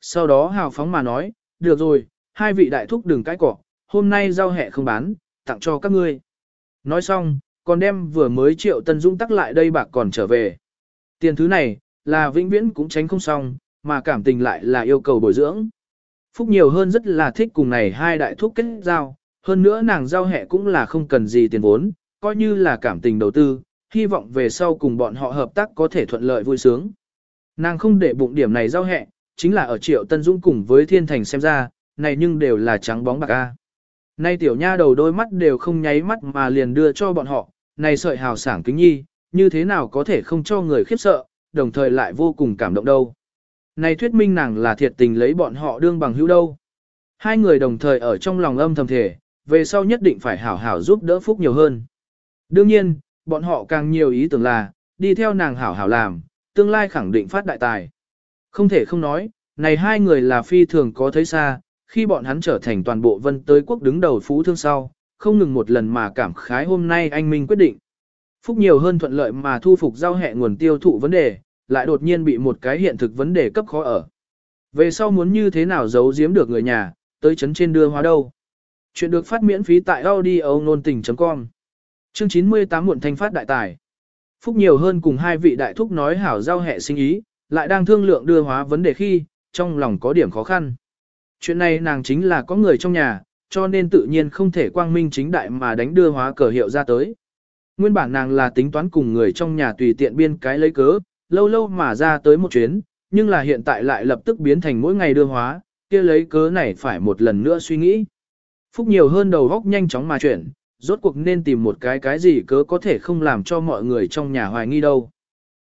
Sau đó hào phóng mà nói, được rồi, hai vị đại thúc đừng cãi cỏ, hôm nay giao hẹ không bán, tặng cho các ngươi. Nói xong, còn đem vừa mới triệu Tân Dũng tắc lại đây bạc còn trở về. Tiền thứ này, là vĩnh viễn cũng tránh không xong, mà cảm tình lại là yêu cầu bồi dưỡng. Phúc nhiều hơn rất là thích cùng này hai đại thúc kết giao, hơn nữa nàng giao hẹ cũng là không cần gì tiền vốn, coi như là cảm tình đầu tư, hy vọng về sau cùng bọn họ hợp tác có thể thuận lợi vui sướng. Nàng không để bụng điểm này giao hẹ, chính là ở triệu Tân Dũng cùng với Thiên Thành xem ra, này nhưng đều là trắng bóng bạc a. Nay tiểu nha đầu đôi mắt đều không nháy mắt mà liền đưa cho bọn họ, này sợi hào sảng kính nhi, như thế nào có thể không cho người khiếp sợ, đồng thời lại vô cùng cảm động đâu. Này thuyết minh nàng là thiệt tình lấy bọn họ đương bằng hữu đâu. Hai người đồng thời ở trong lòng âm thầm thể, về sau nhất định phải hảo hảo giúp đỡ Phúc nhiều hơn. Đương nhiên, bọn họ càng nhiều ý tưởng là, đi theo nàng hảo hảo làm, tương lai khẳng định phát đại tài. Không thể không nói, này hai người là phi thường có thấy xa, khi bọn hắn trở thành toàn bộ vân tới quốc đứng đầu phú thương sau, không ngừng một lần mà cảm khái hôm nay anh Minh quyết định. Phúc nhiều hơn thuận lợi mà thu phục giao hẹ nguồn tiêu thụ vấn đề, lại đột nhiên bị một cái hiện thực vấn đề cấp khó ở. Về sau muốn như thế nào giấu giếm được người nhà, tới chấn trên đưa hóa đâu. Chuyện được phát miễn phí tại audio nôn tình.com Chương 98 muộn thanh phát đại tài. Phúc nhiều hơn cùng hai vị đại thúc nói hảo giao hệ sinh ý, lại đang thương lượng đưa hóa vấn đề khi, trong lòng có điểm khó khăn. Chuyện này nàng chính là có người trong nhà, cho nên tự nhiên không thể quang minh chính đại mà đánh đưa hóa cờ hiệu ra tới. Nguyên bản nàng là tính toán cùng người trong nhà tùy tiện biên cái lấy cớ, lâu lâu mà ra tới một chuyến, nhưng là hiện tại lại lập tức biến thành mỗi ngày đưa hóa, kia lấy cớ này phải một lần nữa suy nghĩ. Phúc nhiều hơn đầu góc nhanh chóng mà chuyển, rốt cuộc nên tìm một cái cái gì cớ có thể không làm cho mọi người trong nhà hoài nghi đâu.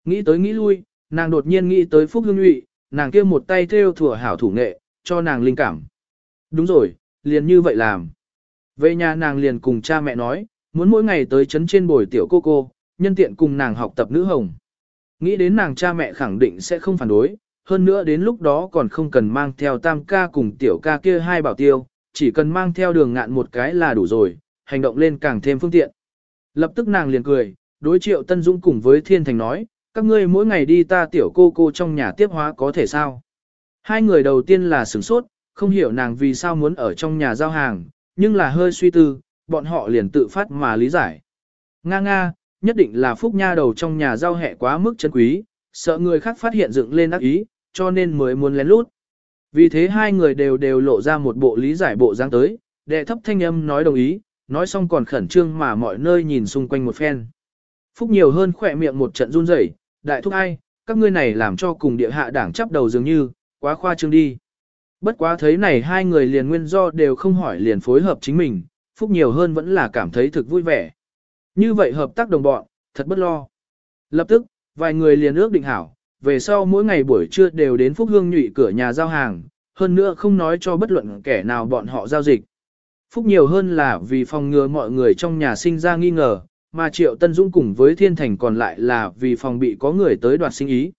Nghĩ tới nghĩ lui, nàng đột nhiên nghĩ tới Phúc Hương Nhụy, nàng kia một tay theo thủa hảo thủ nghệ, cho nàng linh cảm. Đúng rồi, liền như vậy làm. Về nhà nàng liền cùng cha mẹ nói, muốn mỗi ngày tới chấn trên bồi tiểu cô cô, nhân tiện cùng nàng học tập nữ hồng. Nghĩ đến nàng cha mẹ khẳng định sẽ không phản đối, hơn nữa đến lúc đó còn không cần mang theo tam ca cùng tiểu ca kia hai bảo tiêu, chỉ cần mang theo đường ngạn một cái là đủ rồi, hành động lên càng thêm phương tiện. Lập tức nàng liền cười, đối triệu Tân Dũng cùng với Thiên Thành nói, các ngươi mỗi ngày đi ta tiểu cô cô trong nhà tiếp hóa có thể sao? Hai người đầu tiên là sửng sốt, không hiểu nàng vì sao muốn ở trong nhà giao hàng, nhưng là hơi suy tư, bọn họ liền tự phát mà lý giải. Nga nga, nhất định là phúc nha đầu trong nhà giao hẹ quá mức chân quý, sợ người khác phát hiện dựng lên ác ý, cho nên mới muốn lén lút. Vì thế hai người đều đều lộ ra một bộ lý giải bộ dáng tới, đệ thấp thanh âm nói đồng ý, nói xong còn khẩn trương mà mọi nơi nhìn xung quanh một phen. Phúc nhiều hơn khỏe miệng một trận run rẩy, đại thúc ai, các ngươi này làm cho cùng địa hạ đảng chấp đầu dường như, quá khoa trương đi. Bất quá thấy này hai người liền nguyên do đều không hỏi liền phối hợp chính mình, Phúc nhiều hơn vẫn là cảm thấy thực vui vẻ. Như vậy hợp tác đồng bọn, thật bất lo. Lập tức, vài người liền ước định hảo, về sau mỗi ngày buổi trưa đều đến Phúc Hương nhụy cửa nhà giao hàng, hơn nữa không nói cho bất luận kẻ nào bọn họ giao dịch. Phúc nhiều hơn là vì phòng ngừa mọi người trong nhà sinh ra nghi ngờ, mà Triệu Tân Dũng cùng với Thiên Thành còn lại là vì phòng bị có người tới đoạt sinh ý.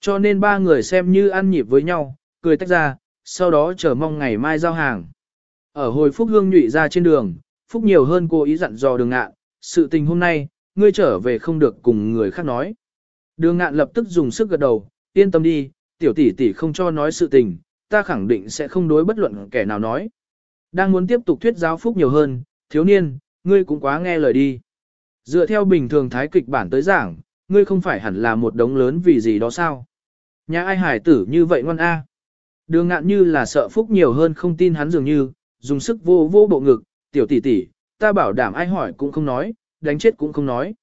Cho nên ba người xem như ăn nhịp với nhau, cười tách ra, sau đó chờ mong ngày mai giao hàng. Ở hồi Phúc Hương nhụy ra trên đường, Phúc nhiều hơn cô ý dặn dò đường ngạn, sự tình hôm nay, ngươi trở về không được cùng người khác nói. Đường ngạn lập tức dùng sức gật đầu, yên tâm đi, tiểu tỷ tỷ không cho nói sự tình, ta khẳng định sẽ không đối bất luận kẻ nào nói. Đang muốn tiếp tục thuyết giáo Phúc nhiều hơn, thiếu niên, ngươi cũng quá nghe lời đi. Dựa theo bình thường thái kịch bản tới giảng, ngươi không phải hẳn là một đống lớn vì gì đó sao? Nhà ai hải tử như vậy ngoan a? Đường ngạn như là sợ Phúc nhiều hơn không tin hắn dường như, dùng sức vô vô bộ ngực, tiểu tỷ tỷ, ta bảo đảm ai hỏi cũng không nói, đánh chết cũng không nói.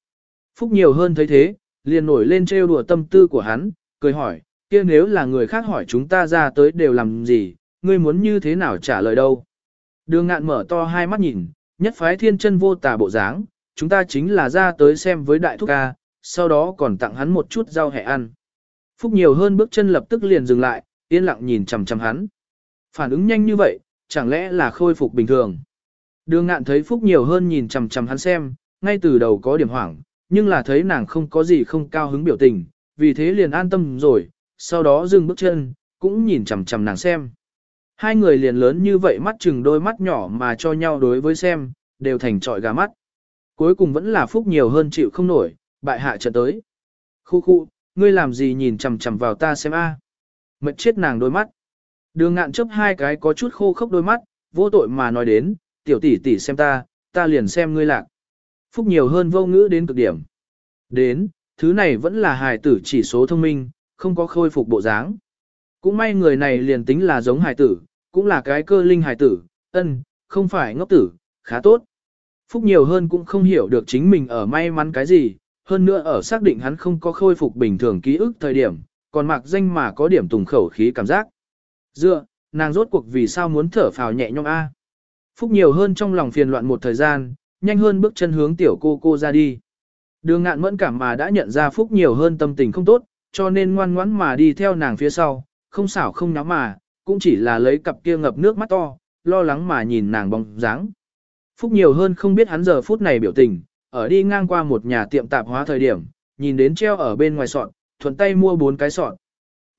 Phúc nhiều hơn thấy thế, liền nổi lên trêu đùa tâm tư của hắn, cười hỏi, kia nếu là người khác hỏi chúng ta ra tới đều làm gì, ngươi muốn như thế nào trả lời đâu. Đường ngạn mở to hai mắt nhìn, nhất phái thiên chân vô tà bộ dáng, chúng ta chính là ra tới xem với đại thúc ca, sau đó còn tặng hắn một chút rau hẹ ăn. Phúc nhiều hơn bước chân lập tức liền dừng lại, yên lặng nhìn chằm chằm hắn. Phản ứng nhanh như vậy, chẳng lẽ là khôi phục bình thường. Đường ngạn thấy Phúc nhiều hơn nhìn chằm chằm hắn xem, ngay từ đầu có điểm hoảng, nhưng là thấy nàng không có gì không cao hứng biểu tình, vì thế liền an tâm rồi, sau đó dừng bước chân, cũng nhìn chằm chằm nàng xem. Hai người liền lớn như vậy mắt chừng đôi mắt nhỏ mà cho nhau đối với xem, đều thành trọi gà mắt. Cuối cùng vẫn là Phúc nhiều hơn chịu không nổi, bại hạ trận tới. Khu khu, ngươi làm gì nhìn chằm chằm vào ta xem a? À? Mệt chết nàng đôi mắt. Đường ngạn chấp hai cái có chút khô khốc đôi mắt, vô tội mà nói đến, tiểu tỷ tỷ xem ta, ta liền xem ngươi lạc. Phúc nhiều hơn vô ngữ đến cực điểm. Đến, thứ này vẫn là hài tử chỉ số thông minh, không có khôi phục bộ dáng. Cũng may người này liền tính là giống hài tử, cũng là cái cơ linh hài tử, ân, không phải ngốc tử, khá tốt. Phúc nhiều hơn cũng không hiểu được chính mình ở may mắn cái gì, hơn nữa ở xác định hắn không có khôi phục bình thường ký ức thời điểm, còn mặc danh mà có điểm tùng khẩu khí cảm giác. Dựa, nàng rốt cuộc vì sao muốn thở phào nhẹ nhõm a? Phúc nhiều hơn trong lòng phiền loạn một thời gian, nhanh hơn bước chân hướng tiểu cô cô ra đi. Đường ngạn mẫn cảm mà đã nhận ra Phúc nhiều hơn tâm tình không tốt, cho nên ngoan ngoãn mà đi theo nàng phía sau, không xảo không nháo mà, cũng chỉ là lấy cặp kia ngập nước mắt to, lo lắng mà nhìn nàng bóng dáng. Phúc nhiều hơn không biết hắn giờ phút này biểu tình, ở đi ngang qua một nhà tiệm tạp hóa thời điểm, nhìn đến treo ở bên ngoài sọt, thuận tay mua bốn cái sọt.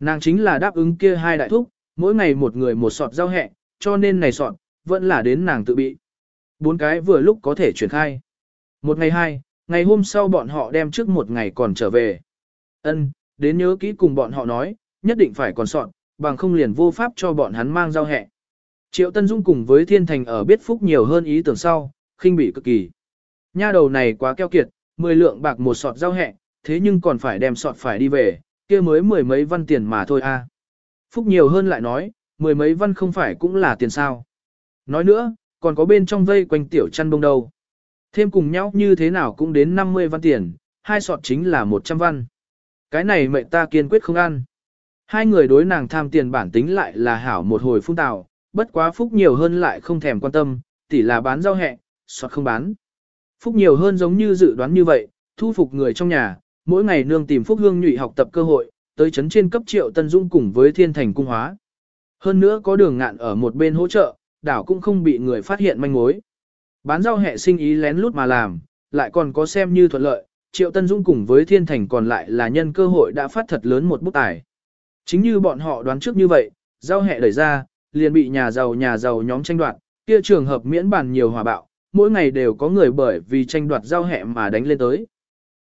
Nàng chính là đáp ứng kia hai đại thúc, mỗi ngày một người một sọt rau hẹ, cho nên này sọt, vẫn là đến nàng tự bị. Bốn cái vừa lúc có thể chuyển khai. Một ngày hai, ngày hôm sau bọn họ đem trước một ngày còn trở về. Ân, đến nhớ kỹ cùng bọn họ nói, nhất định phải còn sọt, bằng không liền vô pháp cho bọn hắn mang rau hẹ. Triệu Tân Dung cùng với Thiên Thành ở biết phúc nhiều hơn ý tưởng sau, khinh bị cực kỳ. Nha đầu này quá keo kiệt, 10 lượng bạc một sọt rau hẹ, thế nhưng còn phải đem sọt phải đi về, kia mới mười mấy văn tiền mà thôi a. Phúc nhiều hơn lại nói, mười mấy văn không phải cũng là tiền sao. Nói nữa, còn có bên trong vây quanh tiểu chăn bông đâu. Thêm cùng nhau như thế nào cũng đến 50 văn tiền, hai sọt chính là 100 văn. Cái này mệnh ta kiên quyết không ăn. Hai người đối nàng tham tiền bản tính lại là hảo một hồi phun tào, bất quá phúc nhiều hơn lại không thèm quan tâm, tỷ là bán rau hẹ, sọt không bán. Phúc nhiều hơn giống như dự đoán như vậy, thu phục người trong nhà, mỗi ngày nương tìm Phúc Hương nhụy học tập cơ hội, tới chấn trên cấp triệu Tân Dung cùng với thiên thành cung hóa. Hơn nữa có đường ngạn ở một bên hỗ trợ, đảo cũng không bị người phát hiện manh mối. Bán rau hẹ sinh ý lén lút mà làm, lại còn có xem như thuận lợi, triệu Tân Dung cùng với thiên thành còn lại là nhân cơ hội đã phát thật lớn một bút tài. Chính như bọn họ đoán trước như vậy, rau hẹ đẩy ra, liền bị nhà giàu nhà giàu nhóm tranh đoạt, kia trường hợp miễn bàn nhiều hòa bạo, mỗi ngày đều có người bởi vì tranh đoạt giao hẹ mà đánh lên tới.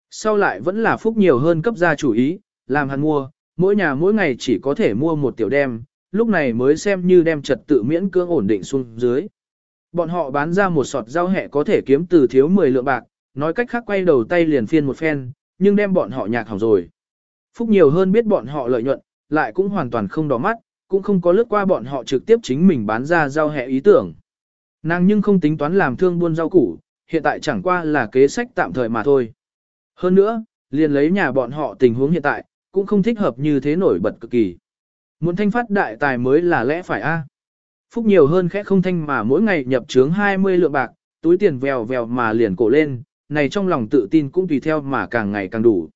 Sau lại vẫn là phúc nhiều hơn cấp gia chủ ý, làm hắn mua, mỗi nhà mỗi ngày chỉ có thể mua một tiểu đem, lúc này mới xem như đem trật tự miễn cưỡng ổn định xuống dưới. Bọn họ bán ra một sọt rau hẹ có thể kiếm từ thiếu 10 lượng bạc, nói cách khác quay đầu tay liền phiên một phen, nhưng đem bọn họ nhạc hỏng rồi. Phúc nhiều hơn biết bọn họ lợi nhuận, lại cũng hoàn toàn không đỏ mắt, cũng không có lướt qua bọn họ trực tiếp chính mình bán ra rau hẹ ý tưởng. Nàng nhưng không tính toán làm thương buôn rau củ, hiện tại chẳng qua là kế sách tạm thời mà thôi. Hơn nữa, liền lấy nhà bọn họ tình huống hiện tại, cũng không thích hợp như thế nổi bật cực kỳ. Muốn thanh phát đại tài mới là lẽ phải a. Phúc nhiều hơn khẽ không thanh mà mỗi ngày nhập trướng 20 lượng bạc, túi tiền vèo vèo mà liền cổ lên, này trong lòng tự tin cũng tùy theo mà càng ngày càng đủ.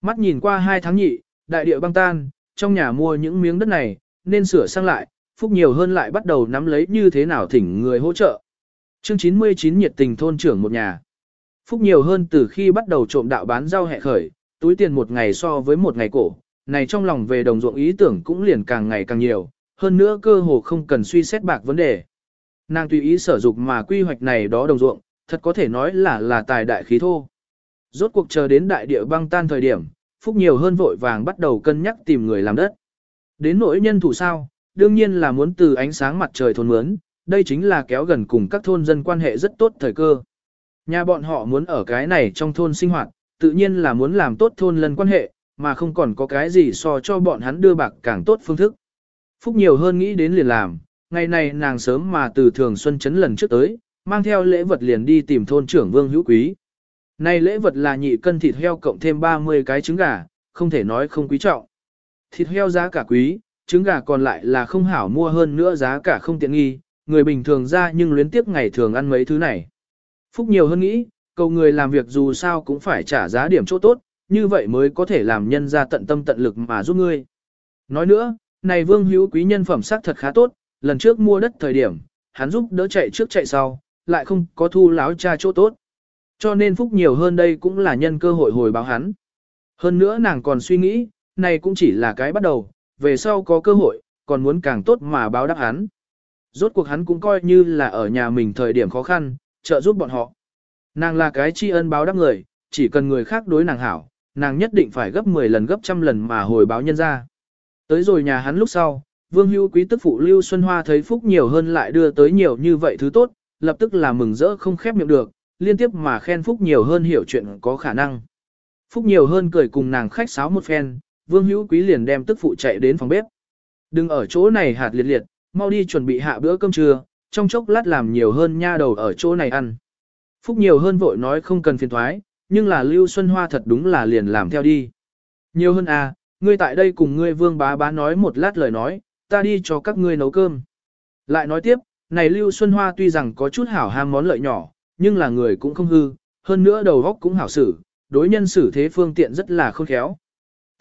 Mắt nhìn qua hai tháng nhị, đại địa băng tan, trong nhà mua những miếng đất này, nên sửa sang lại, Phúc nhiều hơn lại bắt đầu nắm lấy như thế nào thỉnh người hỗ trợ. Chương 99 nhiệt tình thôn trưởng một nhà. Phúc nhiều hơn từ khi bắt đầu trộm đạo bán rau hẹ khởi, túi tiền một ngày so với một ngày cổ, này trong lòng về đồng ruộng ý tưởng cũng liền càng ngày càng nhiều, hơn nữa cơ hồ không cần suy xét bạc vấn đề. Nàng tùy ý sở dục mà quy hoạch này đó đồng ruộng, thật có thể nói là là tài đại khí thô. Rốt cuộc chờ đến đại địa băng tan thời điểm, Phúc nhiều hơn vội vàng bắt đầu cân nhắc tìm người làm đất. Đến nỗi nhân thủ sao, đương nhiên là muốn từ ánh sáng mặt trời thôn mướn, đây chính là kéo gần cùng các thôn dân quan hệ rất tốt thời cơ. Nhà bọn họ muốn ở cái này trong thôn sinh hoạt, tự nhiên là muốn làm tốt thôn lân quan hệ, mà không còn có cái gì so cho bọn hắn đưa bạc càng tốt phương thức. Phúc nhiều hơn nghĩ đến liền làm, ngày này nàng sớm mà từ thường xuân chấn lần trước tới, mang theo lễ vật liền đi tìm thôn trưởng Vương Hữu Quý. Này lễ vật là nhị cân thịt heo cộng thêm 30 cái trứng gà, không thể nói không quý trọng. Thịt heo giá cả quý, trứng gà còn lại là không hảo mua hơn nữa giá cả không tiện nghi, người bình thường ra nhưng luyến tiếc ngày thường ăn mấy thứ này. Phúc nhiều hơn nghĩ, cầu người làm việc dù sao cũng phải trả giá điểm chỗ tốt, như vậy mới có thể làm nhân ra tận tâm tận lực mà giúp ngươi. Nói nữa, này vương hữu quý nhân phẩm sắc thật khá tốt, lần trước mua đất thời điểm, hắn giúp đỡ chạy trước chạy sau, lại không có thu láo cha chỗ tốt. Cho nên phúc nhiều hơn đây cũng là nhân cơ hội hồi báo hắn. Hơn nữa nàng còn suy nghĩ, này cũng chỉ là cái bắt đầu, về sau có cơ hội, còn muốn càng tốt mà báo đáp hắn. Rốt cuộc hắn cũng coi như là ở nhà mình thời điểm khó khăn, trợ giúp bọn họ. Nàng là cái tri ân báo đáp người, chỉ cần người khác đối nàng hảo, nàng nhất định phải gấp 10 lần gấp trăm lần mà hồi báo nhân ra. Tới rồi nhà hắn lúc sau, Vương Hữu Quý tức phụ Lưu Xuân Hoa thấy phúc nhiều hơn lại đưa tới nhiều như vậy thứ tốt, lập tức là mừng rỡ không khép miệng được, liên tiếp mà khen phúc nhiều hơn hiểu chuyện có khả năng. Phúc nhiều hơn cười cùng nàng khách sáo một phen, Vương Hữu Quý liền đem tức phụ chạy đến phòng bếp. Đừng ở chỗ này hạt liệt liệt, mau đi chuẩn bị hạ bữa cơm trưa, trong chốc lát làm nhiều hơn nha đầu ở chỗ này ăn. Phúc nhiều hơn vội nói không cần phiền thoái, nhưng là Lưu Xuân Hoa thật đúng là liền làm theo đi. Nhiều hơn à, ngươi tại đây cùng ngươi vương bá bá nói một lát lời nói, ta đi cho các ngươi nấu cơm. Lại nói tiếp, này Lưu Xuân Hoa tuy rằng có chút hảo ham món lợi nhỏ, nhưng là người cũng không hư, hơn nữa đầu óc cũng hảo xử, đối nhân xử thế phương tiện rất là khôn khéo.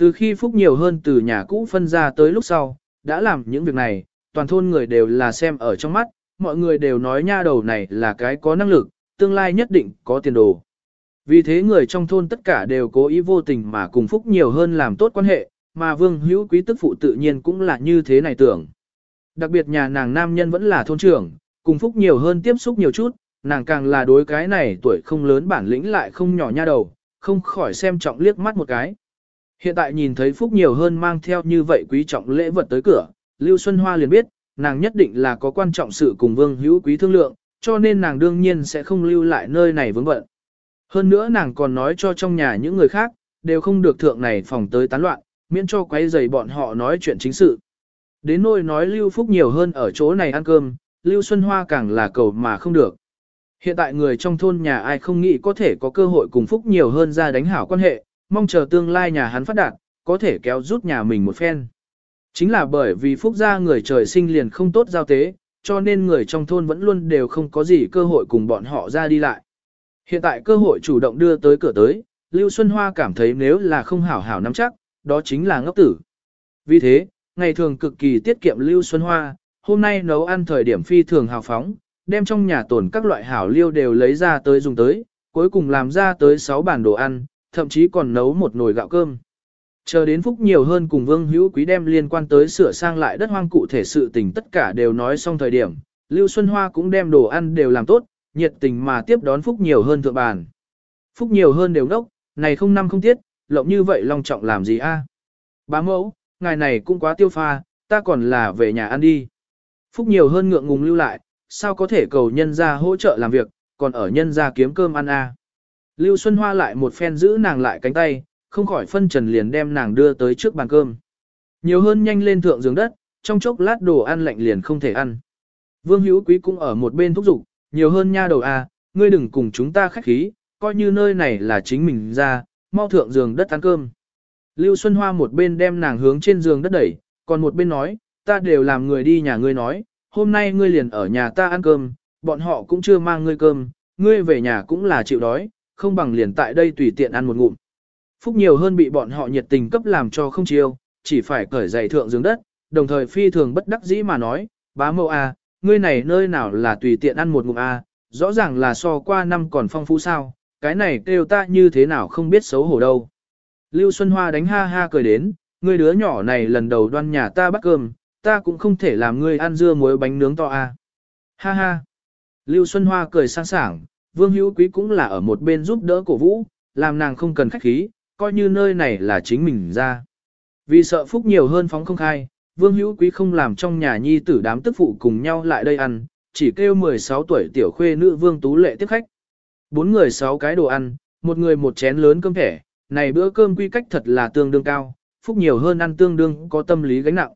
Từ khi Phúc nhiều hơn từ nhà cũ phân ra tới lúc sau, đã làm những việc này, toàn thôn người đều là xem ở trong mắt, mọi người đều nói nha đầu này là cái có năng lực, tương lai nhất định có tiền đồ. Vì thế người trong thôn tất cả đều cố ý vô tình mà cùng Phúc nhiều hơn làm tốt quan hệ, mà vương hữu quý tức phụ tự nhiên cũng là như thế này tưởng. Đặc biệt nhà nàng nam nhân vẫn là thôn trưởng, cùng Phúc nhiều hơn tiếp xúc nhiều chút, nàng càng là đối cái này tuổi không lớn bản lĩnh lại không nhỏ nha đầu, không khỏi xem trọng liếc mắt một cái. Hiện tại nhìn thấy Phúc nhiều hơn mang theo như vậy quý trọng lễ vật tới cửa, Lưu Xuân Hoa liền biết, nàng nhất định là có quan trọng sự cùng vương hữu quý thương lượng, cho nên nàng đương nhiên sẽ không lưu lại nơi này vướng bận. Hơn nữa nàng còn nói cho trong nhà những người khác, đều không được thượng này phòng tới tán loạn, miễn cho quấy rầy bọn họ nói chuyện chính sự. Đến nỗi nói Lưu Phúc nhiều hơn ở chỗ này ăn cơm, Lưu Xuân Hoa càng là cầu mà không được. Hiện tại người trong thôn nhà ai không nghĩ có thể có cơ hội cùng Phúc nhiều hơn ra đánh hảo quan hệ, mong chờ tương lai nhà hắn phát đạt, có thể kéo rút nhà mình một phen. Chính là bởi vì Phúc gia người trời sinh liền không tốt giao tế, cho nên người trong thôn vẫn luôn đều không có gì cơ hội cùng bọn họ ra đi lại. Hiện tại cơ hội chủ động đưa tới cửa tới, Lưu Xuân Hoa cảm thấy nếu là không hảo hảo nắm chắc, đó chính là ngốc tử. Vì thế, ngày thường cực kỳ tiết kiệm Lưu Xuân Hoa, hôm nay nấu ăn thời điểm phi thường hào phóng, đem trong nhà tồn các loại hảo liêu đều lấy ra tới dùng tới, cuối cùng làm ra tới 6 bản đồ ăn, thậm chí còn nấu một nồi gạo cơm. Chờ đến phúc nhiều hơn cùng Vương Hữu Quý đem liên quan tới sửa sang lại đất hoang cụ thể sự tình tất cả đều nói xong thời điểm, Lưu Xuân Hoa cũng đem đồ ăn đều làm tốt, nhiệt tình mà tiếp đón phúc nhiều hơn thượng bàn. Phúc nhiều hơn đều đốc, này không năm không tiết, lộng như vậy long trọng làm gì a? À? Bá mẫu, ngài này cũng quá tiêu pha, ta còn là về nhà ăn đi. Phúc nhiều hơn ngượng ngùng lưu lại, sao có thể cầu nhân ra hỗ trợ làm việc, còn ở nhân ra kiếm cơm ăn a? À? Lưu Xuân Hoa lại một phen giữ nàng lại cánh tay, không khỏi phân trần liền đem nàng đưa tới trước bàn cơm. Nhiều hơn nhanh lên thượng giường đất, trong chốc lát đồ ăn lạnh liền không thể ăn. Vương Hữu Quý cũng ở một bên thúc giục, nhiều hơn nha đầu à, ngươi đừng cùng chúng ta khách khí, coi như nơi này là chính mình ra, mau thượng giường đất ăn cơm. Lưu Xuân Hoa một bên đem nàng hướng trên giường đất đẩy, còn một bên nói, ta đều làm người đi nhà ngươi nói, hôm nay ngươi liền ở nhà ta ăn cơm, bọn họ cũng chưa mang ngươi cơm, ngươi về nhà cũng là chịu đói, không bằng liền tại đây tùy tiện ăn một ngụm. Phúc nhiều hơn bị bọn họ nhiệt tình cấp làm cho không chiêu, chỉ phải cởi giày thượng giường đất, đồng thời phi thường bất đắc dĩ mà nói, bá mẫu a, à, ngươi này nơi nào là tùy tiện ăn một ngụm a, à, rõ ràng là so qua năm còn phong phú sao, cái này kêu ta như thế nào không biết xấu hổ đâu. Lưu Xuân Hoa đánh ha ha cười đến, ngươi đứa nhỏ này lần đầu đoan nhà ta bắt cơm, ta cũng không thể làm ngươi ăn dưa muối bánh nướng to a. À. Ha ha. Lưu Xuân Hoa cười sang sảng, Vương Hữu Quý cũng là ở một bên giúp đỡ cổ vũ, làm nàng không cần khách khí, coi như nơi này là chính mình ra. Vì sợ phúc nhiều hơn phóng không khai, Vương Hữu Quý không làm trong nhà nhi tử đám tức phụ cùng nhau lại đây ăn, chỉ kêu 16 tuổi tiểu khuê nữ Vương Tú Lệ tiếp khách. Bốn người sáu cái đồ ăn, một người một chén lớn cơm thẻ, này bữa cơm quy cách thật là tương đương cao, phúc nhiều hơn ăn tương đương có tâm lý gánh nặng.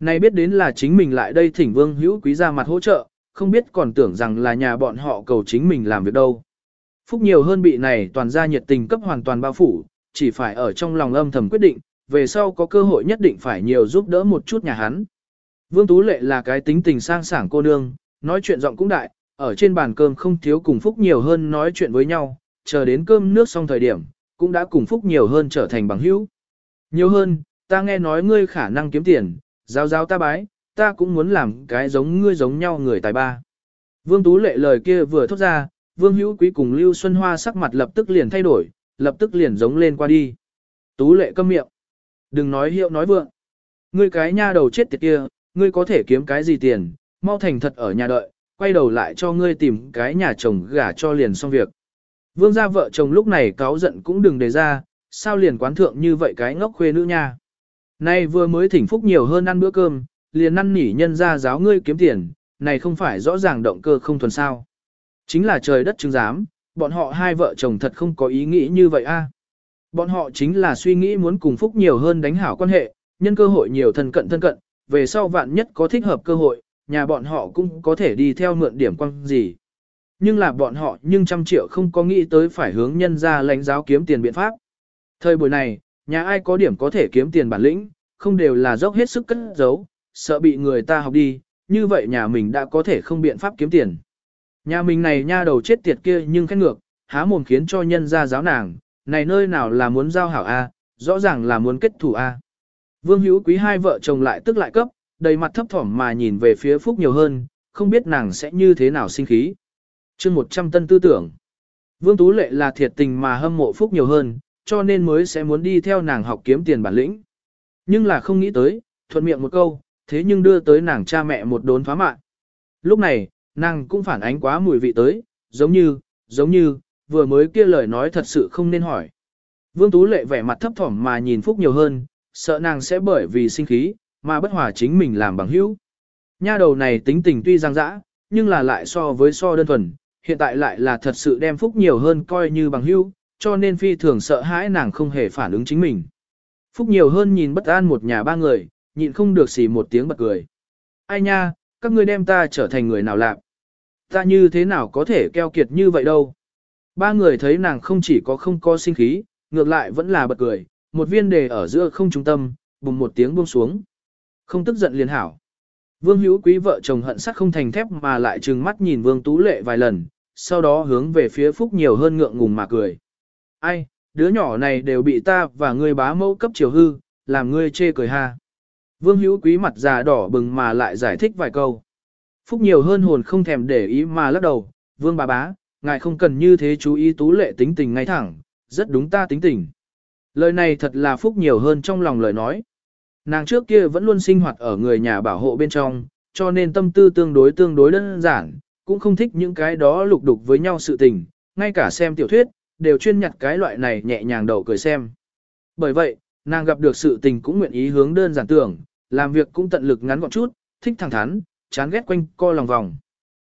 Này biết đến là chính mình lại đây thỉnh Vương Hữu Quý ra mặt hỗ trợ, không biết còn tưởng rằng là nhà bọn họ cầu chính mình làm việc đâu. Phúc nhiều hơn bị này toàn ra nhiệt tình cấp hoàn toàn bao phủ, chỉ phải ở trong lòng âm thầm quyết định, về sau có cơ hội nhất định phải nhiều giúp đỡ một chút nhà hắn. Vương Tú Lệ là cái tính tình sang sảng cô nương, nói chuyện giọng cũng đại, ở trên bàn cơm không thiếu cùng Phúc nhiều hơn nói chuyện với nhau, chờ đến cơm nước xong thời điểm, cũng đã cùng Phúc nhiều hơn trở thành bằng hữu. Nhiều hơn, ta nghe nói ngươi khả năng kiếm tiền, giao giao ta bái, ta cũng muốn làm cái giống ngươi giống nhau người tài ba. Vương Tú Lệ lời kia vừa thốt ra, Vương Hữu Quý cùng Lưu Xuân Hoa sắc mặt lập tức liền thay đổi, lập tức liền giống lên qua đi. Tú Lệ câm miệng. Đừng nói hiệu nói vượng. Ngươi cái nha đầu chết tiệt kia, ngươi có thể kiếm cái gì tiền, mau thành thật ở nhà đợi, quay đầu lại cho ngươi tìm cái nhà chồng gả cho liền xong việc. Vương gia vợ chồng lúc này cáo giận cũng đừng đề ra, sao liền quán thượng như vậy cái ngốc khuê nữ nha. Nay vừa mới thỉnh phúc nhiều hơn ăn bữa cơm, liền năn nỉ nhân ra giáo ngươi kiếm tiền, này không phải rõ ràng động cơ không thuần sao. Chính là trời đất chứng giám, bọn họ hai vợ chồng thật không có ý nghĩ như vậy a. Bọn họ chính là suy nghĩ muốn cùng Phúc nhiều hơn đánh hảo quan hệ, nhân cơ hội nhiều thân cận thân cận, về sau vạn nhất có thích hợp cơ hội, nhà bọn họ cũng có thể đi theo mượn điểm quan gì. Nhưng là bọn họ nhưng trăm triệu không có nghĩ tới phải hướng nhân ra lãnh giáo kiếm tiền biện pháp. Thời buổi này, nhà ai có điểm có thể kiếm tiền bản lĩnh, không đều là dốc hết sức cất giấu, sợ bị người ta học đi, như vậy nhà mình đã có thể không biện pháp kiếm tiền. Nhà mình này nha đầu chết tiệt kia nhưng khét ngược, há mồm khiến cho nhân ra giáo nàng, này nơi nào là muốn giao hảo A, rõ ràng là muốn kết thủ A. Vương hữu quý hai vợ chồng lại tức lại cấp, đầy mặt thấp thỏm mà nhìn về phía Phúc nhiều hơn, không biết nàng sẽ như thế nào sinh khí. chương 100 tân tư tưởng. Vương Tú Lệ là thiệt tình mà hâm mộ Phúc nhiều hơn, cho nên mới sẽ muốn đi theo nàng học kiếm tiền bản lĩnh. Nhưng là không nghĩ tới, thuận miệng một câu, thế nhưng đưa tới nàng cha mẹ một đốn phá mạng. Lúc này, nàng cũng phản ánh quá mùi vị tới, giống như, giống như, vừa mới kia lời nói thật sự không nên hỏi. Vương Tú Lệ vẻ mặt thấp thỏm mà nhìn Phúc nhiều hơn, sợ nàng sẽ bởi vì sinh khí, mà bất hòa chính mình làm bằng hữu. Nha đầu này tính tình tuy giang dã, nhưng là lại so với so đơn thuần, hiện tại lại là thật sự đem Phúc nhiều hơn coi như bằng hữu, cho nên phi thường sợ hãi nàng không hề phản ứng chính mình. Phúc nhiều hơn nhìn bất an một nhà ba người, nhịn không được xì một tiếng bật cười. Ai nha, các ngươi đem ta trở thành người nào lạc? Ta như thế nào có thể keo kiệt như vậy đâu? Ba người thấy nàng không chỉ có không có sinh khí, ngược lại vẫn là bật cười, một viên đề ở giữa không trung tâm, bùng một tiếng buông xuống. Không tức giận liền hảo. Vương hữu quý vợ chồng hận sắt không thành thép mà lại trừng mắt nhìn vương tú lệ vài lần, sau đó hướng về phía phúc nhiều hơn ngượng ngùng mà cười. Ai, đứa nhỏ này đều bị ta và ngươi bá mẫu cấp chiều hư, làm ngươi chê cười ha. Vương hữu quý mặt già đỏ bừng mà lại giải thích vài câu. Phúc nhiều hơn hồn không thèm để ý mà lắc đầu, vương bà bá, ngài không cần như thế chú ý tú lệ tính tình ngay thẳng, rất đúng ta tính tình. Lời này thật là phúc nhiều hơn trong lòng lời nói. Nàng trước kia vẫn luôn sinh hoạt ở người nhà bảo hộ bên trong, cho nên tâm tư tương đối tương đối đơn giản, cũng không thích những cái đó lục đục với nhau sự tình, ngay cả xem tiểu thuyết, đều chuyên nhặt cái loại này nhẹ nhàng đầu cười xem. Bởi vậy, nàng gặp được sự tình cũng nguyện ý hướng đơn giản tưởng, làm việc cũng tận lực ngắn gọn chút, thích thẳng thắn, chán ghét quanh co lòng vòng.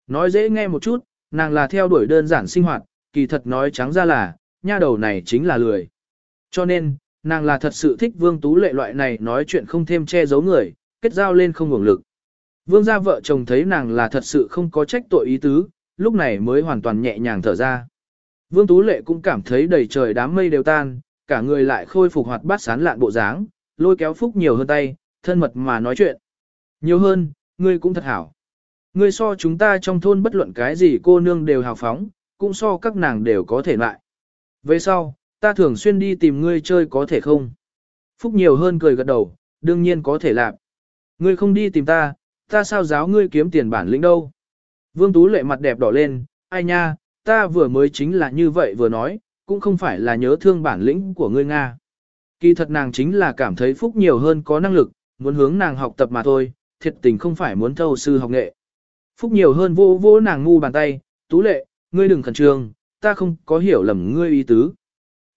Nói dễ nghe một chút, nàng là theo đuổi đơn giản sinh hoạt, kỳ thật nói trắng ra là, nha đầu này chính là lười. Cho nên, nàng là thật sự thích vương tú lệ loại này nói chuyện không thêm che giấu người, kết giao lên không hưởng lực. Vương gia vợ chồng thấy nàng là thật sự không có trách tội ý tứ, lúc này mới hoàn toàn nhẹ nhàng thở ra. Vương Tú Lệ cũng cảm thấy đầy trời đám mây đều tan, cả người lại khôi phục hoạt bát sán lạn bộ dáng, lôi kéo Phúc nhiều hơn tay, thân mật mà nói chuyện. Nhiều hơn, ngươi cũng thật hảo. Ngươi so chúng ta trong thôn bất luận cái gì cô nương đều hào phóng, cũng so các nàng đều có thể lại. Về sau, ta thường xuyên đi tìm ngươi chơi có thể không? Phúc nhiều hơn cười gật đầu, đương nhiên có thể làm. Ngươi không đi tìm ta, ta sao giáo ngươi kiếm tiền bản lĩnh đâu? Vương Tú lệ mặt đẹp đỏ lên, ai nha, ta vừa mới chính là như vậy vừa nói, cũng không phải là nhớ thương bản lĩnh của ngươi Nga. Kỳ thật nàng chính là cảm thấy Phúc nhiều hơn có năng lực, muốn hướng nàng học tập mà thôi, thiệt tình không phải muốn thâu sư học nghệ. Phúc nhiều hơn vô vô nàng ngu bàn tay, tú lệ, ngươi đừng khẩn trương, ta không có hiểu lầm ngươi ý tứ.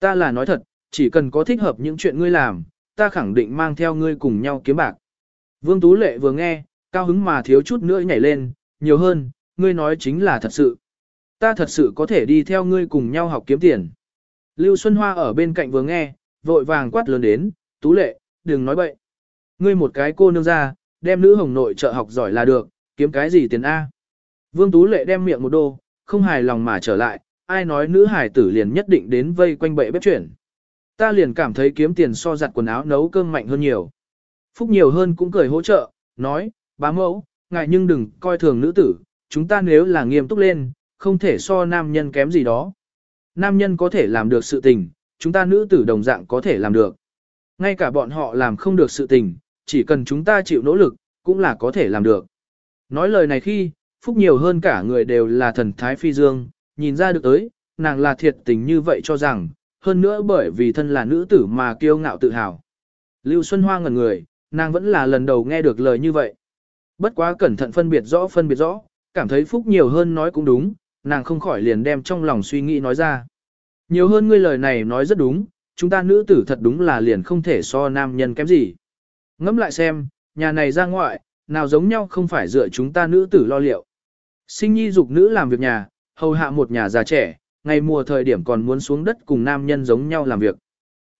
Ta là nói thật, chỉ cần có thích hợp những chuyện ngươi làm, ta khẳng định mang theo ngươi cùng nhau kiếm bạc. Vương Tú Lệ vừa nghe, cao hứng mà thiếu chút nữa nhảy lên, nhiều hơn, ngươi nói chính là thật sự. Ta thật sự có thể đi theo ngươi cùng nhau học kiếm tiền. Lưu Xuân Hoa ở bên cạnh vừa nghe, vội vàng quát lớn đến, Tú Lệ, đừng nói bậy. Ngươi một cái cô nương ra, đem nữ hồng nội trợ học giỏi là được, kiếm cái gì tiền A. Vương Tú Lệ đem miệng một đô, không hài lòng mà trở lại, ai nói nữ hải tử liền nhất định đến vây quanh bệ bếp chuyển. Ta liền cảm thấy kiếm tiền so giặt quần áo nấu cơm mạnh hơn nhiều. Phúc nhiều hơn cũng cười hỗ trợ, nói, bá mẫu, ngài nhưng đừng coi thường nữ tử, chúng ta nếu là nghiêm túc lên, không thể so nam nhân kém gì đó. Nam nhân có thể làm được sự tình, chúng ta nữ tử đồng dạng có thể làm được. Ngay cả bọn họ làm không được sự tình, chỉ cần chúng ta chịu nỗ lực, cũng là có thể làm được. Nói lời này khi, Phúc nhiều hơn cả người đều là thần thái phi dương, nhìn ra được tới, nàng là thiệt tình như vậy cho rằng, hơn nữa bởi vì thân là nữ tử mà kiêu ngạo tự hào. Lưu Xuân Hoa ngẩn người, nàng vẫn là lần đầu nghe được lời như vậy. Bất quá cẩn thận phân biệt rõ phân biệt rõ, cảm thấy Phúc nhiều hơn nói cũng đúng, nàng không khỏi liền đem trong lòng suy nghĩ nói ra. Nhiều hơn ngươi lời này nói rất đúng, chúng ta nữ tử thật đúng là liền không thể so nam nhân kém gì. Ngẫm lại xem, nhà này ra ngoại, nào giống nhau không phải dựa chúng ta nữ tử lo liệu. Sinh nhi dục nữ làm việc nhà, hầu hạ một nhà già trẻ, ngày mùa thời điểm còn muốn xuống đất cùng nam nhân giống nhau làm việc.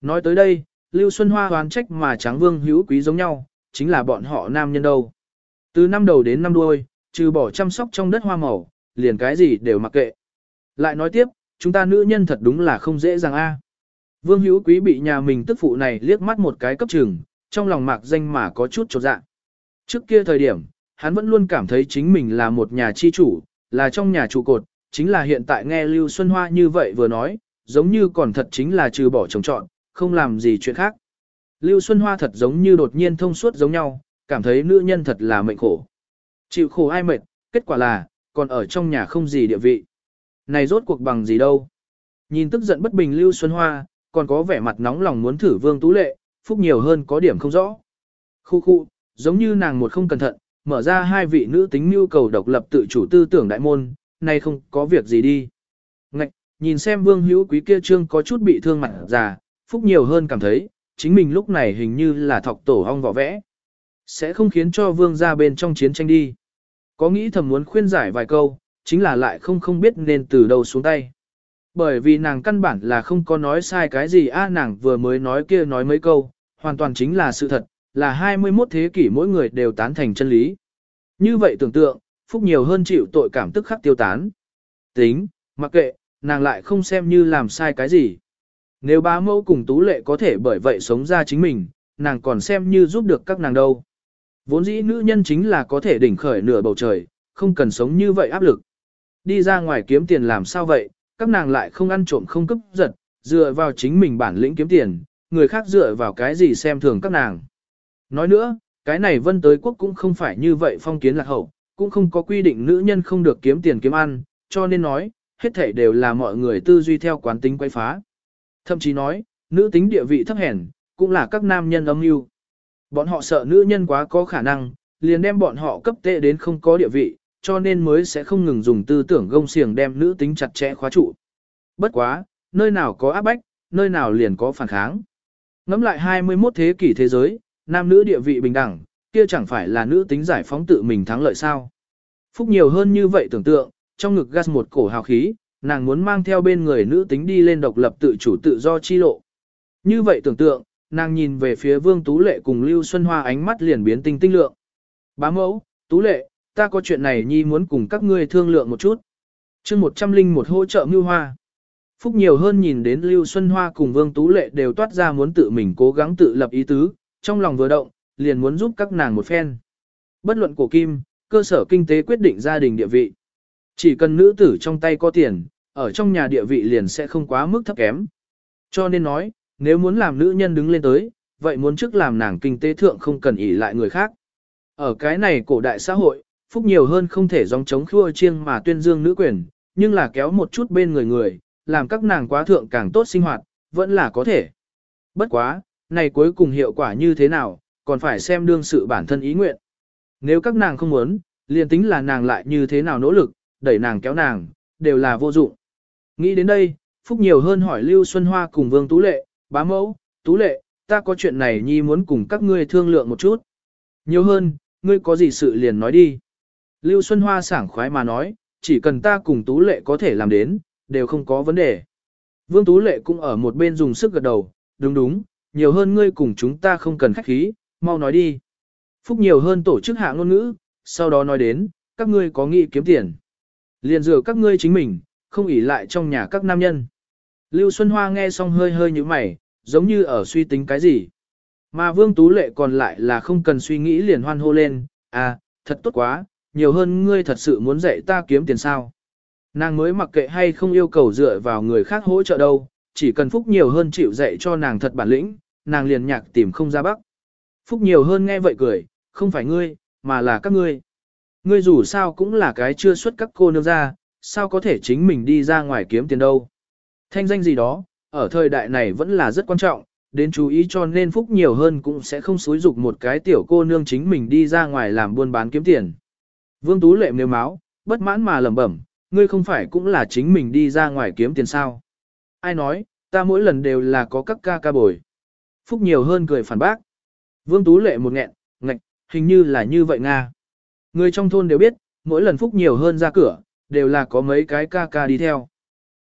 Nói tới đây, Lưu Xuân Hoa hoán trách mà tráng vương hữu quý giống nhau, chính là bọn họ nam nhân đâu. Từ năm đầu đến năm đuôi, trừ bỏ chăm sóc trong đất hoa màu, liền cái gì đều mặc kệ. Lại nói tiếp, chúng ta nữ nhân thật đúng là không dễ dàng a. Vương hữu quý bị nhà mình tức phụ này liếc mắt một cái cấp trường, trong lòng mạc danh mà có chút trột dạ. Trước kia thời điểm, hắn vẫn luôn cảm thấy chính mình là một nhà chi chủ, là trong nhà trụ cột, chính là hiện tại nghe Lưu Xuân Hoa như vậy vừa nói, giống như còn thật chính là trừ bỏ trồng chọn, không làm gì chuyện khác. Lưu Xuân Hoa thật giống như đột nhiên thông suốt giống nhau, cảm thấy nữ nhân thật là mệnh khổ. Chịu khổ ai mệt, kết quả là, còn ở trong nhà không gì địa vị. Này rốt cuộc bằng gì đâu. Nhìn tức giận bất bình Lưu Xuân Hoa, còn có vẻ mặt nóng lòng muốn thử Vương Tú Lệ, phúc nhiều hơn có điểm không rõ. Khu khu, giống như nàng một không cẩn thận, mở ra hai vị nữ tính nhu cầu độc lập tự chủ tư tưởng đại môn, nay không có việc gì đi. Ngạch, nhìn xem Vương Hữu Quý kia trương có chút bị thương mặt già, phúc nhiều hơn cảm thấy, chính mình lúc này hình như là thọc tổ hong vỏ vẽ. Sẽ không khiến cho Vương ra bên trong chiến tranh đi. Có nghĩ thầm muốn khuyên giải vài câu, chính là lại không không biết nên từ đâu xuống tay. Bởi vì nàng căn bản là không có nói sai cái gì a nàng vừa mới nói kia nói mấy câu, hoàn toàn chính là sự thật, là 21 thế kỷ mỗi người đều tán thành chân lý. Như vậy tưởng tượng, phúc nhiều hơn chịu tội cảm tức khắc tiêu tán. Tính, mặc kệ, nàng lại không xem như làm sai cái gì. Nếu bá mẫu cùng tú lệ có thể bởi vậy sống ra chính mình, nàng còn xem như giúp được các nàng đâu. Vốn dĩ nữ nhân chính là có thể đỉnh khởi nửa bầu trời, không cần sống như vậy áp lực. Đi ra ngoài kiếm tiền làm sao vậy, các nàng lại không ăn trộm không cướp giật, dựa vào chính mình bản lĩnh kiếm tiền, người khác dựa vào cái gì xem thường các nàng. Nói nữa, cái này vân tới quốc cũng không phải như vậy phong kiến lạc hậu, cũng không có quy định nữ nhân không được kiếm tiền kiếm ăn, cho nên nói, hết thảy đều là mọi người tư duy theo quán tính quay phá. Thậm chí nói, nữ tính địa vị thấp hèn, cũng là các nam nhân âm mưu. Bọn họ sợ nữ nhân quá có khả năng, liền đem bọn họ cấp tệ đến không có địa vị, cho nên mới sẽ không ngừng dùng tư tưởng gông xiềng đem nữ tính chặt chẽ khóa trụ. Bất quá, nơi nào có áp bách, nơi nào liền có phản kháng. Ngắm lại 21 thế kỷ thế giới, nam nữ địa vị bình đẳng, kia chẳng phải là nữ tính giải phóng tự mình thắng lợi sao. Phúc nhiều hơn như vậy tưởng tượng, trong ngực gas một cổ hào khí, nàng muốn mang theo bên người nữ tính đi lên độc lập tự chủ tự do chi lộ. Như vậy tưởng tượng, nàng nhìn về phía Vương Tú Lệ cùng Lưu Xuân Hoa ánh mắt liền biến tinh tinh lượng. Bá mẫu, Tú Lệ, ta có chuyện này nhi muốn cùng các ngươi thương lượng một chút. chương một trăm linh một hỗ trợ mưu hoa. Phúc nhiều hơn nhìn đến Lưu Xuân Hoa cùng Vương Tú Lệ đều toát ra muốn tự mình cố gắng tự lập ý tứ, trong lòng vừa động, liền muốn giúp các nàng một phen. Bất luận của Kim, cơ sở kinh tế quyết định gia đình địa vị. Chỉ cần nữ tử trong tay có tiền, ở trong nhà địa vị liền sẽ không quá mức thấp kém. Cho nên nói, nếu muốn làm nữ nhân đứng lên tới, vậy muốn trước làm nàng kinh tế thượng không cần ỷ lại người khác. Ở cái này cổ đại xã hội, phúc nhiều hơn không thể dòng chống khua chiêng mà tuyên dương nữ quyền, nhưng là kéo một chút bên người người, làm các nàng quá thượng càng tốt sinh hoạt, vẫn là có thể. Bất quá, này cuối cùng hiệu quả như thế nào, còn phải xem đương sự bản thân ý nguyện. Nếu các nàng không muốn, liền tính là nàng lại như thế nào nỗ lực, đẩy nàng kéo nàng, đều là vô dụng. Nghĩ đến đây, Phúc nhiều hơn hỏi Lưu Xuân Hoa cùng Vương Tú Lệ, bá mẫu, Tú Lệ, ta có chuyện này nhi muốn cùng các ngươi thương lượng một chút. Nhiều hơn, ngươi có gì sự liền nói đi. Lưu Xuân Hoa sảng khoái mà nói, chỉ cần ta cùng Tú Lệ có thể làm đến, đều không có vấn đề. Vương Tú Lệ cũng ở một bên dùng sức gật đầu, đúng đúng, nhiều hơn ngươi cùng chúng ta không cần khách khí, mau nói đi. Phúc nhiều hơn tổ chức hạ ngôn ngữ, sau đó nói đến, các ngươi có nghị kiếm tiền. Liền dựa các ngươi chính mình, không ỉ lại trong nhà các nam nhân. Lưu Xuân Hoa nghe xong hơi hơi như mày, giống như ở suy tính cái gì. Mà Vương Tú Lệ còn lại là không cần suy nghĩ liền hoan hô lên, à, thật tốt quá, nhiều hơn ngươi thật sự muốn dạy ta kiếm tiền sao. Nàng mới mặc kệ hay không yêu cầu dựa vào người khác hỗ trợ đâu, chỉ cần Phúc nhiều hơn chịu dạy cho nàng thật bản lĩnh, nàng liền nhạc tìm không ra bắc. Phúc nhiều hơn nghe vậy cười, không phải ngươi, mà là các ngươi. Ngươi dù sao cũng là cái chưa xuất các cô nương ra, sao có thể chính mình đi ra ngoài kiếm tiền đâu. Thanh danh gì đó, ở thời đại này vẫn là rất quan trọng, đến chú ý cho nên Phúc nhiều hơn cũng sẽ không xúi dục một cái tiểu cô nương chính mình đi ra ngoài làm buôn bán kiếm tiền. Vương Tú Lệ nếu máu, bất mãn mà lẩm bẩm, ngươi không phải cũng là chính mình đi ra ngoài kiếm tiền sao. Ai nói, ta mỗi lần đều là có các ca ca bồi. Phúc nhiều hơn cười phản bác. Vương Tú Lệ một nghẹn, ngạch, hình như là như vậy Nga. Người trong thôn đều biết, mỗi lần Phúc nhiều hơn ra cửa, đều là có mấy cái ca ca đi theo.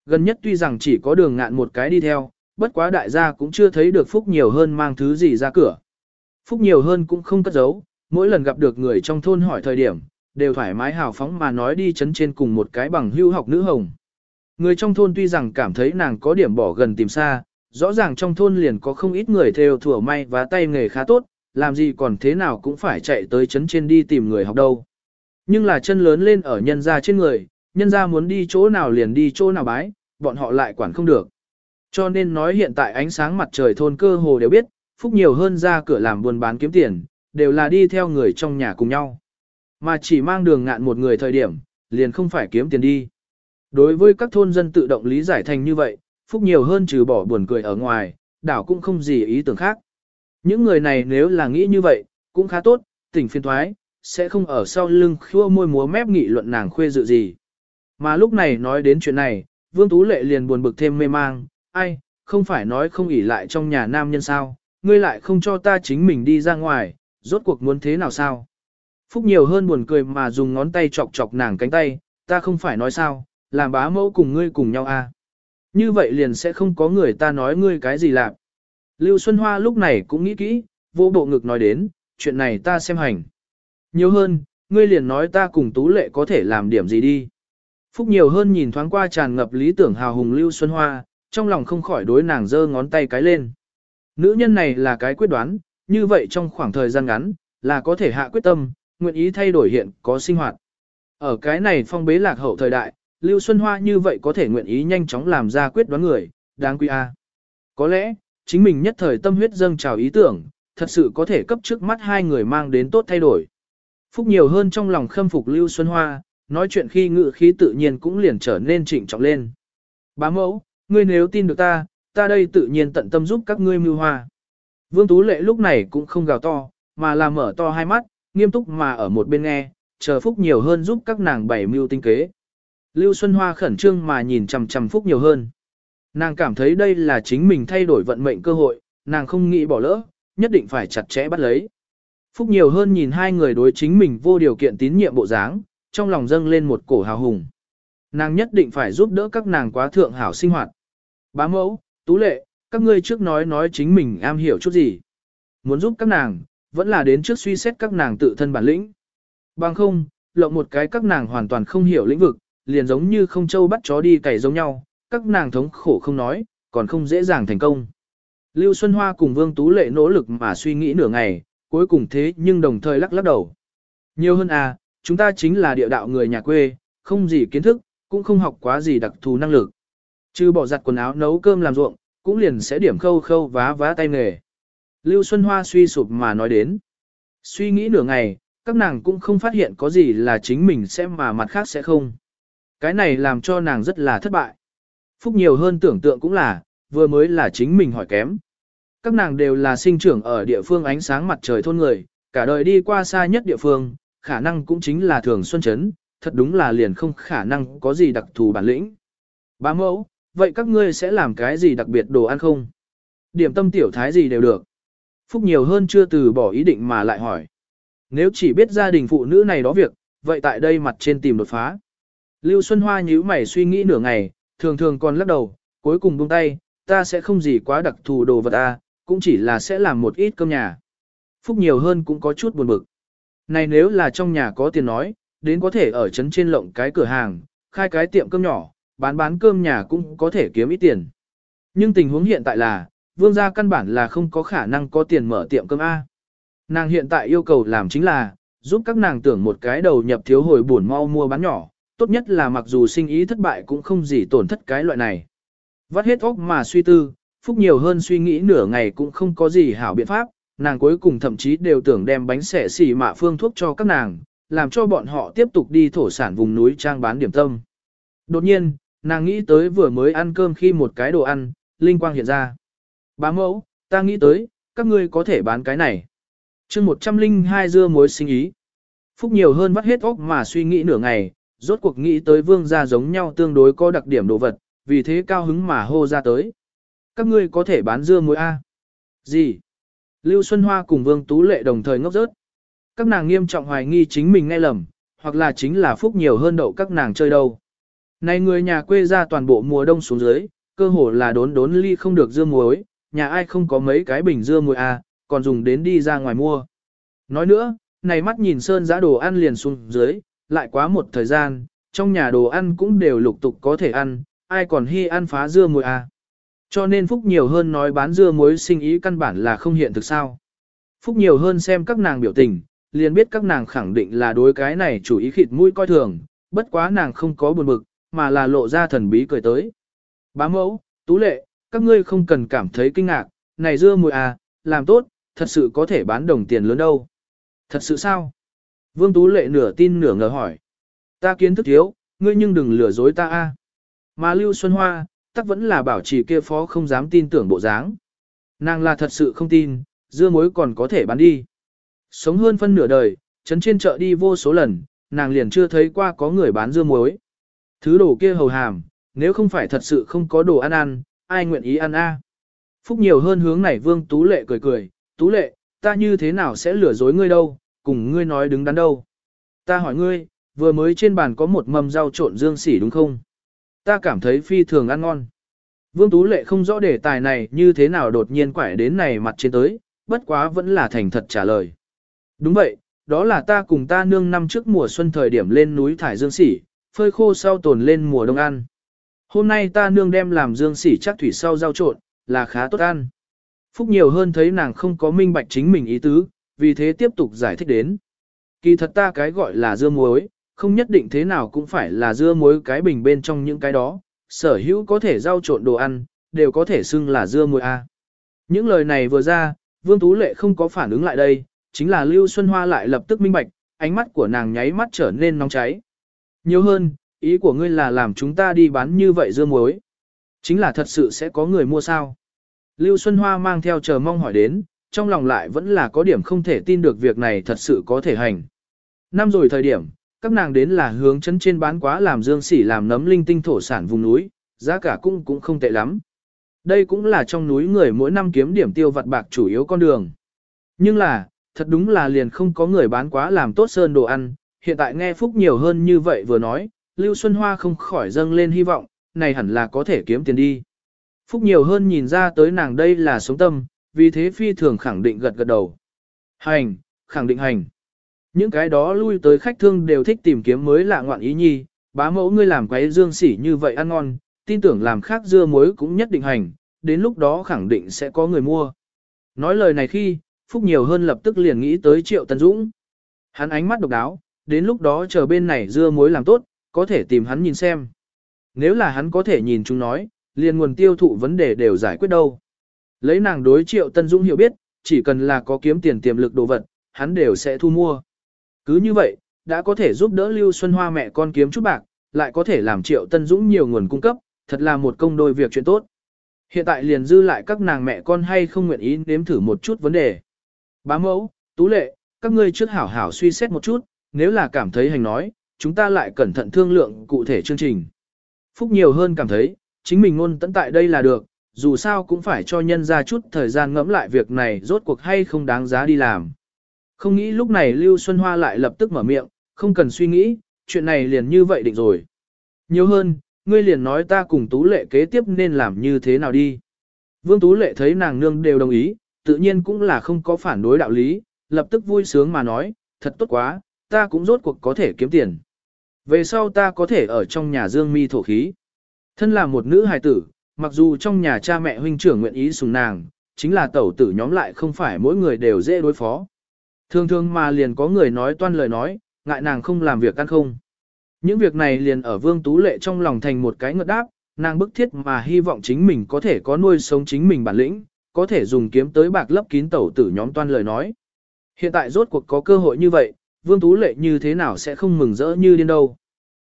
Gần nhất tuy rằng chỉ có đường ngạn một cái đi theo, bất quá đại gia cũng chưa thấy được Phúc nhiều hơn mang thứ gì ra cửa. Phúc nhiều hơn cũng không cất giấu, mỗi lần gặp được người trong thôn hỏi thời điểm, đều thoải mái hào phóng mà nói đi chấn trên cùng một cái bằng hưu học nữ hồng. Người trong thôn tuy rằng cảm thấy nàng có điểm bỏ gần tìm xa, rõ ràng trong thôn liền có không ít người theo thủa may và tay nghề khá tốt, làm gì còn thế nào cũng phải chạy tới chấn trên đi tìm người học đâu. Nhưng là chân lớn lên ở nhân gia trên người, nhân gia muốn đi chỗ nào liền đi chỗ nào bái, bọn họ lại quản không được. Cho nên nói hiện tại ánh sáng mặt trời thôn cơ hồ đều biết, phúc nhiều hơn ra cửa làm buôn bán kiếm tiền, đều là đi theo người trong nhà cùng nhau. Mà chỉ mang đường ngạn một người thời điểm, liền không phải kiếm tiền đi. Đối với các thôn dân tự động lý giải thành như vậy, phúc nhiều hơn trừ bỏ buồn cười ở ngoài, đảo cũng không gì ý tưởng khác. Những người này nếu là nghĩ như vậy, cũng khá tốt, tỉnh phiên thoái, sẽ không ở sau lưng khua môi múa mép nghị luận nàng khuê dự gì. Mà lúc này nói đến chuyện này, Vương Tú Lệ liền buồn bực thêm mê mang, ai, không phải nói không ỉ lại trong nhà nam nhân sao, ngươi lại không cho ta chính mình đi ra ngoài, rốt cuộc muốn thế nào sao? Phúc nhiều hơn buồn cười mà dùng ngón tay chọc chọc nàng cánh tay, ta không phải nói sao, làm bá mẫu cùng ngươi cùng nhau à. Như vậy liền sẽ không có người ta nói ngươi cái gì lạc. Lưu Xuân Hoa lúc này cũng nghĩ kỹ, vô bộ ngực nói đến, chuyện này ta xem hành. Nhiều hơn, ngươi liền nói ta cùng Tú Lệ có thể làm điểm gì đi. Phúc nhiều hơn nhìn thoáng qua tràn ngập lý tưởng hào hùng Lưu Xuân Hoa, trong lòng không khỏi đối nàng giơ ngón tay cái lên. Nữ nhân này là cái quyết đoán, như vậy trong khoảng thời gian ngắn, là có thể hạ quyết tâm, nguyện ý thay đổi hiện có sinh hoạt. Ở cái này phong bế lạc hậu thời đại, Lưu Xuân Hoa như vậy có thể nguyện ý nhanh chóng làm ra quyết đoán người, đáng quý a. À. Có lẽ, chính mình nhất thời tâm huyết dâng trào ý tưởng, thật sự có thể cấp trước mắt hai người mang đến tốt thay đổi. Phúc nhiều hơn trong lòng khâm phục Lưu Xuân Hoa, nói chuyện khi ngự khí tự nhiên cũng liền trở nên trịnh trọng lên. Bá mẫu, ngươi nếu tin được ta, ta đây tự nhiên tận tâm giúp các ngươi mưu hoa. Vương Tú Lệ lúc này cũng không gào to, mà là mở to hai mắt, nghiêm túc mà ở một bên nghe, chờ Phúc nhiều hơn giúp các nàng bảy mưu tinh kế. Lưu Xuân Hoa khẩn trương mà nhìn chằm chằm Phúc nhiều hơn. Nàng cảm thấy đây là chính mình thay đổi vận mệnh cơ hội, nàng không nghĩ bỏ lỡ, nhất định phải chặt chẽ bắt lấy. Phúc nhiều hơn nhìn hai người đối chính mình vô điều kiện tín nhiệm bộ dáng, trong lòng dâng lên một cổ hào hùng. Nàng nhất định phải giúp đỡ các nàng quá thượng hảo sinh hoạt. Bá mẫu, tú lệ, các ngươi trước nói nói chính mình am hiểu chút gì. Muốn giúp các nàng, vẫn là đến trước suy xét các nàng tự thân bản lĩnh. Bằng không, lộng một cái các nàng hoàn toàn không hiểu lĩnh vực, liền giống như không châu bắt chó đi cày giống nhau, các nàng thống khổ không nói, còn không dễ dàng thành công. Lưu Xuân Hoa cùng Vương Tú Lệ nỗ lực mà suy nghĩ nửa ngày, cuối cùng thế nhưng đồng thời lắc lắc đầu. Nhiều hơn à, chúng ta chính là địa đạo người nhà quê, không gì kiến thức, cũng không học quá gì đặc thù năng lực. Chứ bỏ giặt quần áo nấu cơm làm ruộng, cũng liền sẽ điểm khâu khâu vá vá tay nghề. Lưu Xuân Hoa suy sụp mà nói đến. Suy nghĩ nửa ngày, các nàng cũng không phát hiện có gì là chính mình sẽ mà mặt khác sẽ không. Cái này làm cho nàng rất là thất bại. Phúc nhiều hơn tưởng tượng cũng là, vừa mới là chính mình hỏi kém. Các nàng đều là sinh trưởng ở địa phương ánh sáng mặt trời thôn người, cả đời đi qua xa nhất địa phương, khả năng cũng chính là thường xuân chấn, thật đúng là liền không khả năng có gì đặc thù bản lĩnh. Bá mẫu, vậy các ngươi sẽ làm cái gì đặc biệt đồ ăn không? Điểm tâm tiểu thái gì đều được. Phúc nhiều hơn chưa từ bỏ ý định mà lại hỏi. Nếu chỉ biết gia đình phụ nữ này đó việc, vậy tại đây mặt trên tìm đột phá. Lưu Xuân Hoa nhíu mày suy nghĩ nửa ngày, thường thường còn lắc đầu, cuối cùng buông tay, ta sẽ không gì quá đặc thù đồ vật ta, cũng chỉ là sẽ làm một ít cơm nhà. Phúc nhiều hơn cũng có chút buồn bực. Này nếu là trong nhà có tiền nói, đến có thể ở trấn trên lộng cái cửa hàng, khai cái tiệm cơm nhỏ, bán bán cơm nhà cũng có thể kiếm ít tiền. Nhưng tình huống hiện tại là, vương gia căn bản là không có khả năng có tiền mở tiệm cơm A. Nàng hiện tại yêu cầu làm chính là, giúp các nàng tưởng một cái đầu nhập thiếu hồi buồn mau mua bán nhỏ, tốt nhất là mặc dù sinh ý thất bại cũng không gì tổn thất cái loại này. Vắt hết óc mà suy tư, phúc nhiều hơn suy nghĩ nửa ngày cũng không có gì hảo biện pháp, nàng cuối cùng thậm chí đều tưởng đem bánh xẻ xỉ mạ phương thuốc cho các nàng, làm cho bọn họ tiếp tục đi thổ sản vùng núi trang bán điểm tâm. Đột nhiên, nàng nghĩ tới vừa mới ăn cơm khi một cái đồ ăn, linh quang hiện ra. Bá mẫu, ta nghĩ tới, các ngươi có thể bán cái này. chương 102 dưa muối sinh ý. Phúc nhiều hơn vắt hết óc mà suy nghĩ nửa ngày, rốt cuộc nghĩ tới vương gia giống nhau tương đối có đặc điểm đồ vật, vì thế cao hứng mà hô ra tới. Các ngươi có thể bán dưa muối A. Gì? Lưu Xuân Hoa cùng Vương Tú Lệ đồng thời ngốc rớt. các nàng nghiêm trọng hoài nghi chính mình nghe lầm, hoặc là chính là phúc nhiều hơn đậu các nàng chơi đâu. Này người nhà quê ra toàn bộ mùa đông xuống dưới, cơ hồ là đốn đốn ly không được dưa muối, nhà ai không có mấy cái bình dưa muối à, còn dùng đến đi ra ngoài mua. Nói nữa, này mắt nhìn sơn giá đồ ăn liền xuống dưới, lại quá một thời gian, trong nhà đồ ăn cũng đều lục tục có thể ăn, ai còn hy ăn phá dưa muối à. Cho nên Phúc nhiều hơn nói bán dưa muối sinh ý căn bản là không hiện thực sao. Phúc nhiều hơn xem các nàng biểu tình, liền biết các nàng khẳng định là đối cái này chủ ý khịt mũi coi thường, bất quá nàng không có buồn bực, mà là lộ ra thần bí cười tới. Bá mẫu, tú lệ, các ngươi không cần cảm thấy kinh ngạc, này dưa muối à, làm tốt, thật sự có thể bán đồng tiền lớn đâu. Thật sự sao? Vương Tú Lệ nửa tin nửa ngờ hỏi. Ta kiến thức thiếu, ngươi nhưng đừng lừa dối ta a. Mà Lưu Xuân Hoa, tắc vẫn là bảo trì kia phó không dám tin tưởng bộ dáng. Nàng là thật sự không tin, dưa muối còn có thể bán đi. Sống hơn phân nửa đời, chấn trên chợ đi vô số lần, nàng liền chưa thấy qua có người bán dưa muối. Thứ đồ kia hầu hàm, nếu không phải thật sự không có đồ ăn ăn, ai nguyện ý ăn a? Phúc nhiều hơn hướng này Vương Tú Lệ cười cười, Tú Lệ, ta như thế nào sẽ lừa dối ngươi đâu, cùng ngươi nói đứng đắn đâu. Ta hỏi ngươi, vừa mới trên bàn có một mâm rau trộn dương sỉ đúng không? Ta cảm thấy phi thường ăn ngon. Vương Tú Lệ không rõ đề tài này như thế nào đột nhiên quải đến này mặt trên tới, bất quá vẫn là thành thật trả lời. Đúng vậy, đó là ta cùng ta nương năm trước mùa xuân thời điểm lên núi thải dương sỉ, phơi khô sau tồn lên mùa đông ăn. Hôm nay ta nương đem làm dương sỉ chắc thủy sau giao trộn, là khá tốt ăn. Phúc nhiều hơn thấy nàng không có minh bạch chính mình ý tứ, vì thế tiếp tục giải thích đến. Kỳ thật ta cái gọi là dưa muối, không nhất định thế nào cũng phải là dưa muối cái bình bên trong những cái đó, sở hữu có thể giao trộn đồ ăn, đều có thể xưng là dưa muối A. Những lời này vừa ra, Vương Tú Lệ không có phản ứng lại đây, chính là Lưu Xuân Hoa lại lập tức minh bạch, ánh mắt của nàng nháy mắt trở nên nóng cháy. Nhiều hơn, ý của ngươi là làm chúng ta đi bán như vậy dưa muối. Chính là thật sự sẽ có người mua sao? Lưu Xuân Hoa mang theo chờ mong hỏi đến, trong lòng lại vẫn là có điểm không thể tin được việc này thật sự có thể hành. Năm rồi thời điểm, các nàng đến là hướng chân trên bán quá làm dương sỉ làm nấm linh tinh thổ sản vùng núi, giá cả cũng cũng không tệ lắm. Đây cũng là trong núi người mỗi năm kiếm điểm tiêu vặt bạc chủ yếu con đường. Nhưng là, thật đúng là liền không có người bán quá làm tốt sơn đồ ăn, hiện tại nghe Phúc nhiều hơn như vậy vừa nói, Lưu Xuân Hoa không khỏi dâng lên hy vọng, này hẳn là có thể kiếm tiền đi. Phúc nhiều hơn nhìn ra tới nàng đây là sống tâm, vì thế phi thường khẳng định gật gật đầu. Hành, khẳng định hành. Những cái đó lui tới khách thương đều thích tìm kiếm mới lạ ngoạn ý nhi, bá mẫu ngươi làm quái dương sỉ như vậy ăn ngon, tin tưởng làm khác dưa muối cũng nhất định hành, đến lúc đó khẳng định sẽ có người mua. Nói lời này khi, Phúc nhiều hơn lập tức liền nghĩ tới Triệu Tân Dũng. Hắn ánh mắt độc đáo, đến lúc đó chờ bên này dưa muối làm tốt, có thể tìm hắn nhìn xem. Nếu là hắn có thể nhìn chúng nói, liền nguồn tiêu thụ vấn đề đều giải quyết đâu. Lấy nàng đối Triệu Tân Dũng hiểu biết, chỉ cần là có kiếm tiền tiềm lực đồ vật, hắn đều sẽ thu mua. Cứ như vậy, đã có thể giúp đỡ Lưu Xuân Hoa mẹ con kiếm chút bạc, lại có thể làm Triệu Tân Dũng nhiều nguồn cung cấp, thật là một công đôi việc chuyện tốt. Hiện tại liền dư lại các nàng mẹ con hay không nguyện ý nếm thử một chút vấn đề. Bá mẫu, tú lệ, các ngươi trước hảo hảo suy xét một chút, nếu là cảm thấy hành nói, chúng ta lại cẩn thận thương lượng cụ thể chương trình. Phúc nhiều hơn cảm thấy, chính mình ngôn tận tại đây là được, dù sao cũng phải cho nhân ra chút thời gian ngẫm lại việc này rốt cuộc hay không đáng giá đi làm. Không nghĩ lúc này Lưu Xuân Hoa lại lập tức mở miệng, không cần suy nghĩ, chuyện này liền như vậy định rồi. Nhiều hơn, ngươi liền nói ta cùng Tú Lệ kế tiếp nên làm như thế nào đi. Vương Tú Lệ thấy nàng nương đều đồng ý, tự nhiên cũng là không có phản đối đạo lý, lập tức vui sướng mà nói, thật tốt quá, ta cũng rốt cuộc có thể kiếm tiền. Về sau ta có thể ở trong nhà dương mi thổ khí. Thân là một nữ hài tử, mặc dù trong nhà cha mẹ huynh trưởng nguyện ý sùng nàng, chính là tẩu tử nhóm lại không phải mỗi người đều dễ đối phó. Thường thường mà liền có người nói toan lời nói, ngại nàng không làm việc ăn không. Những việc này liền ở vương tú lệ trong lòng thành một cái ngợt đáp, nàng bức thiết mà hy vọng chính mình có thể có nuôi sống chính mình bản lĩnh, có thể dùng kiếm tới bạc lấp kín tẩu tử nhóm toan lời nói. Hiện tại rốt cuộc có cơ hội như vậy, vương tú lệ như thế nào sẽ không mừng rỡ như điên đâu.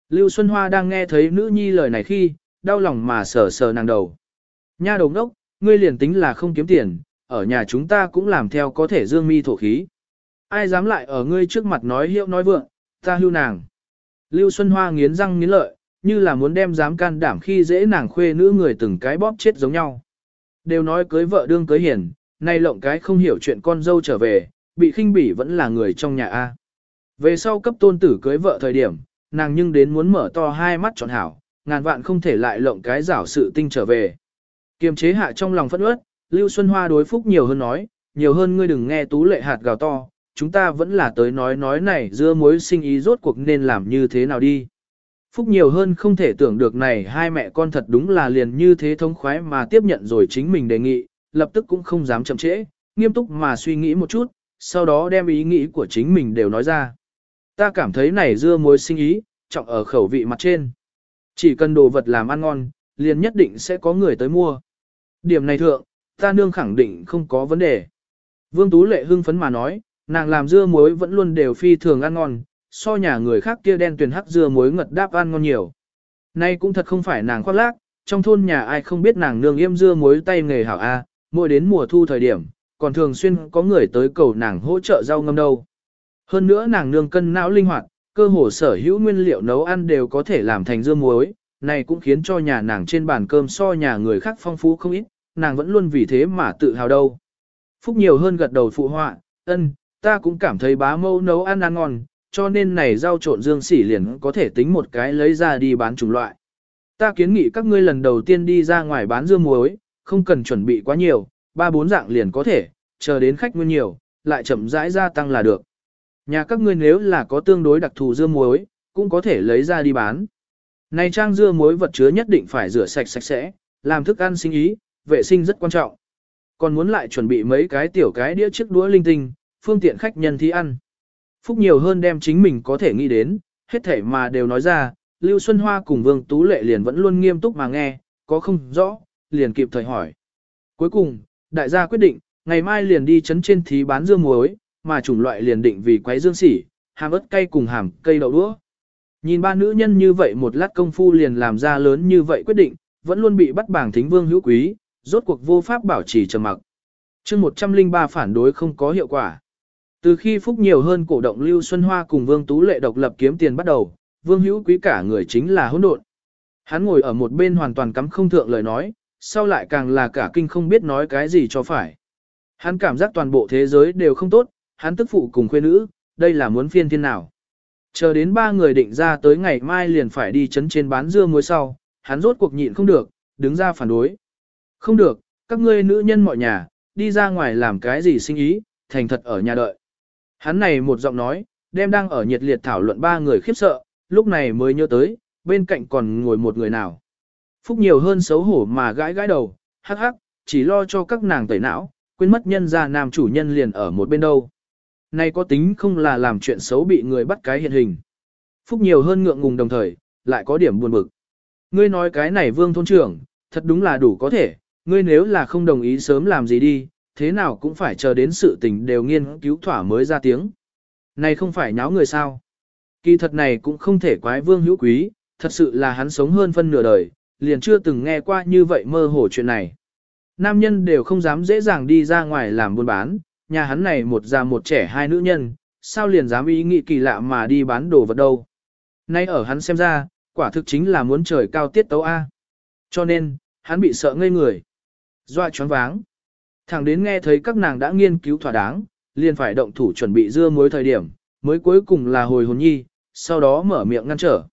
Lưu Xuân Hoa đang nghe thấy nữ nhi lời này khi, đau lòng mà sờ sờ nàng đầu. Nha đồng đốc, ngươi liền tính là không kiếm tiền, ở nhà chúng ta cũng làm theo có thể dương mi thổ khí. Ai dám lại ở ngươi trước mặt nói hiệu nói vượng, ta hưu nàng. Lưu Xuân Hoa nghiến răng nghiến lợi, như là muốn đem dám can đảm khi dễ nàng khuê nữ người từng cái bóp chết giống nhau. Đều nói cưới vợ đương cưới hiền, nay lộng cái không hiểu chuyện con dâu trở về, bị khinh bỉ vẫn là người trong nhà A. Về sau cấp tôn tử cưới vợ thời điểm, nàng nhưng đến muốn mở to hai mắt tròn hảo, ngàn vạn không thể lại lộng cái rảo sự tinh trở về. Kiềm chế hạ trong lòng phẫn uất, Lưu Xuân Hoa đối phúc nhiều hơn nói, nhiều hơn ngươi đừng nghe tú lệ hạt gào to, chúng ta vẫn là tới nói nói này dưa mối sinh ý rốt cuộc nên làm như thế nào đi. Phúc nhiều hơn không thể tưởng được này hai mẹ con thật đúng là liền như thế thông khoái mà tiếp nhận rồi chính mình đề nghị, lập tức cũng không dám chậm trễ, nghiêm túc mà suy nghĩ một chút, sau đó đem ý nghĩ của chính mình đều nói ra. Ta cảm thấy này dưa muối sinh ý, trọng ở khẩu vị mặt trên. Chỉ cần đồ vật làm ăn ngon, liền nhất định sẽ có người tới mua. Điểm này thượng, ta nương khẳng định không có vấn đề. Vương Tú Lệ hưng phấn mà nói, nàng làm dưa muối vẫn luôn đều phi thường ăn ngon, so nhà người khác kia đen tuyền hắc dưa muối ngật đáp ăn ngon nhiều. Nay cũng thật không phải nàng khoác lác, trong thôn nhà ai không biết nàng nương yêm dưa muối tay nghề hảo A, mỗi đến mùa thu thời điểm, còn thường xuyên có người tới cầu nàng hỗ trợ rau ngâm đâu. Hơn nữa nàng nương cân não linh hoạt, cơ hồ sở hữu nguyên liệu nấu ăn đều có thể làm thành dưa muối, này cũng khiến cho nhà nàng trên bàn cơm so nhà người khác phong phú không ít, nàng vẫn luôn vì thế mà tự hào đâu. Phúc nhiều hơn gật đầu phụ họa, ân, ta cũng cảm thấy bá mâu nấu ăn ăn ngon, cho nên này rau trộn dương sỉ liền có thể tính một cái lấy ra đi bán chủng loại. Ta kiến nghị các ngươi lần đầu tiên đi ra ngoài bán dưa muối, không cần chuẩn bị quá nhiều, ba bốn dạng liền có thể, chờ đến khách nguyên nhiều, lại chậm rãi gia tăng là được. Nhà các ngươi nếu là có tương đối đặc thù dưa muối, cũng có thể lấy ra đi bán. Này trang dưa muối vật chứa nhất định phải rửa sạch sạch sẽ, làm thức ăn sinh ý, vệ sinh rất quan trọng. Còn muốn lại chuẩn bị mấy cái tiểu cái đĩa chiếc đũa linh tinh, phương tiện khách nhân thi ăn. Phúc nhiều hơn đem chính mình có thể nghĩ đến, hết thể mà đều nói ra, Lưu Xuân Hoa cùng Vương Tú Lệ liền vẫn luôn nghiêm túc mà nghe, có không rõ, liền kịp thời hỏi. Cuối cùng, đại gia quyết định, ngày mai liền đi chấn trên thí bán dưa muối, mà chủng loại liền định vì quấy dương sỉ, hàm ớt cay cùng hàm cây đậu đũa. Nhìn ba nữ nhân như vậy một lát công phu liền làm ra lớn như vậy quyết định, vẫn luôn bị bắt bảng thính vương hữu quý, rốt cuộc vô pháp bảo trì trầm mặc. chương 103 phản đối không có hiệu quả. Từ khi Phúc nhiều hơn cổ động Lưu Xuân Hoa cùng Vương Tú Lệ độc lập kiếm tiền bắt đầu, Vương Hữu Quý cả người chính là hỗn độn. Hắn ngồi ở một bên hoàn toàn cắm không thượng lời nói, sau lại càng là cả kinh không biết nói cái gì cho phải. Hắn cảm giác toàn bộ thế giới đều không tốt, hắn tức phụ cùng khuê nữ, đây là muốn phiên thiên nào. Chờ đến ba người định ra tới ngày mai liền phải đi chấn trên bán dưa muối sau, hắn rốt cuộc nhịn không được, đứng ra phản đối. Không được, các ngươi nữ nhân mọi nhà, đi ra ngoài làm cái gì sinh ý, thành thật ở nhà đợi. Hắn này một giọng nói, đem đang ở nhiệt liệt thảo luận ba người khiếp sợ, lúc này mới nhớ tới, bên cạnh còn ngồi một người nào. Phúc nhiều hơn xấu hổ mà gãi gãi đầu, hắc hắc, chỉ lo cho các nàng tẩy não, quên mất nhân ra nam chủ nhân liền ở một bên đâu. Này có tính không là làm chuyện xấu bị người bắt cái hiện hình. Phúc nhiều hơn ngượng ngùng đồng thời, lại có điểm buồn bực. Ngươi nói cái này vương thôn trưởng, thật đúng là đủ có thể, ngươi nếu là không đồng ý sớm làm gì đi, thế nào cũng phải chờ đến sự tình đều nghiên cứu thỏa mới ra tiếng. Này không phải nháo người sao. Kỳ thật này cũng không thể quái vương hữu quý, thật sự là hắn sống hơn phân nửa đời, liền chưa từng nghe qua như vậy mơ hồ chuyện này. Nam nhân đều không dám dễ dàng đi ra ngoài làm buôn bán, nhà hắn này một già một trẻ hai nữ nhân, sao liền dám ý nghĩ kỳ lạ mà đi bán đồ vật đâu. Nay ở hắn xem ra, quả thực chính là muốn trời cao tiết tấu A. Cho nên, hắn bị sợ ngây người. Doa choáng váng. Thẳng đến nghe thấy các nàng đã nghiên cứu thỏa đáng, liền phải động thủ chuẩn bị dưa muối thời điểm, mới cuối cùng là hồi hồn nhi, sau đó mở miệng ngăn trở.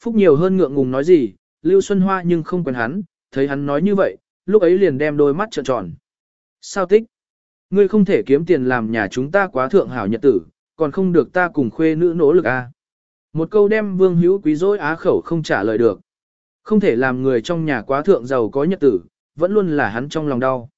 Phúc nhiều hơn ngượng ngùng nói gì, Lưu Xuân Hoa nhưng không quen hắn, thấy hắn nói như vậy, lúc ấy liền đem đôi mắt trợn tròn. Sao tích? Ngươi không thể kiếm tiền làm nhà chúng ta quá thượng hảo nhật tử, còn không được ta cùng khuê nữ nỗ lực à. Một câu đem vương hữu quý dối á khẩu không trả lời được. Không thể làm người trong nhà quá thượng giàu có nhật tử, vẫn luôn là hắn trong lòng đau.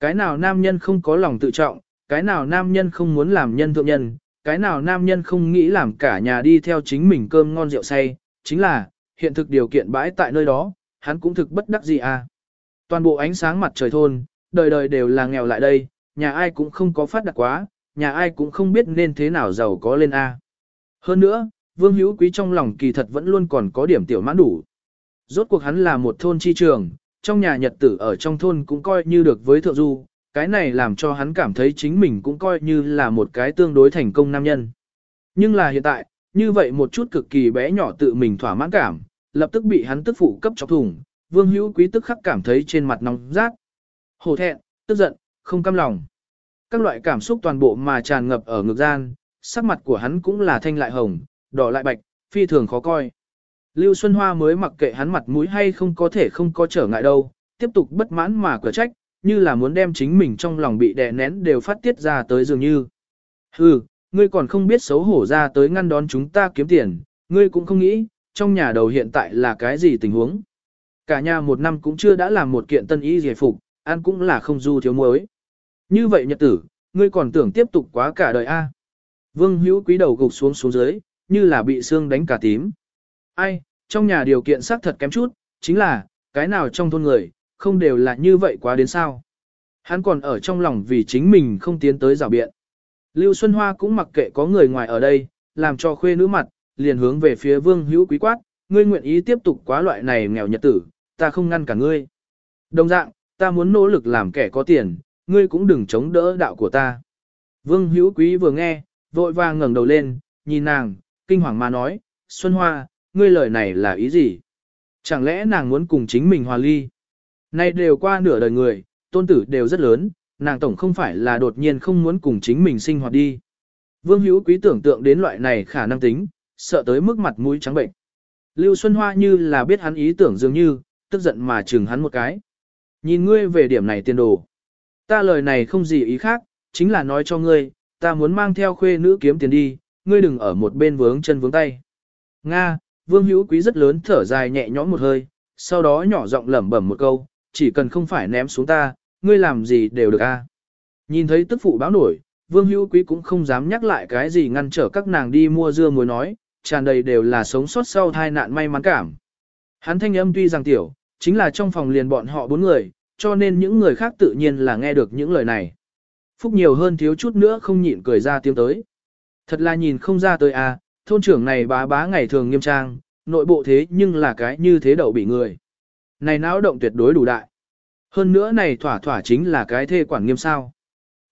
Cái nào nam nhân không có lòng tự trọng, cái nào nam nhân không muốn làm nhân thượng nhân, cái nào nam nhân không nghĩ làm cả nhà đi theo chính mình cơm ngon rượu say, chính là, hiện thực điều kiện bãi tại nơi đó, hắn cũng thực bất đắc gì à. Toàn bộ ánh sáng mặt trời thôn, đời đời đều là nghèo lại đây, nhà ai cũng không có phát đạt quá, nhà ai cũng không biết nên thế nào giàu có lên A. Hơn nữa, Vương Hữu Quý trong lòng kỳ thật vẫn luôn còn có điểm tiểu mãn đủ. Rốt cuộc hắn là một thôn chi trường, trong nhà nhật tử ở trong thôn cũng coi như được với thượng du, cái này làm cho hắn cảm thấy chính mình cũng coi như là một cái tương đối thành công nam nhân. Nhưng là hiện tại, như vậy một chút cực kỳ bé nhỏ tự mình thỏa mãn cảm, lập tức bị hắn tức phụ cấp chọc thủng, vương hữu quý tức khắc cảm thấy trên mặt nóng rát. Hổ thẹn, tức giận, không cam lòng. Các loại cảm xúc toàn bộ mà tràn ngập ở ngực gian, sắc mặt của hắn cũng là thanh lại hồng, đỏ lại bạch, phi thường khó coi. Lưu Xuân Hoa mới mặc kệ hắn mặt mũi hay không có thể không có trở ngại đâu, tiếp tục bất mãn mà cửa trách, như là muốn đem chính mình trong lòng bị đè nén đều phát tiết ra tới dường như. Hừ, ngươi còn không biết xấu hổ ra tới ngăn đón chúng ta kiếm tiền, ngươi cũng không nghĩ, trong nhà đầu hiện tại là cái gì tình huống. Cả nhà một năm cũng chưa đã làm một kiện tân y giải phục, ăn cũng là không du thiếu muối. Như vậy nhật tử, ngươi còn tưởng tiếp tục quá cả đời a? Vương hữu quý đầu gục xuống xuống dưới, như là bị xương đánh cả tím. Ai, trong nhà điều kiện xác thật kém chút, chính là, cái nào trong thôn người, không đều là như vậy quá đến sao. Hắn còn ở trong lòng vì chính mình không tiến tới rào biện. Lưu Xuân Hoa cũng mặc kệ có người ngoài ở đây, làm cho khuê nữ mặt, liền hướng về phía vương hữu quý quát, ngươi nguyện ý tiếp tục quá loại này nghèo nhật tử, ta không ngăn cả ngươi. Đồng dạng, ta muốn nỗ lực làm kẻ có tiền, ngươi cũng đừng chống đỡ đạo của ta. Vương hữu quý vừa nghe, vội vàng ngẩng đầu lên, nhìn nàng, kinh hoàng mà nói, Xuân Hoa, ngươi lời này là ý gì? Chẳng lẽ nàng muốn cùng chính mình hòa ly? Nay đều qua nửa đời người, tôn tử đều rất lớn, nàng tổng không phải là đột nhiên không muốn cùng chính mình sinh hoạt đi. Vương Hữu Quý tưởng tượng đến loại này khả năng tính, sợ tới mức mặt mũi trắng bệnh. Lưu Xuân Hoa như là biết hắn ý tưởng dường như, tức giận mà chừng hắn một cái. Nhìn ngươi về điểm này tiền đồ. Ta lời này không gì ý khác, chính là nói cho ngươi, ta muốn mang theo khuê nữ kiếm tiền đi, ngươi đừng ở một bên vướng chân vướng tay. Nga, Vương Hữu Quý rất lớn thở dài nhẹ nhõm một hơi, sau đó nhỏ giọng lẩm bẩm một câu, chỉ cần không phải ném xuống ta, ngươi làm gì đều được a. Nhìn thấy tức phụ báo nổi, Vương Hữu Quý cũng không dám nhắc lại cái gì ngăn trở các nàng đi mua dưa muối nói, tràn đầy đều là sống sót sau tai nạn may mắn cảm. Hắn thanh âm tuy rằng tiểu, chính là trong phòng liền bọn họ bốn người, cho nên những người khác tự nhiên là nghe được những lời này. Phúc nhiều hơn thiếu chút nữa không nhịn cười ra tiếng tới. Thật là nhìn không ra tới à, thôn trưởng này bá bá ngày thường nghiêm trang, nội bộ thế nhưng là cái như thế đậu bị người. Này náo động tuyệt đối đủ đại. Hơn nữa này thỏa thỏa chính là cái thê quản nghiêm sao.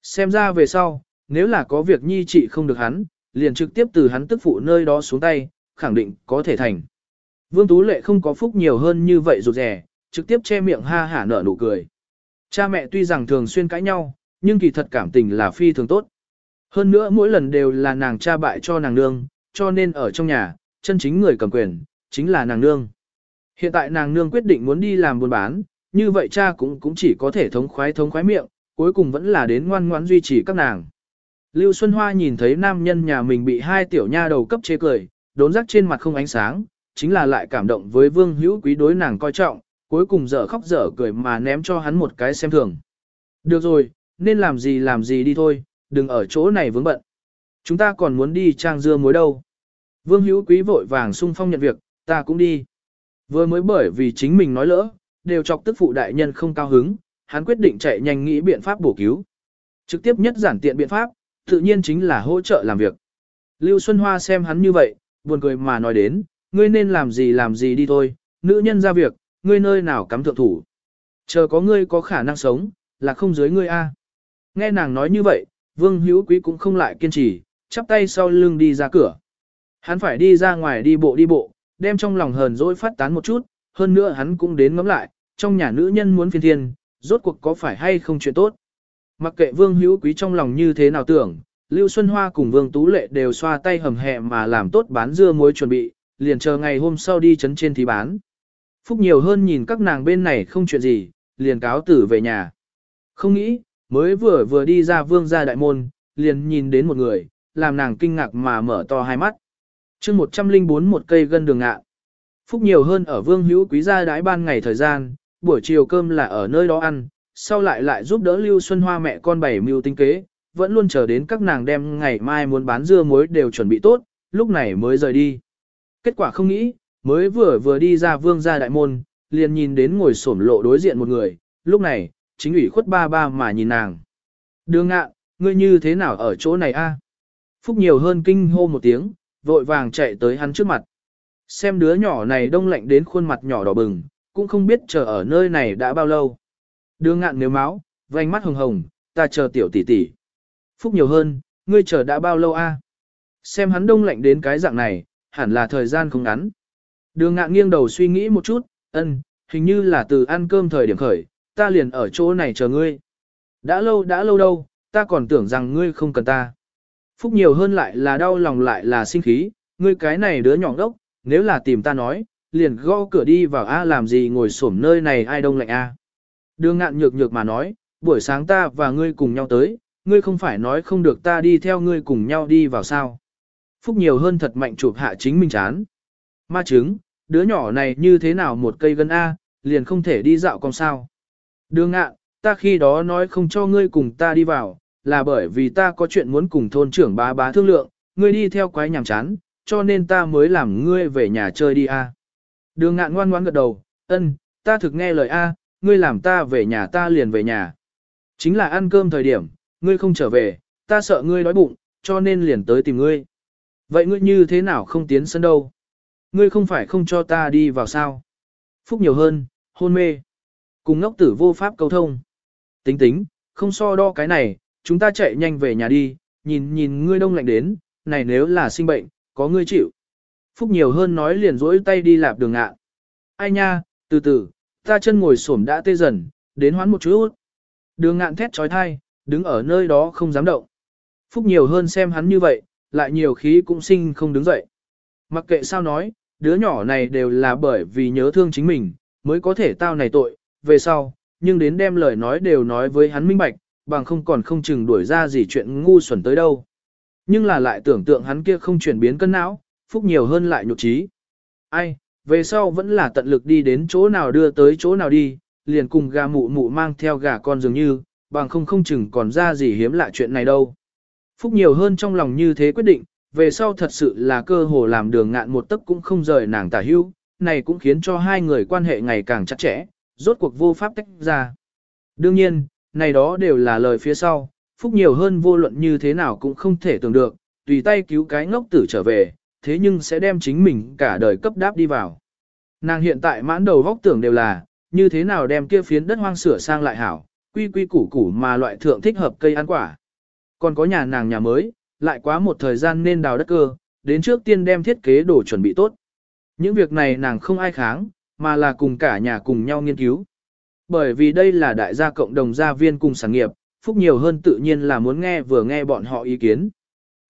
Xem ra về sau, nếu là có việc nhi trị không được hắn, liền trực tiếp từ hắn tức phụ nơi đó xuống tay, khẳng định có thể thành. Vương Tú Lệ không có phúc nhiều hơn như vậy rụt rẻ, trực tiếp che miệng ha hả nở nụ cười. Cha mẹ tuy rằng thường xuyên cãi nhau, nhưng kỳ thật cảm tình là phi thường tốt. Hơn nữa mỗi lần đều là nàng cha bại cho nàng nương, cho nên ở trong nhà, chân chính người cầm quyền, chính là nàng nương. Hiện tại nàng nương quyết định muốn đi làm buôn bán, như vậy cha cũng cũng chỉ có thể thống khoái thống khoái miệng, cuối cùng vẫn là đến ngoan ngoãn duy trì các nàng. Lưu Xuân Hoa nhìn thấy nam nhân nhà mình bị hai tiểu nha đầu cấp chế cười, đốn rắc trên mặt không ánh sáng, chính là lại cảm động với vương hữu quý đối nàng coi trọng, cuối cùng dở khóc dở cười mà ném cho hắn một cái xem thường. Được rồi, nên làm gì làm gì đi thôi, đừng ở chỗ này vướng bận. Chúng ta còn muốn đi trang dưa muối đâu. Vương hữu quý vội vàng sung phong nhận việc, ta cũng đi. Vừa mới bởi vì chính mình nói lỡ, đều chọc tức phụ đại nhân không cao hứng, hắn quyết định chạy nhanh nghĩ biện pháp bổ cứu. Trực tiếp nhất giản tiện biện pháp, tự nhiên chính là hỗ trợ làm việc. Lưu Xuân Hoa xem hắn như vậy, buồn cười mà nói đến, ngươi nên làm gì làm gì đi thôi, nữ nhân ra việc, ngươi nơi nào cắm thượng thủ. Chờ có ngươi có khả năng sống, là không dưới ngươi a. Nghe nàng nói như vậy, Vương Hữu Quý cũng không lại kiên trì, chắp tay sau lưng đi ra cửa. Hắn phải đi ra ngoài đi bộ đi bộ, đem trong lòng hờn dỗi phát tán một chút, hơn nữa hắn cũng đến ngắm lại, trong nhà nữ nhân muốn phiên thiên, rốt cuộc có phải hay không chuyện tốt. Mặc kệ Vương Hữu Quý trong lòng như thế nào tưởng, Lưu Xuân Hoa cùng Vương Tú Lệ đều xoa tay hầm hẹ mà làm tốt bán dưa muối chuẩn bị, liền chờ ngày hôm sau đi chấn trên thì bán. Phúc nhiều hơn nhìn các nàng bên này không chuyện gì, liền cáo tử về nhà. Không nghĩ, mới vừa vừa đi ra vương gia đại môn, liền nhìn đến một người, làm nàng kinh ngạc mà mở to hai mắt. chương 104 một cây gân đường ngạ. Phúc nhiều hơn ở vương hữu quý gia đái ban ngày thời gian, buổi chiều cơm là ở nơi đó ăn, sau lại lại giúp đỡ Lưu Xuân Hoa mẹ con bảy mưu tinh kế, vẫn luôn chờ đến các nàng đem ngày mai muốn bán dưa muối đều chuẩn bị tốt, lúc này mới rời đi. Kết quả không nghĩ, mới vừa vừa đi ra vương gia đại môn, liền nhìn đến ngồi xổm lộ đối diện một người, lúc này, chính ủy khuất ba ba mà nhìn nàng. Đường ngạ, ngươi như thế nào ở chỗ này a? Phúc nhiều hơn kinh hô một tiếng, vội vàng chạy tới hắn trước mặt. Xem đứa nhỏ này đông lạnh đến khuôn mặt nhỏ đỏ bừng, cũng không biết chờ ở nơi này đã bao lâu. Đường ngạn nếu máu, vành mắt hồng hồng, ta chờ tiểu tỷ tỷ. Phúc nhiều hơn, ngươi chờ đã bao lâu a? Xem hắn đông lạnh đến cái dạng này, hẳn là thời gian không ngắn. Đường ngạn nghiêng đầu suy nghĩ một chút, ân, hình như là từ ăn cơm thời điểm khởi, ta liền ở chỗ này chờ ngươi. Đã lâu đã lâu đâu, ta còn tưởng rằng ngươi không cần ta. Phúc nhiều hơn lại là đau lòng lại là sinh khí, ngươi cái này đứa nhỏ đốc, nếu là tìm ta nói, liền gõ cửa đi vào A làm gì ngồi xổm nơi này ai đông lạnh A. Đường ngạn nhược nhược mà nói, buổi sáng ta và ngươi cùng nhau tới, ngươi không phải nói không được ta đi theo ngươi cùng nhau đi vào sao. Phúc nhiều hơn thật mạnh chụp hạ chính mình chán. Ma chứng, đứa nhỏ này như thế nào một cây gân A, liền không thể đi dạo con sao. Đường ngạn, ta khi đó nói không cho ngươi cùng ta đi vào, là bởi vì ta có chuyện muốn cùng thôn trưởng bá bá thương lượng, ngươi đi theo quái nhàm chán, cho nên ta mới làm ngươi về nhà chơi đi a. Đường ngạn ngoan ngoãn gật đầu, ân, ta thực nghe lời a, ngươi làm ta về nhà ta liền về nhà. Chính là ăn cơm thời điểm, ngươi không trở về, ta sợ ngươi đói bụng, cho nên liền tới tìm ngươi. Vậy ngươi như thế nào không tiến sân đâu? Ngươi không phải không cho ta đi vào sao? Phúc nhiều hơn, hôn mê. Cùng ngốc tử vô pháp cầu thông. Tính tính, không so đo cái này, chúng ta chạy nhanh về nhà đi, nhìn nhìn ngươi đông lạnh đến, này nếu là sinh bệnh, có ngươi chịu. Phúc nhiều hơn nói liền rỗi tay đi lạp đường ngạ. Ai nha, từ từ, ta chân ngồi xổm đã tê dần, đến hoán một chút. Đường ngạn thét trói thai, đứng ở nơi đó không dám động. Phúc nhiều hơn xem hắn như vậy, lại nhiều khí cũng sinh không đứng dậy. Mặc kệ sao nói, đứa nhỏ này đều là bởi vì nhớ thương chính mình, mới có thể tao này tội, về sau, nhưng đến đem lời nói đều nói với hắn minh bạch, bằng không còn không chừng đuổi ra gì chuyện ngu xuẩn tới đâu. Nhưng là lại tưởng tượng hắn kia không chuyển biến cân não, phúc nhiều hơn lại nhục trí. Ai, về sau vẫn là tận lực đi đến chỗ nào đưa tới chỗ nào đi, liền cùng gà mụ mụ mang theo gà con dường như, bằng không không chừng còn ra gì hiếm lạ chuyện này đâu. Phúc nhiều hơn trong lòng như thế quyết định, về sau thật sự là cơ hồ làm đường ngạn một tấc cũng không rời nàng tả hưu, này cũng khiến cho hai người quan hệ ngày càng chặt chẽ, rốt cuộc vô pháp tách ra. Đương nhiên, này đó đều là lời phía sau, phúc nhiều hơn vô luận như thế nào cũng không thể tưởng được, tùy tay cứu cái ngốc tử trở về, thế nhưng sẽ đem chính mình cả đời cấp đáp đi vào. Nàng hiện tại mãn đầu vóc tưởng đều là, như thế nào đem kia phiến đất hoang sửa sang lại hảo, quy quy củ củ mà loại thượng thích hợp cây ăn quả. Còn có nhà nàng nhà mới, lại quá một thời gian nên đào đất cơ, đến trước tiên đem thiết kế đồ chuẩn bị tốt. Những việc này nàng không ai kháng, mà là cùng cả nhà cùng nhau nghiên cứu. Bởi vì đây là đại gia cộng đồng gia viên cùng sản nghiệp, phúc nhiều hơn tự nhiên là muốn nghe vừa nghe bọn họ ý kiến.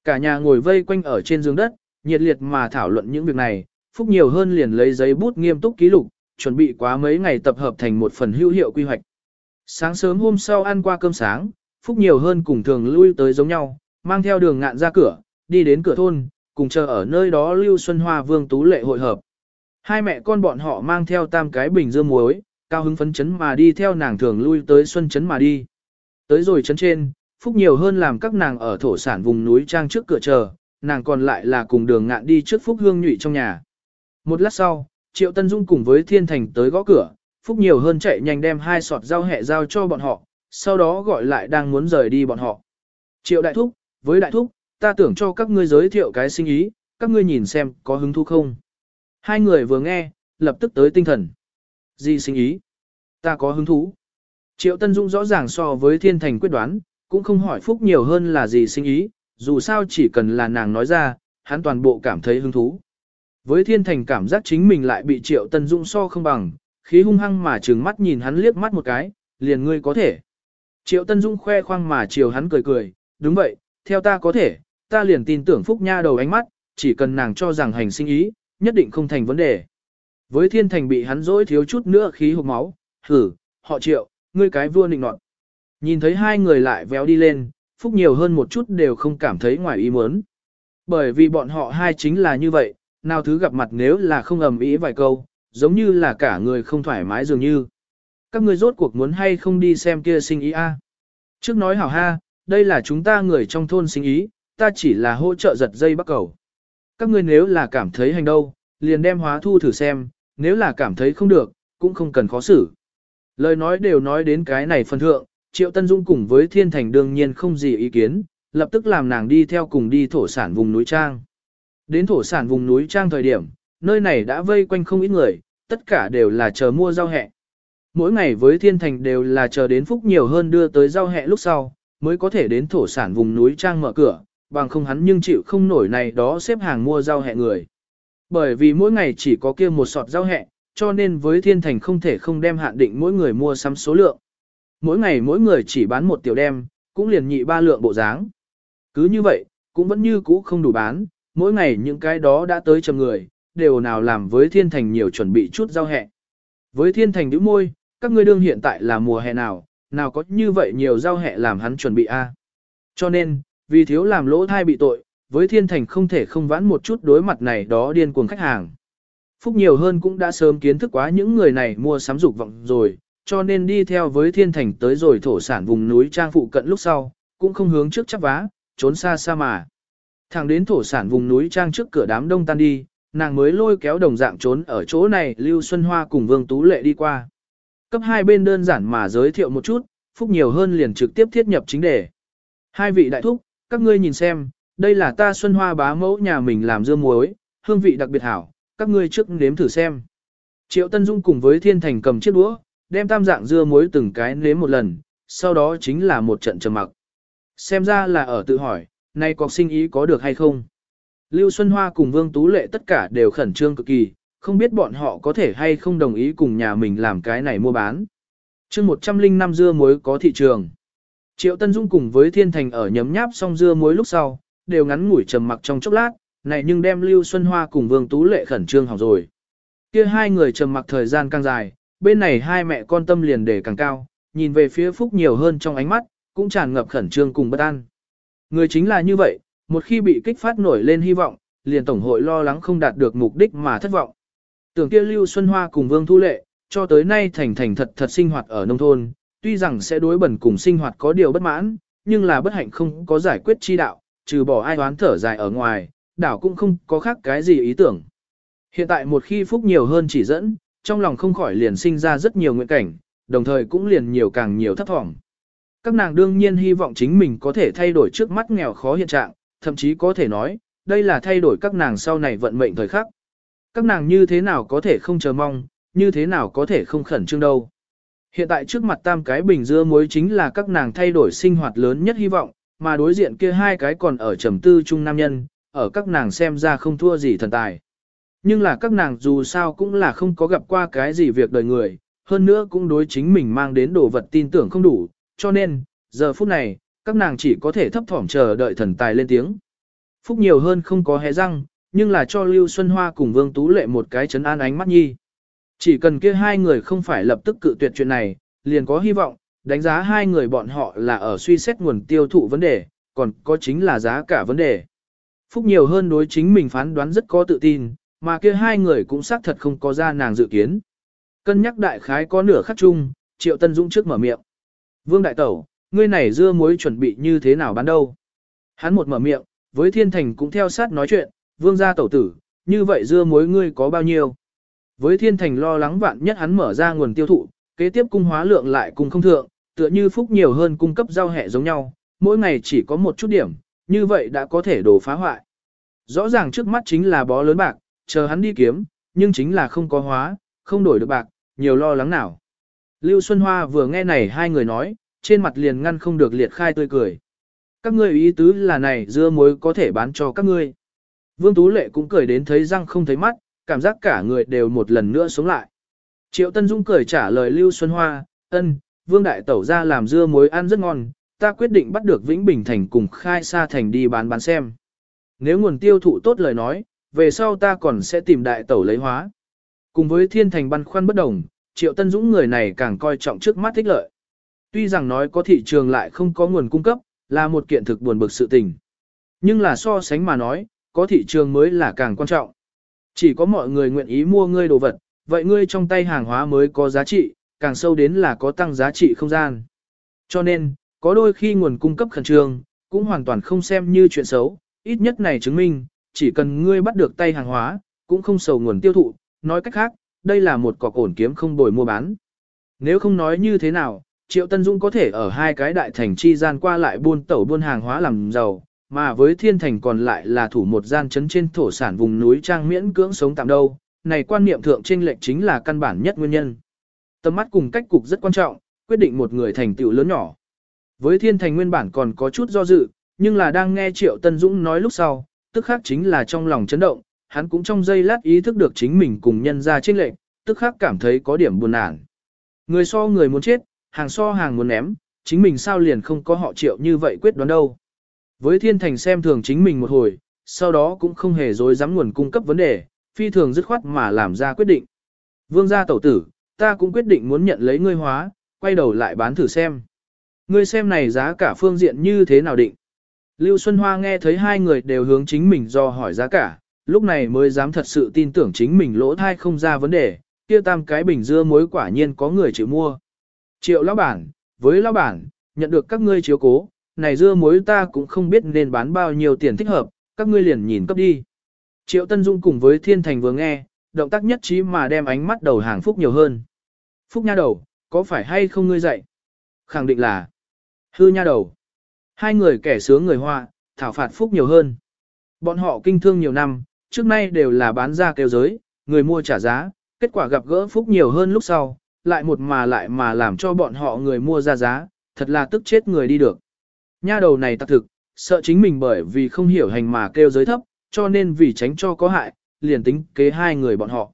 Cả nhà ngồi vây quanh ở trên giường đất, nhiệt liệt mà thảo luận những việc này, phúc nhiều hơn liền lấy giấy bút nghiêm túc ký lục, chuẩn bị quá mấy ngày tập hợp thành một phần hữu hiệu quy hoạch. Sáng sớm hôm sau ăn qua cơm sáng, phúc nhiều hơn cùng thường lui tới giống nhau, mang theo đường ngạn ra cửa, đi đến cửa thôn, cùng chờ ở nơi đó Lưu Xuân Hoa Vương Tú Lệ hội hợp. Hai mẹ con bọn họ mang theo tam cái bình dưa muối, cao hứng phấn chấn mà đi theo nàng thường lui tới xuân chấn mà đi. Tới rồi chấn trên, phúc nhiều hơn làm các nàng ở thổ sản vùng núi trang trước cửa chờ, nàng còn lại là cùng đường ngạn đi trước phúc hương nhụy trong nhà. Một lát sau, Triệu Tân Dung cùng với Thiên Thành tới gõ cửa, phúc nhiều hơn chạy nhanh đem hai sọt rau hẹ giao cho bọn họ, sau đó gọi lại đang muốn rời đi bọn họ. Triệu Đại Thúc, với Đại Thúc, ta tưởng cho các ngươi giới thiệu cái sinh ý, các ngươi nhìn xem có hứng thú không. Hai người vừa nghe, lập tức tới tinh thần. Gì sinh ý? Ta có hứng thú. Triệu Tân Dung rõ ràng so với thiên thành quyết đoán, cũng không hỏi Phúc nhiều hơn là gì sinh ý, dù sao chỉ cần là nàng nói ra, hắn toàn bộ cảm thấy hứng thú. Với thiên thành cảm giác chính mình lại bị Triệu Tân Dung so không bằng, khí hung hăng mà trừng mắt nhìn hắn liếc mắt một cái, liền ngươi có thể. Triệu Tân Dung khoe khoang mà chiều hắn cười cười, đúng vậy, theo ta có thể, ta liền tin tưởng Phúc Nha đầu ánh mắt, chỉ cần nàng cho rằng hành sinh ý, nhất định không thành vấn đề. Với thiên thành bị hắn dỗi thiếu chút nữa khí hộp máu, hử, họ triệu, ngươi cái vua nịnh nọt. Nhìn thấy hai người lại véo đi lên, phúc nhiều hơn một chút đều không cảm thấy ngoài ý muốn. Bởi vì bọn họ hai chính là như vậy, nào thứ gặp mặt nếu là không ầm ý vài câu, giống như là cả người không thoải mái dường như. Các ngươi rốt cuộc muốn hay không đi xem kia sinh ý a? Trước nói hảo ha, đây là chúng ta người trong thôn sinh ý, ta chỉ là hỗ trợ giật dây bắt cầu. Các ngươi nếu là cảm thấy hành đâu, liền đem hóa thu thử xem, nếu là cảm thấy không được, cũng không cần khó xử. Lời nói đều nói đến cái này phân thượng, Triệu Tân Dung cùng với Thiên Thành đương nhiên không gì ý kiến, lập tức làm nàng đi theo cùng đi thổ sản vùng núi Trang. Đến thổ sản vùng núi Trang thời điểm, nơi này đã vây quanh không ít người, tất cả đều là chờ mua rau hẹ. Mỗi ngày với Thiên Thành đều là chờ đến phúc nhiều hơn đưa tới rau hẹ lúc sau, mới có thể đến thổ sản vùng núi Trang mở cửa, bằng không hắn nhưng chịu không nổi này đó xếp hàng mua rau hẹ người. Bởi vì mỗi ngày chỉ có kia một sọt rau hẹ, cho nên với thiên thành không thể không đem hạn định mỗi người mua sắm số lượng. Mỗi ngày mỗi người chỉ bán một tiểu đem, cũng liền nhị ba lượng bộ dáng. Cứ như vậy, cũng vẫn như cũ không đủ bán, mỗi ngày những cái đó đã tới chầm người, đều nào làm với thiên thành nhiều chuẩn bị chút rau hẹ. Với thiên thành đứa môi, các ngươi đương hiện tại là mùa hè nào, nào có như vậy nhiều giao hẹ làm hắn chuẩn bị a. Cho nên, vì thiếu làm lỗ thai bị tội, với thiên thành không thể không vãn một chút đối mặt này đó điên cuồng khách hàng. Phúc nhiều hơn cũng đã sớm kiến thức quá những người này mua sắm dục vọng rồi, cho nên đi theo với thiên thành tới rồi thổ sản vùng núi trang phụ cận lúc sau, cũng không hướng trước chắc vá, trốn xa xa mà. Thẳng đến thổ sản vùng núi trang trước cửa đám đông tan đi, nàng mới lôi kéo đồng dạng trốn ở chỗ này Lưu Xuân Hoa cùng Vương Tú Lệ đi qua. Cấp hai bên đơn giản mà giới thiệu một chút, phúc nhiều hơn liền trực tiếp thiết nhập chính đề. Hai vị đại thúc, các ngươi nhìn xem, đây là ta Xuân Hoa bá mẫu nhà mình làm dưa muối, hương vị đặc biệt hảo, các ngươi trước nếm thử xem. Triệu Tân Dung cùng với Thiên Thành cầm chiếc đũa, đem tam dạng dưa muối từng cái nếm một lần, sau đó chính là một trận trầm mặc. Xem ra là ở tự hỏi, nay có sinh ý có được hay không. Lưu Xuân Hoa cùng Vương Tú Lệ tất cả đều khẩn trương cực kỳ, không biết bọn họ có thể hay không đồng ý cùng nhà mình làm cái này mua bán. chương 105 dưa muối có thị trường. Triệu Tân Dung cùng với Thiên Thành ở nhấm nháp xong dưa muối lúc sau, đều ngắn ngủi trầm mặc trong chốc lát, này nhưng đem Lưu Xuân Hoa cùng Vương Tú Lệ khẩn trương hỏng rồi. Kia hai người trầm mặc thời gian càng dài, bên này hai mẹ con tâm liền để càng cao, nhìn về phía Phúc nhiều hơn trong ánh mắt, cũng tràn ngập khẩn trương cùng bất an. Người chính là như vậy, một khi bị kích phát nổi lên hy vọng, liền tổng hội lo lắng không đạt được mục đích mà thất vọng. Tưởng kia Lưu Xuân Hoa cùng Vương Thu Lệ, cho tới nay thành thành thật thật sinh hoạt ở nông thôn, tuy rằng sẽ đối bẩn cùng sinh hoạt có điều bất mãn, nhưng là bất hạnh không có giải quyết chi đạo, trừ bỏ ai đoán thở dài ở ngoài, đảo cũng không có khác cái gì ý tưởng. Hiện tại một khi phúc nhiều hơn chỉ dẫn, trong lòng không khỏi liền sinh ra rất nhiều nguyện cảnh, đồng thời cũng liền nhiều càng nhiều thấp thỏm. Các nàng đương nhiên hy vọng chính mình có thể thay đổi trước mắt nghèo khó hiện trạng, thậm chí có thể nói, đây là thay đổi các nàng sau này vận mệnh thời khắc. Các nàng như thế nào có thể không chờ mong, như thế nào có thể không khẩn trương đâu. Hiện tại trước mặt tam cái bình dưa muối chính là các nàng thay đổi sinh hoạt lớn nhất hy vọng, mà đối diện kia hai cái còn ở trầm tư chung nam nhân, ở các nàng xem ra không thua gì thần tài. Nhưng là các nàng dù sao cũng là không có gặp qua cái gì việc đời người, hơn nữa cũng đối chính mình mang đến đồ vật tin tưởng không đủ, cho nên, giờ phút này, các nàng chỉ có thể thấp thỏm chờ đợi thần tài lên tiếng. Phúc nhiều hơn không có hé răng, nhưng là cho Lưu Xuân Hoa cùng Vương Tú Lệ một cái chấn an ánh mắt nhi. Chỉ cần kia hai người không phải lập tức cự tuyệt chuyện này, liền có hy vọng, đánh giá hai người bọn họ là ở suy xét nguồn tiêu thụ vấn đề, còn có chính là giá cả vấn đề. Phúc nhiều hơn đối chính mình phán đoán rất có tự tin, mà kia hai người cũng xác thật không có ra nàng dự kiến. Cân nhắc đại khái có nửa khắc chung, Triệu Tân Dũng trước mở miệng. Vương Đại Tẩu, ngươi này dưa muối chuẩn bị như thế nào bán đâu? Hắn một mở miệng, với thiên thành cũng theo sát nói chuyện, vương gia tẩu tử, như vậy dưa muối ngươi có bao nhiêu? Với thiên thành lo lắng vạn nhất hắn mở ra nguồn tiêu thụ, kế tiếp cung hóa lượng lại cùng không thượng, tựa như phúc nhiều hơn cung cấp giao hẹ giống nhau, mỗi ngày chỉ có một chút điểm, như vậy đã có thể đổ phá hoại. Rõ ràng trước mắt chính là bó lớn bạc, chờ hắn đi kiếm, nhưng chính là không có hóa, không đổi được bạc, nhiều lo lắng nào. Lưu Xuân Hoa vừa nghe này hai người nói, trên mặt liền ngăn không được liệt khai tươi cười. Các ngươi ý tứ là này dưa muối có thể bán cho các ngươi. Vương Tú Lệ cũng cười đến thấy răng không thấy mắt, cảm giác cả người đều một lần nữa sống lại. Triệu Tân Dung cười trả lời Lưu Xuân Hoa, ân, Vương Đại Tẩu ra làm dưa muối ăn rất ngon, ta quyết định bắt được Vĩnh Bình Thành cùng Khai Sa Thành đi bán bán xem. Nếu nguồn tiêu thụ tốt lời nói, về sau ta còn sẽ tìm Đại Tẩu lấy hóa. Cùng với Thiên Thành băn khoăn bất đồng, Triệu Tân Dũng người này càng coi trọng trước mắt thích lợi. Tuy rằng nói có thị trường lại không có nguồn cung cấp, là một kiện thực buồn bực sự tình. Nhưng là so sánh mà nói, có thị trường mới là càng quan trọng. Chỉ có mọi người nguyện ý mua ngươi đồ vật, vậy ngươi trong tay hàng hóa mới có giá trị, càng sâu đến là có tăng giá trị không gian. Cho nên, có đôi khi nguồn cung cấp khẩn trương, cũng hoàn toàn không xem như chuyện xấu, ít nhất này chứng minh, chỉ cần ngươi bắt được tay hàng hóa, cũng không sầu nguồn tiêu thụ, nói cách khác, đây là một cọc ổn kiếm không đổi mua bán. Nếu không nói như thế nào, Triệu Tân Dũng có thể ở hai cái đại thành chi gian qua lại buôn tẩu buôn hàng hóa làm giàu, mà với thiên thành còn lại là thủ một gian chấn trên thổ sản vùng núi trang miễn cưỡng sống tạm đâu, này quan niệm thượng trên lệnh chính là căn bản nhất nguyên nhân. Tầm mắt cùng cách cục rất quan trọng, quyết định một người thành tựu lớn nhỏ. Với thiên thành nguyên bản còn có chút do dự, nhưng là đang nghe Triệu Tân Dũng nói lúc sau, tức khác chính là trong lòng chấn động, hắn cũng trong giây lát ý thức được chính mình cùng nhân ra trên lệnh, tức khác cảm thấy có điểm buồn nản. Người so người muốn chết, hàng so hàng muốn ném, chính mình sao liền không có họ triệu như vậy quyết đoán đâu. Với thiên thành xem thường chính mình một hồi, sau đó cũng không hề dối dám nguồn cung cấp vấn đề, phi thường dứt khoát mà làm ra quyết định. Vương gia tẩu tử, ta cũng quyết định muốn nhận lấy ngươi hóa, quay đầu lại bán thử xem. Ngươi xem này giá cả phương diện như thế nào định. Lưu Xuân Hoa nghe thấy hai người đều hướng chính mình do hỏi giá cả, lúc này mới dám thật sự tin tưởng chính mình lỗ thai không ra vấn đề, kia tam cái bình dưa muối quả nhiên có người chịu mua. Triệu lão bản, với lão bản, nhận được các ngươi chiếu cố, này dưa muối ta cũng không biết nên bán bao nhiêu tiền thích hợp, các ngươi liền nhìn cấp đi. Triệu Tân Dung cùng với Thiên Thành vừa nghe, động tác nhất trí mà đem ánh mắt đầu hàng Phúc nhiều hơn. Phúc nha đầu, có phải hay không ngươi dạy? Khẳng định là hư nha đầu. Hai người kẻ sướng người hoa, thảo phạt Phúc nhiều hơn. Bọn họ kinh thương nhiều năm, trước nay đều là bán ra kêu giới, người mua trả giá, kết quả gặp gỡ Phúc nhiều hơn lúc sau, lại một mà lại mà làm cho bọn họ người mua ra giá, thật là tức chết người đi được. Nha đầu này tặc thực, sợ chính mình bởi vì không hiểu hành mà kêu giới thấp, cho nên vì tránh cho có hại, liền tính kế hai người bọn họ.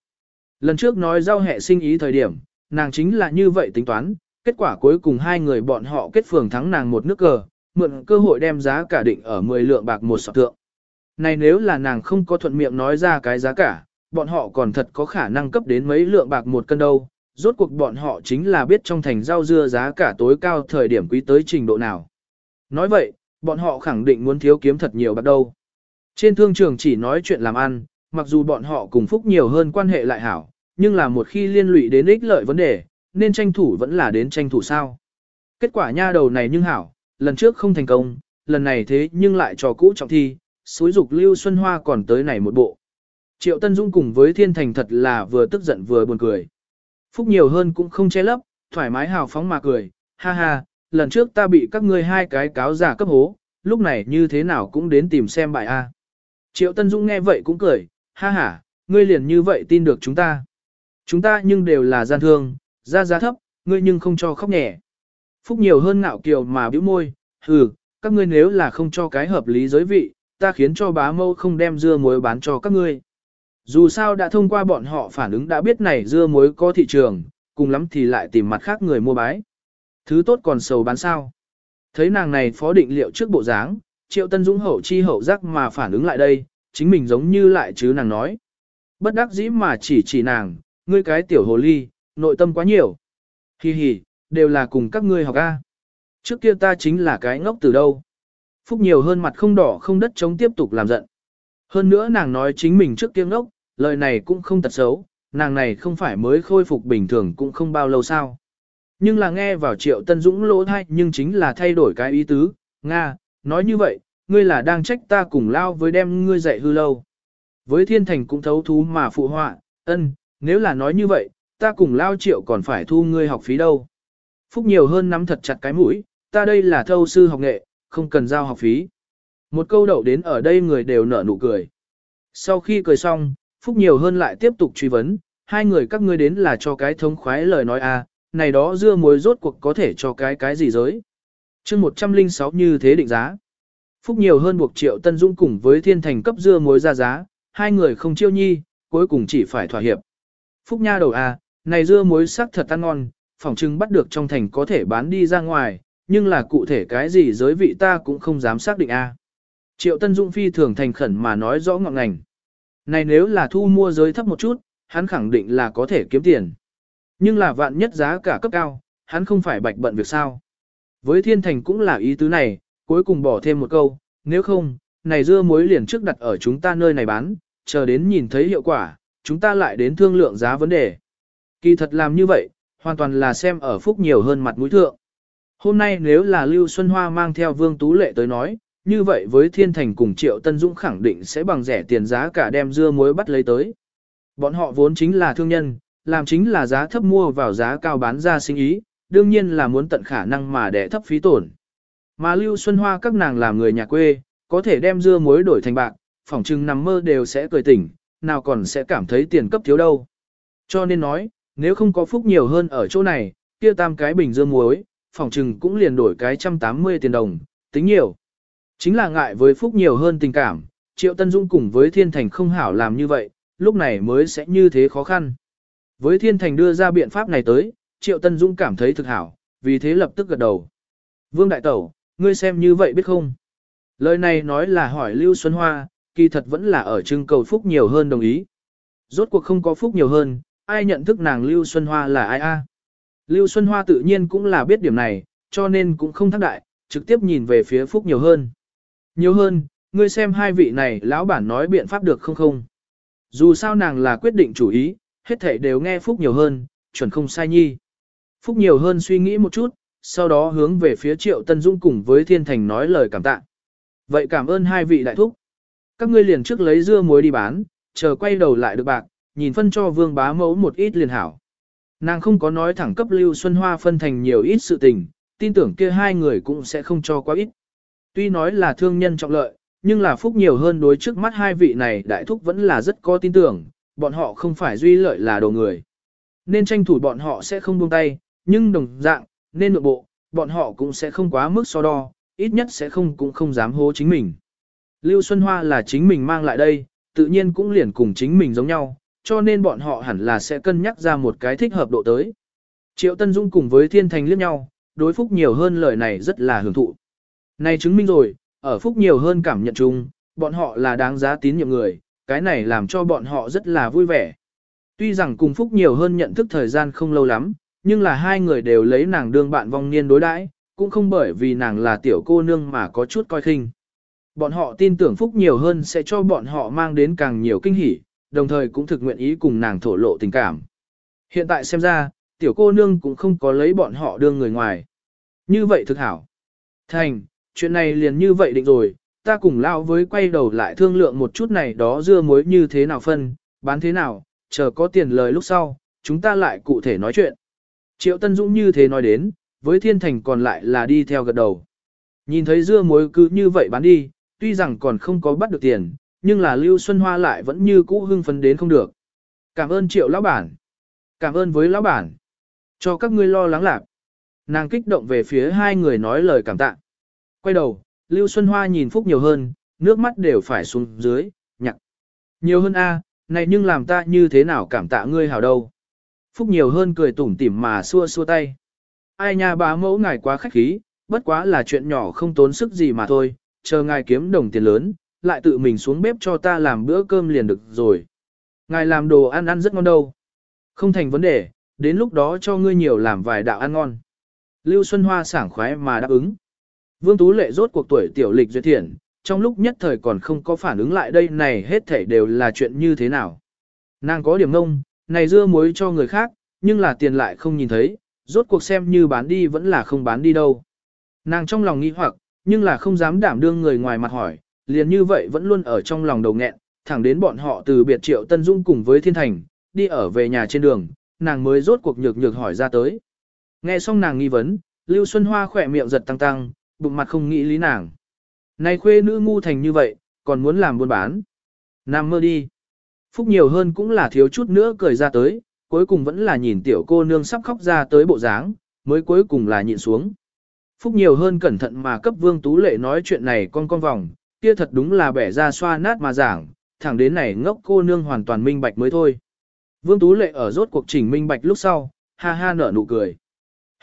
Lần trước nói giao hệ sinh ý thời điểm, nàng chính là như vậy tính toán, kết quả cuối cùng hai người bọn họ kết phường thắng nàng một nước cờ, mượn cơ hội đem giá cả định ở 10 lượng bạc một sọt tượng. Này nếu là nàng không có thuận miệng nói ra cái giá cả, bọn họ còn thật có khả năng cấp đến mấy lượng bạc một cân đâu. Rốt cuộc bọn họ chính là biết trong thành rau dưa giá cả tối cao thời điểm quý tới trình độ nào. Nói vậy, bọn họ khẳng định muốn thiếu kiếm thật nhiều bắt đâu. Trên thương trường chỉ nói chuyện làm ăn, mặc dù bọn họ cùng phúc nhiều hơn quan hệ lại hảo, nhưng là một khi liên lụy đến ích lợi vấn đề, nên tranh thủ vẫn là đến tranh thủ sao. Kết quả nha đầu này nhưng hảo, lần trước không thành công, lần này thế nhưng lại trò cũ trọng thi, suối dục Lưu Xuân Hoa còn tới này một bộ. Triệu Tân Dung cùng với Thiên Thành thật là vừa tức giận vừa buồn cười. Phúc nhiều hơn cũng không che lấp, thoải mái hào phóng mà cười, ha ha, lần trước ta bị các ngươi hai cái cáo giả cấp hố, lúc này như thế nào cũng đến tìm xem bài A. Triệu Tân Dung nghe vậy cũng cười, ha ha, ngươi liền như vậy tin được chúng ta. Chúng ta nhưng đều là gian thương, ra giá thấp, ngươi nhưng không cho khóc nhẹ. Phúc nhiều hơn ngạo kiều mà bĩu môi, hừ, các ngươi nếu là không cho cái hợp lý giới vị, ta khiến cho bá mâu không đem dưa muối bán cho các ngươi. Dù sao đã thông qua bọn họ phản ứng đã biết này dưa muối có thị trường, cùng lắm thì lại tìm mặt khác người mua bái. Thứ tốt còn sầu bán sao. Thấy nàng này phó định liệu trước bộ dáng, triệu tân dũng hậu chi hậu giác mà phản ứng lại đây, chính mình giống như lại chứ nàng nói. Bất đắc dĩ mà chỉ chỉ nàng, ngươi cái tiểu hồ ly, nội tâm quá nhiều. Hi hi, đều là cùng các ngươi học A. Trước kia ta chính là cái ngốc từ đâu. Phúc nhiều hơn mặt không đỏ không đất chống tiếp tục làm giận. Hơn nữa nàng nói chính mình trước kia ngốc, lời này cũng không tật xấu, nàng này không phải mới khôi phục bình thường cũng không bao lâu sao. Nhưng là nghe vào triệu tân dũng lỗ thay nhưng chính là thay đổi cái ý tứ, Nga, nói như vậy, ngươi là đang trách ta cùng lao với đem ngươi dạy hư lâu. Với thiên thành cũng thấu thú mà phụ họa, ân, nếu là nói như vậy, ta cùng lao triệu còn phải thu ngươi học phí đâu. Phúc nhiều hơn nắm thật chặt cái mũi, ta đây là thâu sư học nghệ, không cần giao học phí. Một câu đậu đến ở đây người đều nở nụ cười. Sau khi cười xong, Phúc nhiều hơn lại tiếp tục truy vấn, hai người các ngươi đến là cho cái thống khoái lời nói a, à, này đó dưa muối rốt cuộc có thể cho cái cái gì giới. chương 106 như thế định giá. Phúc nhiều hơn buộc triệu Tân Dung cùng với thiên thành cấp dưa muối ra giá, hai người không chiêu nhi, cuối cùng chỉ phải thỏa hiệp. Phúc nha đầu à, này dưa muối sắc thật ăn ngon, phỏng chừng bắt được trong thành có thể bán đi ra ngoài, nhưng là cụ thể cái gì giới vị ta cũng không dám xác định a. À. Triệu Tân Dung phi thường thành khẩn mà nói rõ ngọn ngành. Này nếu là thu mua giới thấp một chút, hắn khẳng định là có thể kiếm tiền. Nhưng là vạn nhất giá cả cấp cao, hắn không phải bạch bận việc sao. Với thiên thành cũng là ý tứ này, cuối cùng bỏ thêm một câu, nếu không, này dưa muối liền trước đặt ở chúng ta nơi này bán, chờ đến nhìn thấy hiệu quả, chúng ta lại đến thương lượng giá vấn đề. Kỳ thật làm như vậy, hoàn toàn là xem ở phúc nhiều hơn mặt mũi thượng. Hôm nay nếu là Lưu Xuân Hoa mang theo Vương Tú Lệ tới nói, như vậy với Thiên Thành cùng Triệu Tân Dũng khẳng định sẽ bằng rẻ tiền giá cả đem dưa muối bắt lấy tới. Bọn họ vốn chính là thương nhân, làm chính là giá thấp mua vào giá cao bán ra sinh ý, đương nhiên là muốn tận khả năng mà để thấp phí tổn. Mà Lưu Xuân Hoa các nàng làm người nhà quê, có thể đem dưa muối đổi thành bạc, phỏng chừng nằm mơ đều sẽ cười tỉnh, nào còn sẽ cảm thấy tiền cấp thiếu đâu. Cho nên nói, nếu không có phúc nhiều hơn ở chỗ này, kia tam cái bình dưa muối, phỏng chừng cũng liền đổi cái 180 tiền đồng, tính nhiều. Chính là ngại với phúc nhiều hơn tình cảm, Triệu Tân Dung cùng với Thiên Thành không hảo làm như vậy, lúc này mới sẽ như thế khó khăn. Với Thiên Thành đưa ra biện pháp này tới, Triệu Tân Dung cảm thấy thực hảo, vì thế lập tức gật đầu. Vương Đại Tẩu, ngươi xem như vậy biết không? Lời này nói là hỏi Lưu Xuân Hoa, kỳ thật vẫn là ở trưng cầu phúc nhiều hơn đồng ý. Rốt cuộc không có phúc nhiều hơn, ai nhận thức nàng Lưu Xuân Hoa là ai a? Lưu Xuân Hoa tự nhiên cũng là biết điểm này, cho nên cũng không thắc đại, trực tiếp nhìn về phía phúc nhiều hơn. Nhiều hơn, ngươi xem hai vị này lão bản nói biện pháp được không không? Dù sao nàng là quyết định chủ ý, hết thảy đều nghe phúc nhiều hơn, chuẩn không sai nhi. Phúc nhiều hơn suy nghĩ một chút, sau đó hướng về phía Triệu Tân Dung cùng với Thiên Thành nói lời cảm tạ. Vậy cảm ơn hai vị đại thúc. Các ngươi liền trước lấy dưa muối đi bán, chờ quay đầu lại được bạc, nhìn phân cho vương bá mẫu một ít liền hảo. Nàng không có nói thẳng cấp Lưu Xuân Hoa phân thành nhiều ít sự tình, tin tưởng kia hai người cũng sẽ không cho quá ít. Tuy nói là thương nhân trọng lợi, nhưng là phúc nhiều hơn đối trước mắt hai vị này đại thúc vẫn là rất có tin tưởng, bọn họ không phải duy lợi là đồ người. Nên tranh thủ bọn họ sẽ không buông tay, nhưng đồng dạng, nên nội bộ, bọn họ cũng sẽ không quá mức so đo, ít nhất sẽ không cũng không dám hố chính mình. Lưu Xuân Hoa là chính mình mang lại đây, tự nhiên cũng liền cùng chính mình giống nhau, cho nên bọn họ hẳn là sẽ cân nhắc ra một cái thích hợp độ tới. Triệu Tân Dung cùng với Thiên Thành liếc nhau, đối phúc nhiều hơn lời này rất là hưởng thụ. Này chứng minh rồi, ở phúc nhiều hơn cảm nhận chung, bọn họ là đáng giá tín nhiệm người, cái này làm cho bọn họ rất là vui vẻ. Tuy rằng cùng phúc nhiều hơn nhận thức thời gian không lâu lắm, nhưng là hai người đều lấy nàng đương bạn vong niên đối đãi, cũng không bởi vì nàng là tiểu cô nương mà có chút coi khinh. Bọn họ tin tưởng phúc nhiều hơn sẽ cho bọn họ mang đến càng nhiều kinh hỉ, đồng thời cũng thực nguyện ý cùng nàng thổ lộ tình cảm. Hiện tại xem ra, tiểu cô nương cũng không có lấy bọn họ đương người ngoài. Như vậy thực hảo. Thành, chuyện này liền như vậy định rồi, ta cùng lao với quay đầu lại thương lượng một chút này đó dưa muối như thế nào phân, bán thế nào, chờ có tiền lời lúc sau, chúng ta lại cụ thể nói chuyện. Triệu Tân Dũng như thế nói đến, với thiên thành còn lại là đi theo gật đầu. Nhìn thấy dưa muối cứ như vậy bán đi, tuy rằng còn không có bắt được tiền, nhưng là Lưu Xuân Hoa lại vẫn như cũ hưng phấn đến không được. Cảm ơn triệu lão bản. Cảm ơn với lão bản. Cho các ngươi lo lắng lạc. Nàng kích động về phía hai người nói lời cảm tạ. Quay đầu, Lưu Xuân Hoa nhìn Phúc nhiều hơn, nước mắt đều phải xuống dưới, nhặt. Nhiều hơn a, này nhưng làm ta như thế nào cảm tạ ngươi hảo đâu. Phúc nhiều hơn cười tủm tỉm mà xua xua tay. Ai nha bá mẫu ngài quá khách khí, bất quá là chuyện nhỏ không tốn sức gì mà thôi, chờ ngài kiếm đồng tiền lớn, lại tự mình xuống bếp cho ta làm bữa cơm liền được rồi. Ngài làm đồ ăn ăn rất ngon đâu. Không thành vấn đề, đến lúc đó cho ngươi nhiều làm vài đạo ăn ngon. Lưu Xuân Hoa sảng khoái mà đáp ứng. Vương Tú Lệ rốt cuộc tuổi tiểu lịch duyệt thiện, trong lúc nhất thời còn không có phản ứng lại đây này hết thảy đều là chuyện như thế nào. Nàng có điểm ngông, này dưa muối cho người khác, nhưng là tiền lại không nhìn thấy, rốt cuộc xem như bán đi vẫn là không bán đi đâu. Nàng trong lòng nghi hoặc, nhưng là không dám đảm đương người ngoài mặt hỏi, liền như vậy vẫn luôn ở trong lòng đầu nghẹn, thẳng đến bọn họ từ biệt triệu Tân Dung cùng với Thiên Thành, đi ở về nhà trên đường, nàng mới rốt cuộc nhược nhược hỏi ra tới. Nghe xong nàng nghi vấn, Lưu Xuân Hoa khỏe miệng giật tăng tăng, bụng mặt không nghĩ lý nàng. Này khuê nữ ngu thành như vậy, còn muốn làm buôn bán. Nam mơ đi. Phúc nhiều hơn cũng là thiếu chút nữa cười ra tới, cuối cùng vẫn là nhìn tiểu cô nương sắp khóc ra tới bộ dáng, mới cuối cùng là nhịn xuống. Phúc nhiều hơn cẩn thận mà cấp vương tú lệ nói chuyện này con con vòng, kia thật đúng là bẻ ra xoa nát mà giảng, thẳng đến này ngốc cô nương hoàn toàn minh bạch mới thôi. Vương tú lệ ở rốt cuộc trình minh bạch lúc sau, ha ha nở nụ cười.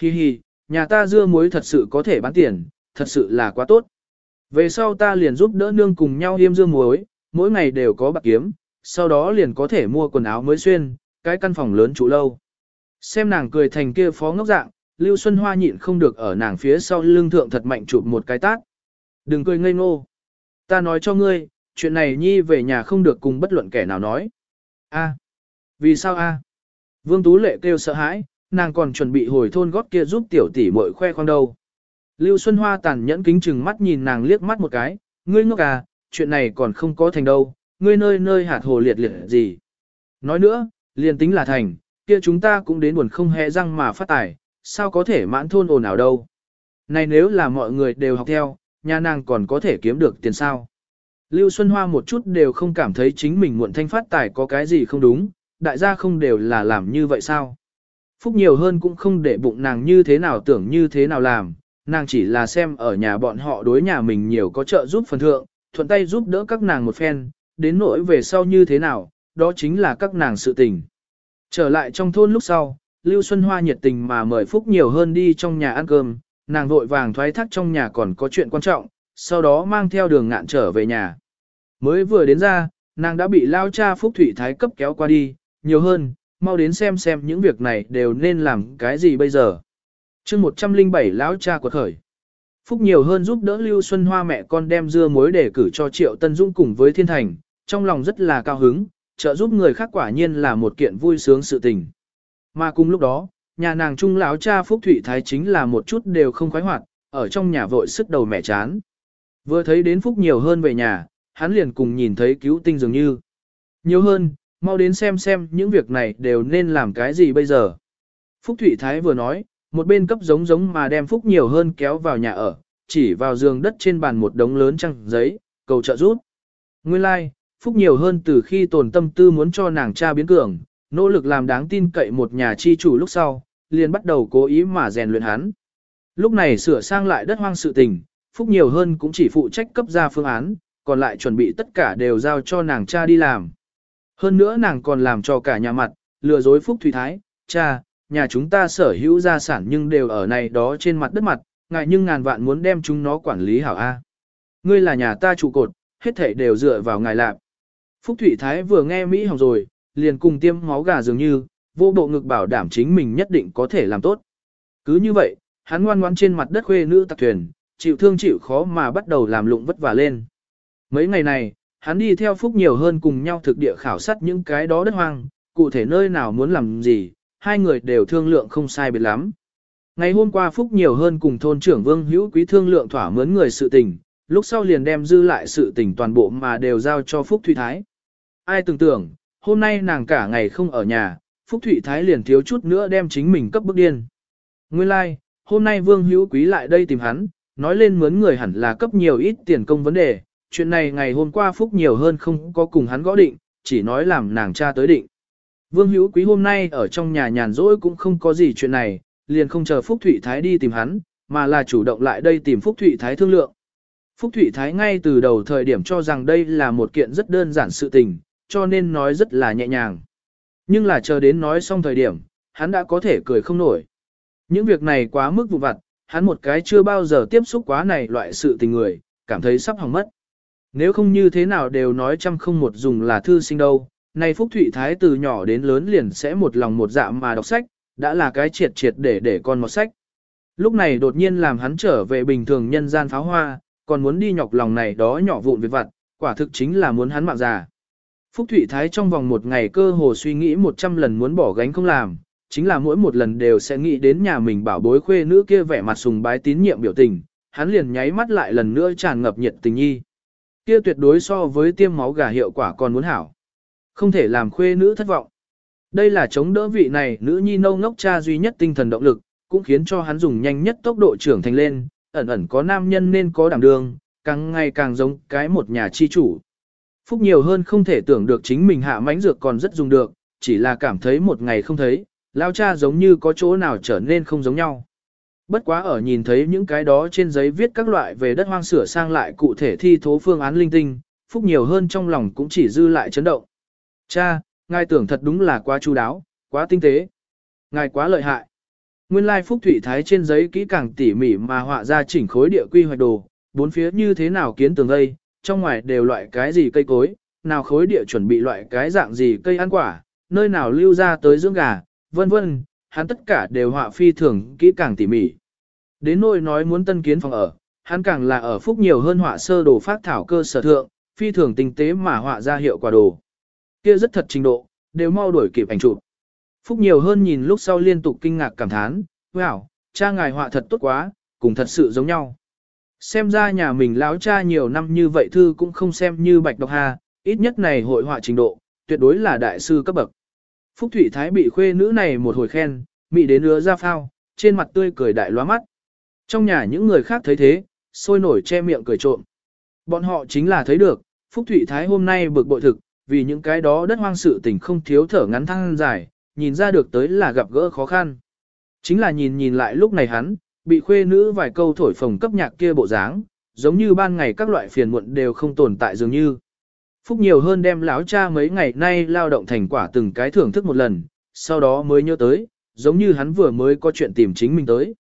Hi hi, nhà ta dưa muối thật sự có thể bán tiền, thật sự là quá tốt. Về sau ta liền giúp đỡ nương cùng nhau hiêm dương muối, mỗi ngày đều có bạc kiếm, sau đó liền có thể mua quần áo mới xuyên, cái căn phòng lớn trụ lâu. Xem nàng cười thành kia phó ngốc dạng, Lưu Xuân Hoa nhịn không được ở nàng phía sau lưng thượng thật mạnh chụp một cái tát. Đừng cười ngây ngô. Ta nói cho ngươi, chuyện này nhi về nhà không được cùng bất luận kẻ nào nói. A. Vì sao a? Vương Tú Lệ kêu sợ hãi, nàng còn chuẩn bị hồi thôn gót kia giúp tiểu tỷ muội khoe khoang đâu. Lưu Xuân Hoa tàn nhẫn kính chừng mắt nhìn nàng liếc mắt một cái, ngươi ngốc à, chuyện này còn không có thành đâu, ngươi nơi nơi hạt hồ liệt liệt gì. Nói nữa, liền tính là thành, kia chúng ta cũng đến buồn không hề răng mà phát tài, sao có thể mãn thôn ồn ào đâu. Này nếu là mọi người đều học theo, nhà nàng còn có thể kiếm được tiền sao. Lưu Xuân Hoa một chút đều không cảm thấy chính mình muộn thanh phát tài có cái gì không đúng, đại gia không đều là làm như vậy sao. Phúc nhiều hơn cũng không để bụng nàng như thế nào tưởng như thế nào làm, nàng chỉ là xem ở nhà bọn họ đối nhà mình nhiều có trợ giúp phần thượng, thuận tay giúp đỡ các nàng một phen, đến nỗi về sau như thế nào, đó chính là các nàng sự tình. Trở lại trong thôn lúc sau, Lưu Xuân Hoa nhiệt tình mà mời Phúc nhiều hơn đi trong nhà ăn cơm, nàng vội vàng thoái thác trong nhà còn có chuyện quan trọng, sau đó mang theo đường ngạn trở về nhà. Mới vừa đến ra, nàng đã bị lao cha Phúc Thủy Thái cấp kéo qua đi, nhiều hơn, mau đến xem xem những việc này đều nên làm cái gì bây giờ chương 107 lão cha quật khởi. Phúc nhiều hơn giúp đỡ Lưu Xuân Hoa mẹ con đem dưa muối để cử cho Triệu Tân Dung cùng với Thiên Thành, trong lòng rất là cao hứng, trợ giúp người khác quả nhiên là một kiện vui sướng sự tình. Mà cùng lúc đó, nhà nàng trung lão cha Phúc Thụy Thái chính là một chút đều không khoái hoạt, ở trong nhà vội sức đầu mẹ chán. Vừa thấy đến Phúc nhiều hơn về nhà, hắn liền cùng nhìn thấy cứu tinh dường như. Nhiều hơn, mau đến xem xem những việc này đều nên làm cái gì bây giờ. Phúc Thụy Thái vừa nói, một bên cấp giống giống mà đem Phúc nhiều hơn kéo vào nhà ở, chỉ vào giường đất trên bàn một đống lớn trăng giấy, cầu trợ giúp. Nguyên lai, like, Phúc nhiều hơn từ khi tồn tâm tư muốn cho nàng cha biến cường, nỗ lực làm đáng tin cậy một nhà chi chủ lúc sau, liền bắt đầu cố ý mà rèn luyện hắn. Lúc này sửa sang lại đất hoang sự tình, Phúc nhiều hơn cũng chỉ phụ trách cấp ra phương án, còn lại chuẩn bị tất cả đều giao cho nàng cha đi làm. Hơn nữa nàng còn làm cho cả nhà mặt, lừa dối Phúc Thủy Thái, cha, nhà chúng ta sở hữu gia sản nhưng đều ở này đó trên mặt đất mặt, ngại nhưng ngàn vạn muốn đem chúng nó quản lý hảo A. Ngươi là nhà ta trụ cột, hết thảy đều dựa vào ngài lạp. Phúc Thủy Thái vừa nghe Mỹ hỏng rồi, liền cùng tiêm máu gà dường như, vô bộ ngực bảo đảm chính mình nhất định có thể làm tốt. Cứ như vậy, hắn ngoan ngoãn trên mặt đất khuê nữ tạc thuyền, chịu thương chịu khó mà bắt đầu làm lụng vất vả lên. Mấy ngày này, hắn đi theo Phúc nhiều hơn cùng nhau thực địa khảo sát những cái đó đất hoang, cụ thể nơi nào muốn làm gì, hai người đều thương lượng không sai biệt lắm. Ngày hôm qua Phúc nhiều hơn cùng thôn trưởng Vương Hữu Quý thương lượng thỏa mướn người sự tình, lúc sau liền đem dư lại sự tình toàn bộ mà đều giao cho Phúc Thụy Thái. Ai tưởng tưởng, hôm nay nàng cả ngày không ở nhà, Phúc Thụy Thái liền thiếu chút nữa đem chính mình cấp bức điên. Nguyên lai, like, hôm nay Vương Hữu Quý lại đây tìm hắn, nói lên mướn người hẳn là cấp nhiều ít tiền công vấn đề, chuyện này ngày hôm qua Phúc nhiều hơn không có cùng hắn gõ định, chỉ nói làm nàng cha tới định. Vương Hữu Quý hôm nay ở trong nhà nhàn rỗi cũng không có gì chuyện này, liền không chờ Phúc Thụy Thái đi tìm hắn, mà là chủ động lại đây tìm Phúc Thụy Thái thương lượng. Phúc Thụy Thái ngay từ đầu thời điểm cho rằng đây là một kiện rất đơn giản sự tình, cho nên nói rất là nhẹ nhàng. Nhưng là chờ đến nói xong thời điểm, hắn đã có thể cười không nổi. Những việc này quá mức vụ vặt, hắn một cái chưa bao giờ tiếp xúc quá này loại sự tình người, cảm thấy sắp hỏng mất. Nếu không như thế nào đều nói trăm không một dùng là thư sinh đâu, này Phúc Thụy Thái từ nhỏ đến lớn liền sẽ một lòng một dạ mà đọc sách, đã là cái triệt triệt để để con một sách. Lúc này đột nhiên làm hắn trở về bình thường nhân gian pháo hoa, còn muốn đi nhọc lòng này đó nhỏ vụn việc vặt, quả thực chính là muốn hắn mạng già. Phúc Thụy Thái trong vòng một ngày cơ hồ suy nghĩ 100 lần muốn bỏ gánh không làm, chính là mỗi một lần đều sẽ nghĩ đến nhà mình bảo bối khuê nữ kia vẻ mặt sùng bái tín nhiệm biểu tình, hắn liền nháy mắt lại lần nữa tràn ngập nhiệt tình nhi. Kia tuyệt đối so với tiêm máu gà hiệu quả còn muốn hảo. Không thể làm khuê nữ thất vọng. Đây là chống đỡ vị này nữ nhi nâu ngốc cha duy nhất tinh thần động lực, cũng khiến cho hắn dùng nhanh nhất tốc độ trưởng thành lên, ẩn ẩn có nam nhân nên có đảm đương, càng ngày càng giống cái một nhà chi chủ. Phúc nhiều hơn không thể tưởng được chính mình hạ mánh dược còn rất dùng được, chỉ là cảm thấy một ngày không thấy, lao cha giống như có chỗ nào trở nên không giống nhau. Bất quá ở nhìn thấy những cái đó trên giấy viết các loại về đất hoang sửa sang lại cụ thể thi thố phương án linh tinh, Phúc nhiều hơn trong lòng cũng chỉ dư lại chấn động. Cha, ngài tưởng thật đúng là quá chu đáo, quá tinh tế. Ngài quá lợi hại. Nguyên lai Phúc Thủy Thái trên giấy kỹ càng tỉ mỉ mà họa ra chỉnh khối địa quy hoạch đồ, bốn phía như thế nào kiến tường gây, trong ngoài đều loại cái gì cây cối, nào khối địa chuẩn bị loại cái dạng gì cây ăn quả, nơi nào lưu ra tới dưỡng gà, vân vân, hắn tất cả đều họa phi thường kỹ càng tỉ mỉ. Đến nỗi nói muốn tân kiến phòng ở, hắn càng là ở phúc nhiều hơn họa sơ đồ phát thảo cơ sở thượng, phi thường tinh tế mà họa ra hiệu quả đồ. Kia rất thật trình độ, đều mau đuổi kịp ảnh chụp. Phúc nhiều hơn nhìn lúc sau liên tục kinh ngạc cảm thán, wow, cha ngài họa thật tốt quá, cùng thật sự giống nhau. Xem ra nhà mình lão cha nhiều năm như vậy thư cũng không xem như bạch độc hà, ít nhất này hội họa trình độ, tuyệt đối là đại sư cấp bậc. Phúc Thụy Thái bị khuê nữ này một hồi khen, mị đến ứa ra phao, trên mặt tươi cười đại lóa mắt. Trong nhà những người khác thấy thế, sôi nổi che miệng cười trộm. Bọn họ chính là thấy được, Phúc Thụy Thái hôm nay bực bội thực, vì những cái đó đất hoang sự tình không thiếu thở ngắn thăng dài, nhìn ra được tới là gặp gỡ khó khăn. Chính là nhìn nhìn lại lúc này hắn, bị khuê nữ vài câu thổi phồng cấp nhạc kia bộ dáng, giống như ban ngày các loại phiền muộn đều không tồn tại dường như. Phúc nhiều hơn đem lão cha mấy ngày nay lao động thành quả từng cái thưởng thức một lần, sau đó mới nhớ tới, giống như hắn vừa mới có chuyện tìm chính mình tới.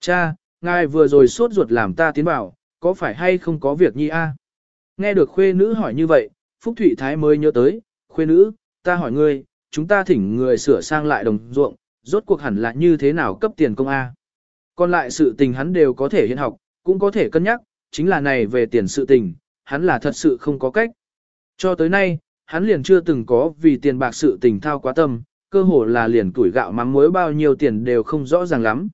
Cha, ngài vừa rồi sốt ruột làm ta tiến bảo, có phải hay không có việc nhi a? Nghe được khuê nữ hỏi như vậy, Phúc Thụy Thái mới nhớ tới, khuê nữ, ta hỏi ngươi, chúng ta thỉnh người sửa sang lại đồng ruộng, rốt cuộc hẳn là như thế nào cấp tiền công A. Còn lại sự tình hắn đều có thể hiện học, cũng có thể cân nhắc, chính là này về tiền sự tình, hắn là thật sự không có cách. Cho tới nay, hắn liền chưa từng có vì tiền bạc sự tình thao quá tâm, cơ hồ là liền tuổi gạo mắm muối bao nhiêu tiền đều không rõ ràng lắm.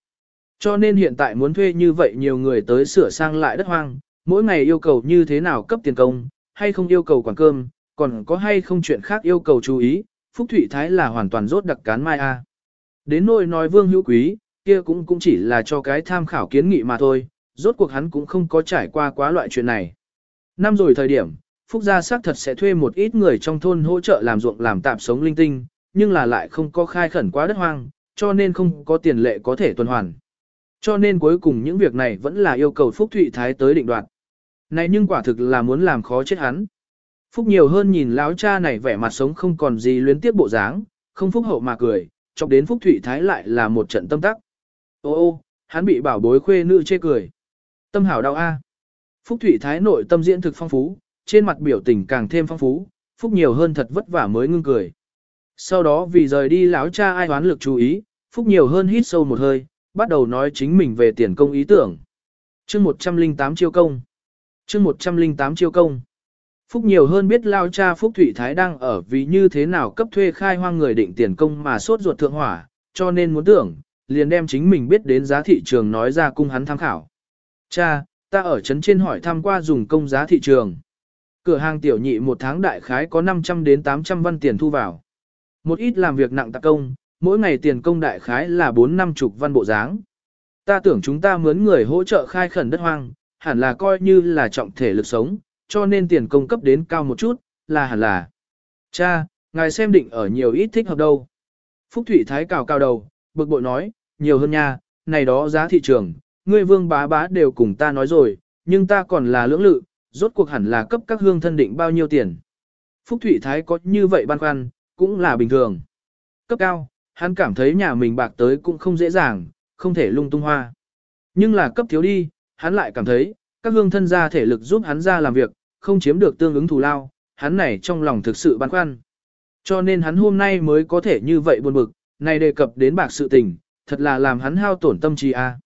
Cho nên hiện tại muốn thuê như vậy nhiều người tới sửa sang lại đất hoang, mỗi ngày yêu cầu như thế nào cấp tiền công, hay không yêu cầu quản cơm, còn có hay không chuyện khác yêu cầu chú ý, Phúc Thụy Thái là hoàn toàn rốt đặc cán mai a. Đến nỗi nói vương hữu quý, kia cũng cũng chỉ là cho cái tham khảo kiến nghị mà thôi, rốt cuộc hắn cũng không có trải qua quá loại chuyện này. Năm rồi thời điểm, Phúc Gia xác thật sẽ thuê một ít người trong thôn hỗ trợ làm ruộng làm tạm sống linh tinh, nhưng là lại không có khai khẩn quá đất hoang, cho nên không có tiền lệ có thể tuần hoàn. Cho nên cuối cùng những việc này vẫn là yêu cầu Phúc Thụy Thái tới định đoạt. Này nhưng quả thực là muốn làm khó chết hắn. Phúc nhiều hơn nhìn lão cha này vẻ mặt sống không còn gì luyến tiếp bộ dáng, không phúc hậu mà cười, chọc đến Phúc Thụy Thái lại là một trận tâm tắc. Ô ô, hắn bị bảo bối khuê nữ chê cười. Tâm hảo đau a. Phúc Thụy Thái nội tâm diễn thực phong phú, trên mặt biểu tình càng thêm phong phú, Phúc nhiều hơn thật vất vả mới ngưng cười. Sau đó vì rời đi lão cha ai đoán lực chú ý, Phúc nhiều hơn hít sâu một hơi, bắt đầu nói chính mình về tiền công ý tưởng. chương 108 chiêu công chương 108 chiêu công. Phúc nhiều hơn biết lao cha Phúc Thụy Thái đang ở vì như thế nào cấp thuê khai hoang người định tiền công mà sốt ruột thượng hỏa, cho nên muốn tưởng, liền đem chính mình biết đến giá thị trường nói ra cung hắn tham khảo. Cha, ta ở trấn trên hỏi thăm qua dùng công giá thị trường. Cửa hàng tiểu nhị một tháng đại khái có 500 đến 800 văn tiền thu vào. Một ít làm việc nặng tạc công, mỗi ngày tiền công đại khái là 4 năm chục văn bộ dáng. Ta tưởng chúng ta mướn người hỗ trợ khai khẩn đất hoang, hẳn là coi như là trọng thể lực sống, cho nên tiền công cấp đến cao một chút, là hẳn là. Cha, ngài xem định ở nhiều ít thích hợp đâu. Phúc Thụy Thái cào cao đầu, bực bội nói, nhiều hơn nha, này đó giá thị trường, ngươi vương bá bá đều cùng ta nói rồi, nhưng ta còn là lưỡng lự, rốt cuộc hẳn là cấp các hương thân định bao nhiêu tiền. Phúc Thụy Thái có như vậy băn khoăn, cũng là bình thường. Cấp cao, hắn cảm thấy nhà mình bạc tới cũng không dễ dàng, không thể lung tung hoa. Nhưng là cấp thiếu đi, hắn lại cảm thấy, các hương thân gia thể lực giúp hắn ra làm việc, không chiếm được tương ứng thù lao, hắn này trong lòng thực sự băn khoăn. Cho nên hắn hôm nay mới có thể như vậy buồn bực, này đề cập đến bạc sự tình, thật là làm hắn hao tổn tâm trí a.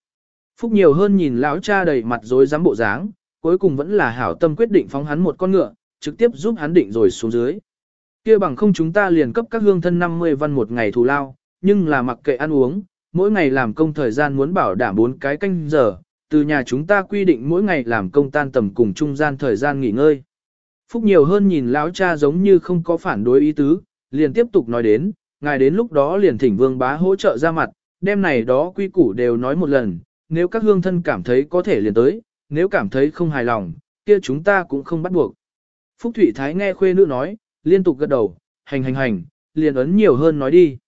Phúc nhiều hơn nhìn lão cha đầy mặt rối rắm bộ dáng, cuối cùng vẫn là hảo tâm quyết định phóng hắn một con ngựa, trực tiếp giúp hắn định rồi xuống dưới. kia bằng không chúng ta liền cấp các hương thân 50 văn một ngày thù lao, nhưng là mặc kệ ăn uống, mỗi ngày làm công thời gian muốn bảo đảm 4 cái canh giờ, từ nhà chúng ta quy định mỗi ngày làm công tan tầm cùng trung gian thời gian nghỉ ngơi. Phúc nhiều hơn nhìn lão cha giống như không có phản đối ý tứ, liền tiếp tục nói đến, ngài đến lúc đó liền thỉnh vương bá hỗ trợ ra mặt, đêm này đó quy củ đều nói một lần, nếu các hương thân cảm thấy có thể liền tới, nếu cảm thấy không hài lòng, kia chúng ta cũng không bắt buộc. Phúc Thụy Thái nghe khuê nữ nói, liên tục gật đầu, hành hành hành, liền ấn nhiều hơn nói đi.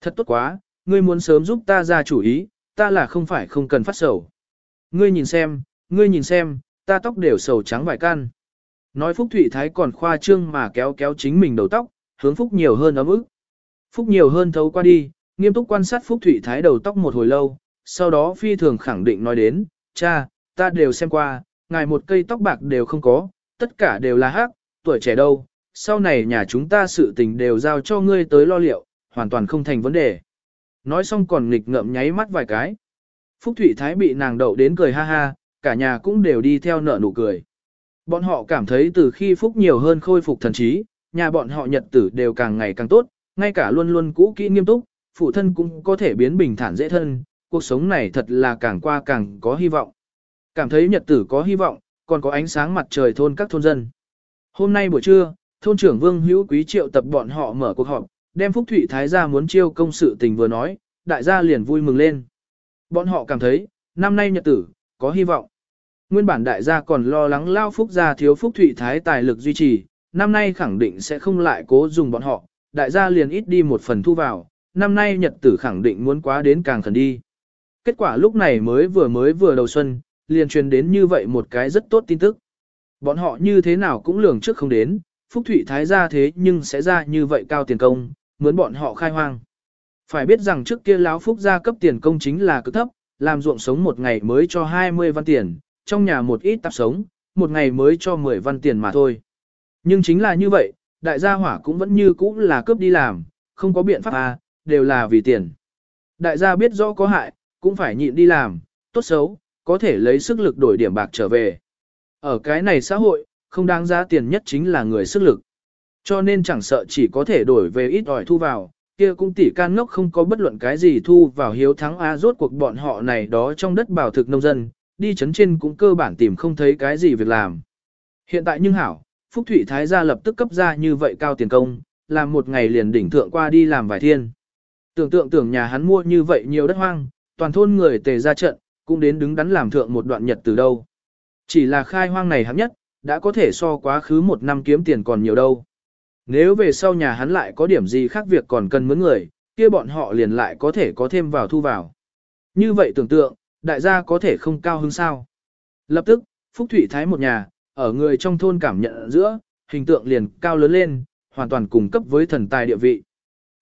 Thật tốt quá, ngươi muốn sớm giúp ta ra chủ ý, ta là không phải không cần phát sầu. Ngươi nhìn xem, ngươi nhìn xem, ta tóc đều sầu trắng vài căn. Nói Phúc Thụy Thái còn khoa trương mà kéo kéo chính mình đầu tóc, hướng Phúc nhiều hơn ấm ức. Phúc nhiều hơn thấu qua đi, nghiêm túc quan sát Phúc Thụy Thái đầu tóc một hồi lâu, sau đó phi thường khẳng định nói đến, cha, ta đều xem qua, ngài một cây tóc bạc đều không có, tất cả đều là hắc, tuổi trẻ đâu, sau này nhà chúng ta sự tình đều giao cho ngươi tới lo liệu, hoàn toàn không thành vấn đề. Nói xong còn nghịch ngậm nháy mắt vài cái. Phúc Thụy Thái bị nàng đậu đến cười ha ha, cả nhà cũng đều đi theo nở nụ cười. Bọn họ cảm thấy từ khi Phúc nhiều hơn khôi phục thần trí, nhà bọn họ nhật tử đều càng ngày càng tốt, ngay cả luôn luôn cũ kỹ nghiêm túc, phụ thân cũng có thể biến bình thản dễ thân, cuộc sống này thật là càng qua càng có hy vọng. Cảm thấy nhật tử có hy vọng, còn có ánh sáng mặt trời thôn các thôn dân. Hôm nay buổi trưa, thôn trưởng Vương Hữu Quý triệu tập bọn họ mở cuộc họp, đem Phúc Thụy Thái gia muốn chiêu công sự tình vừa nói, đại gia liền vui mừng lên. Bọn họ cảm thấy, năm nay nhật tử, có hy vọng. Nguyên bản đại gia còn lo lắng lao Phúc gia thiếu Phúc Thụy Thái tài lực duy trì, năm nay khẳng định sẽ không lại cố dùng bọn họ, đại gia liền ít đi một phần thu vào, năm nay nhật tử khẳng định muốn quá đến càng khẩn đi. Kết quả lúc này mới vừa mới vừa đầu xuân, liền truyền đến như vậy một cái rất tốt tin tức. Bọn họ như thế nào cũng lường trước không đến, Phúc Thụy Thái ra thế nhưng sẽ ra như vậy cao tiền công, mướn bọn họ khai hoang. Phải biết rằng trước kia lão Phúc gia cấp tiền công chính là cực thấp, làm ruộng sống một ngày mới cho 20 văn tiền, trong nhà một ít tạp sống, một ngày mới cho 10 văn tiền mà thôi. Nhưng chính là như vậy, đại gia hỏa cũng vẫn như cũ là cướp đi làm, không có biện pháp à, đều là vì tiền. Đại gia biết rõ có hại, cũng phải nhịn đi làm, tốt xấu, có thể lấy sức lực đổi điểm bạc trở về. Ở cái này xã hội, không đáng giá tiền nhất chính là người sức lực. Cho nên chẳng sợ chỉ có thể đổi về ít ỏi thu vào, kia cũng tỉ can ngốc không có bất luận cái gì thu vào hiếu thắng A rốt cuộc bọn họ này đó trong đất bảo thực nông dân, đi chấn trên cũng cơ bản tìm không thấy cái gì việc làm. Hiện tại nhưng hảo, Phúc Thụy Thái gia lập tức cấp ra như vậy cao tiền công, làm một ngày liền đỉnh thượng qua đi làm vài thiên. Tưởng tượng tưởng nhà hắn mua như vậy nhiều đất hoang, toàn thôn người tề ra trận, cũng đến đứng đắn làm thượng một đoạn nhật từ đâu. Chỉ là khai hoang này hấp nhất, đã có thể so quá khứ một năm kiếm tiền còn nhiều đâu. Nếu về sau nhà hắn lại có điểm gì khác việc còn cần mướn người, kia bọn họ liền lại có thể có thêm vào thu vào. Như vậy tưởng tượng, đại gia có thể không cao hứng sao. Lập tức, Phúc Thủy Thái một nhà, ở người trong thôn cảm nhận giữa, hình tượng liền cao lớn lên, hoàn toàn cùng cấp với thần tài địa vị.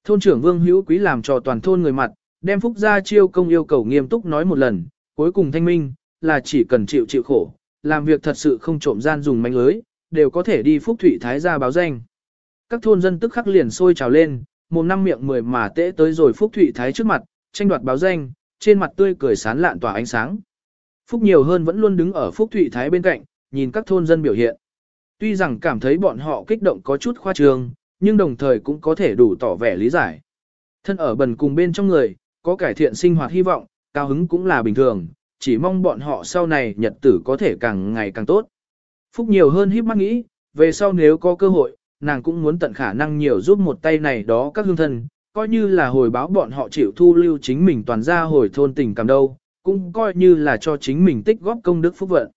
Thôn trưởng Vương Hữu Quý làm cho toàn thôn người mặt, đem Phúc gia chiêu công yêu cầu nghiêm túc nói một lần, cuối cùng thanh minh, là chỉ cần chịu chịu khổ, làm việc thật sự không trộm gian dùng manh lưới, đều có thể đi Phúc Thủy Thái gia báo danh. Các thôn dân tức khắc liền sôi trào lên, một năm miệng mười mà tễ tới rồi Phúc Thụy Thái trước mặt, tranh đoạt báo danh, trên mặt tươi cười sán lạn tỏa ánh sáng. Phúc nhiều hơn vẫn luôn đứng ở Phúc Thụy Thái bên cạnh, nhìn các thôn dân biểu hiện. Tuy rằng cảm thấy bọn họ kích động có chút khoa trương, nhưng đồng thời cũng có thể đủ tỏ vẻ lý giải. Thân ở bần cùng bên trong người, có cải thiện sinh hoạt hy vọng, cao hứng cũng là bình thường, chỉ mong bọn họ sau này nhật tử có thể càng ngày càng tốt. Phúc nhiều hơn híp mắt nghĩ, về sau nếu có cơ hội, nàng cũng muốn tận khả năng nhiều giúp một tay này đó các hương thân, coi như là hồi báo bọn họ chịu thu lưu chính mình toàn ra hồi thôn tình cảm đâu, cũng coi như là cho chính mình tích góp công đức phúc vận.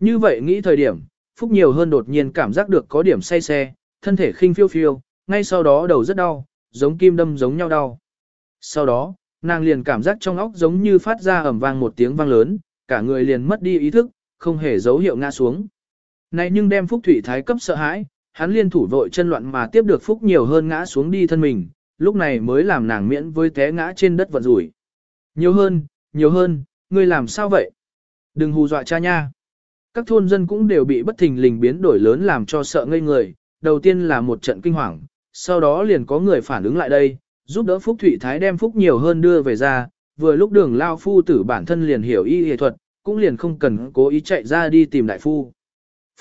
Như vậy nghĩ thời điểm, Phúc nhiều hơn đột nhiên cảm giác được có điểm say xe, thân thể khinh phiêu phiêu, ngay sau đó đầu rất đau, giống kim đâm giống nhau đau. Sau đó, nàng liền cảm giác trong óc giống như phát ra ẩm vang một tiếng vang lớn, cả người liền mất đi ý thức, không hề dấu hiệu ngã xuống. Này nhưng đem Phúc Thủy Thái cấp sợ hãi, hắn liên thủ vội chân loạn mà tiếp được Phúc nhiều hơn ngã xuống đi thân mình, lúc này mới làm nàng miễn với té ngã trên đất vận rủi. Nhiều hơn, nhiều hơn, ngươi làm sao vậy? Đừng hù dọa cha nha. Các thôn dân cũng đều bị bất thình lình biến đổi lớn làm cho sợ ngây người, đầu tiên là một trận kinh hoàng, sau đó liền có người phản ứng lại đây, giúp đỡ Phúc Thụy Thái đem Phúc nhiều hơn đưa về ra, vừa lúc đường lao phu tử bản thân liền hiểu y y thuật, cũng liền không cần cố ý chạy ra đi tìm đại phu.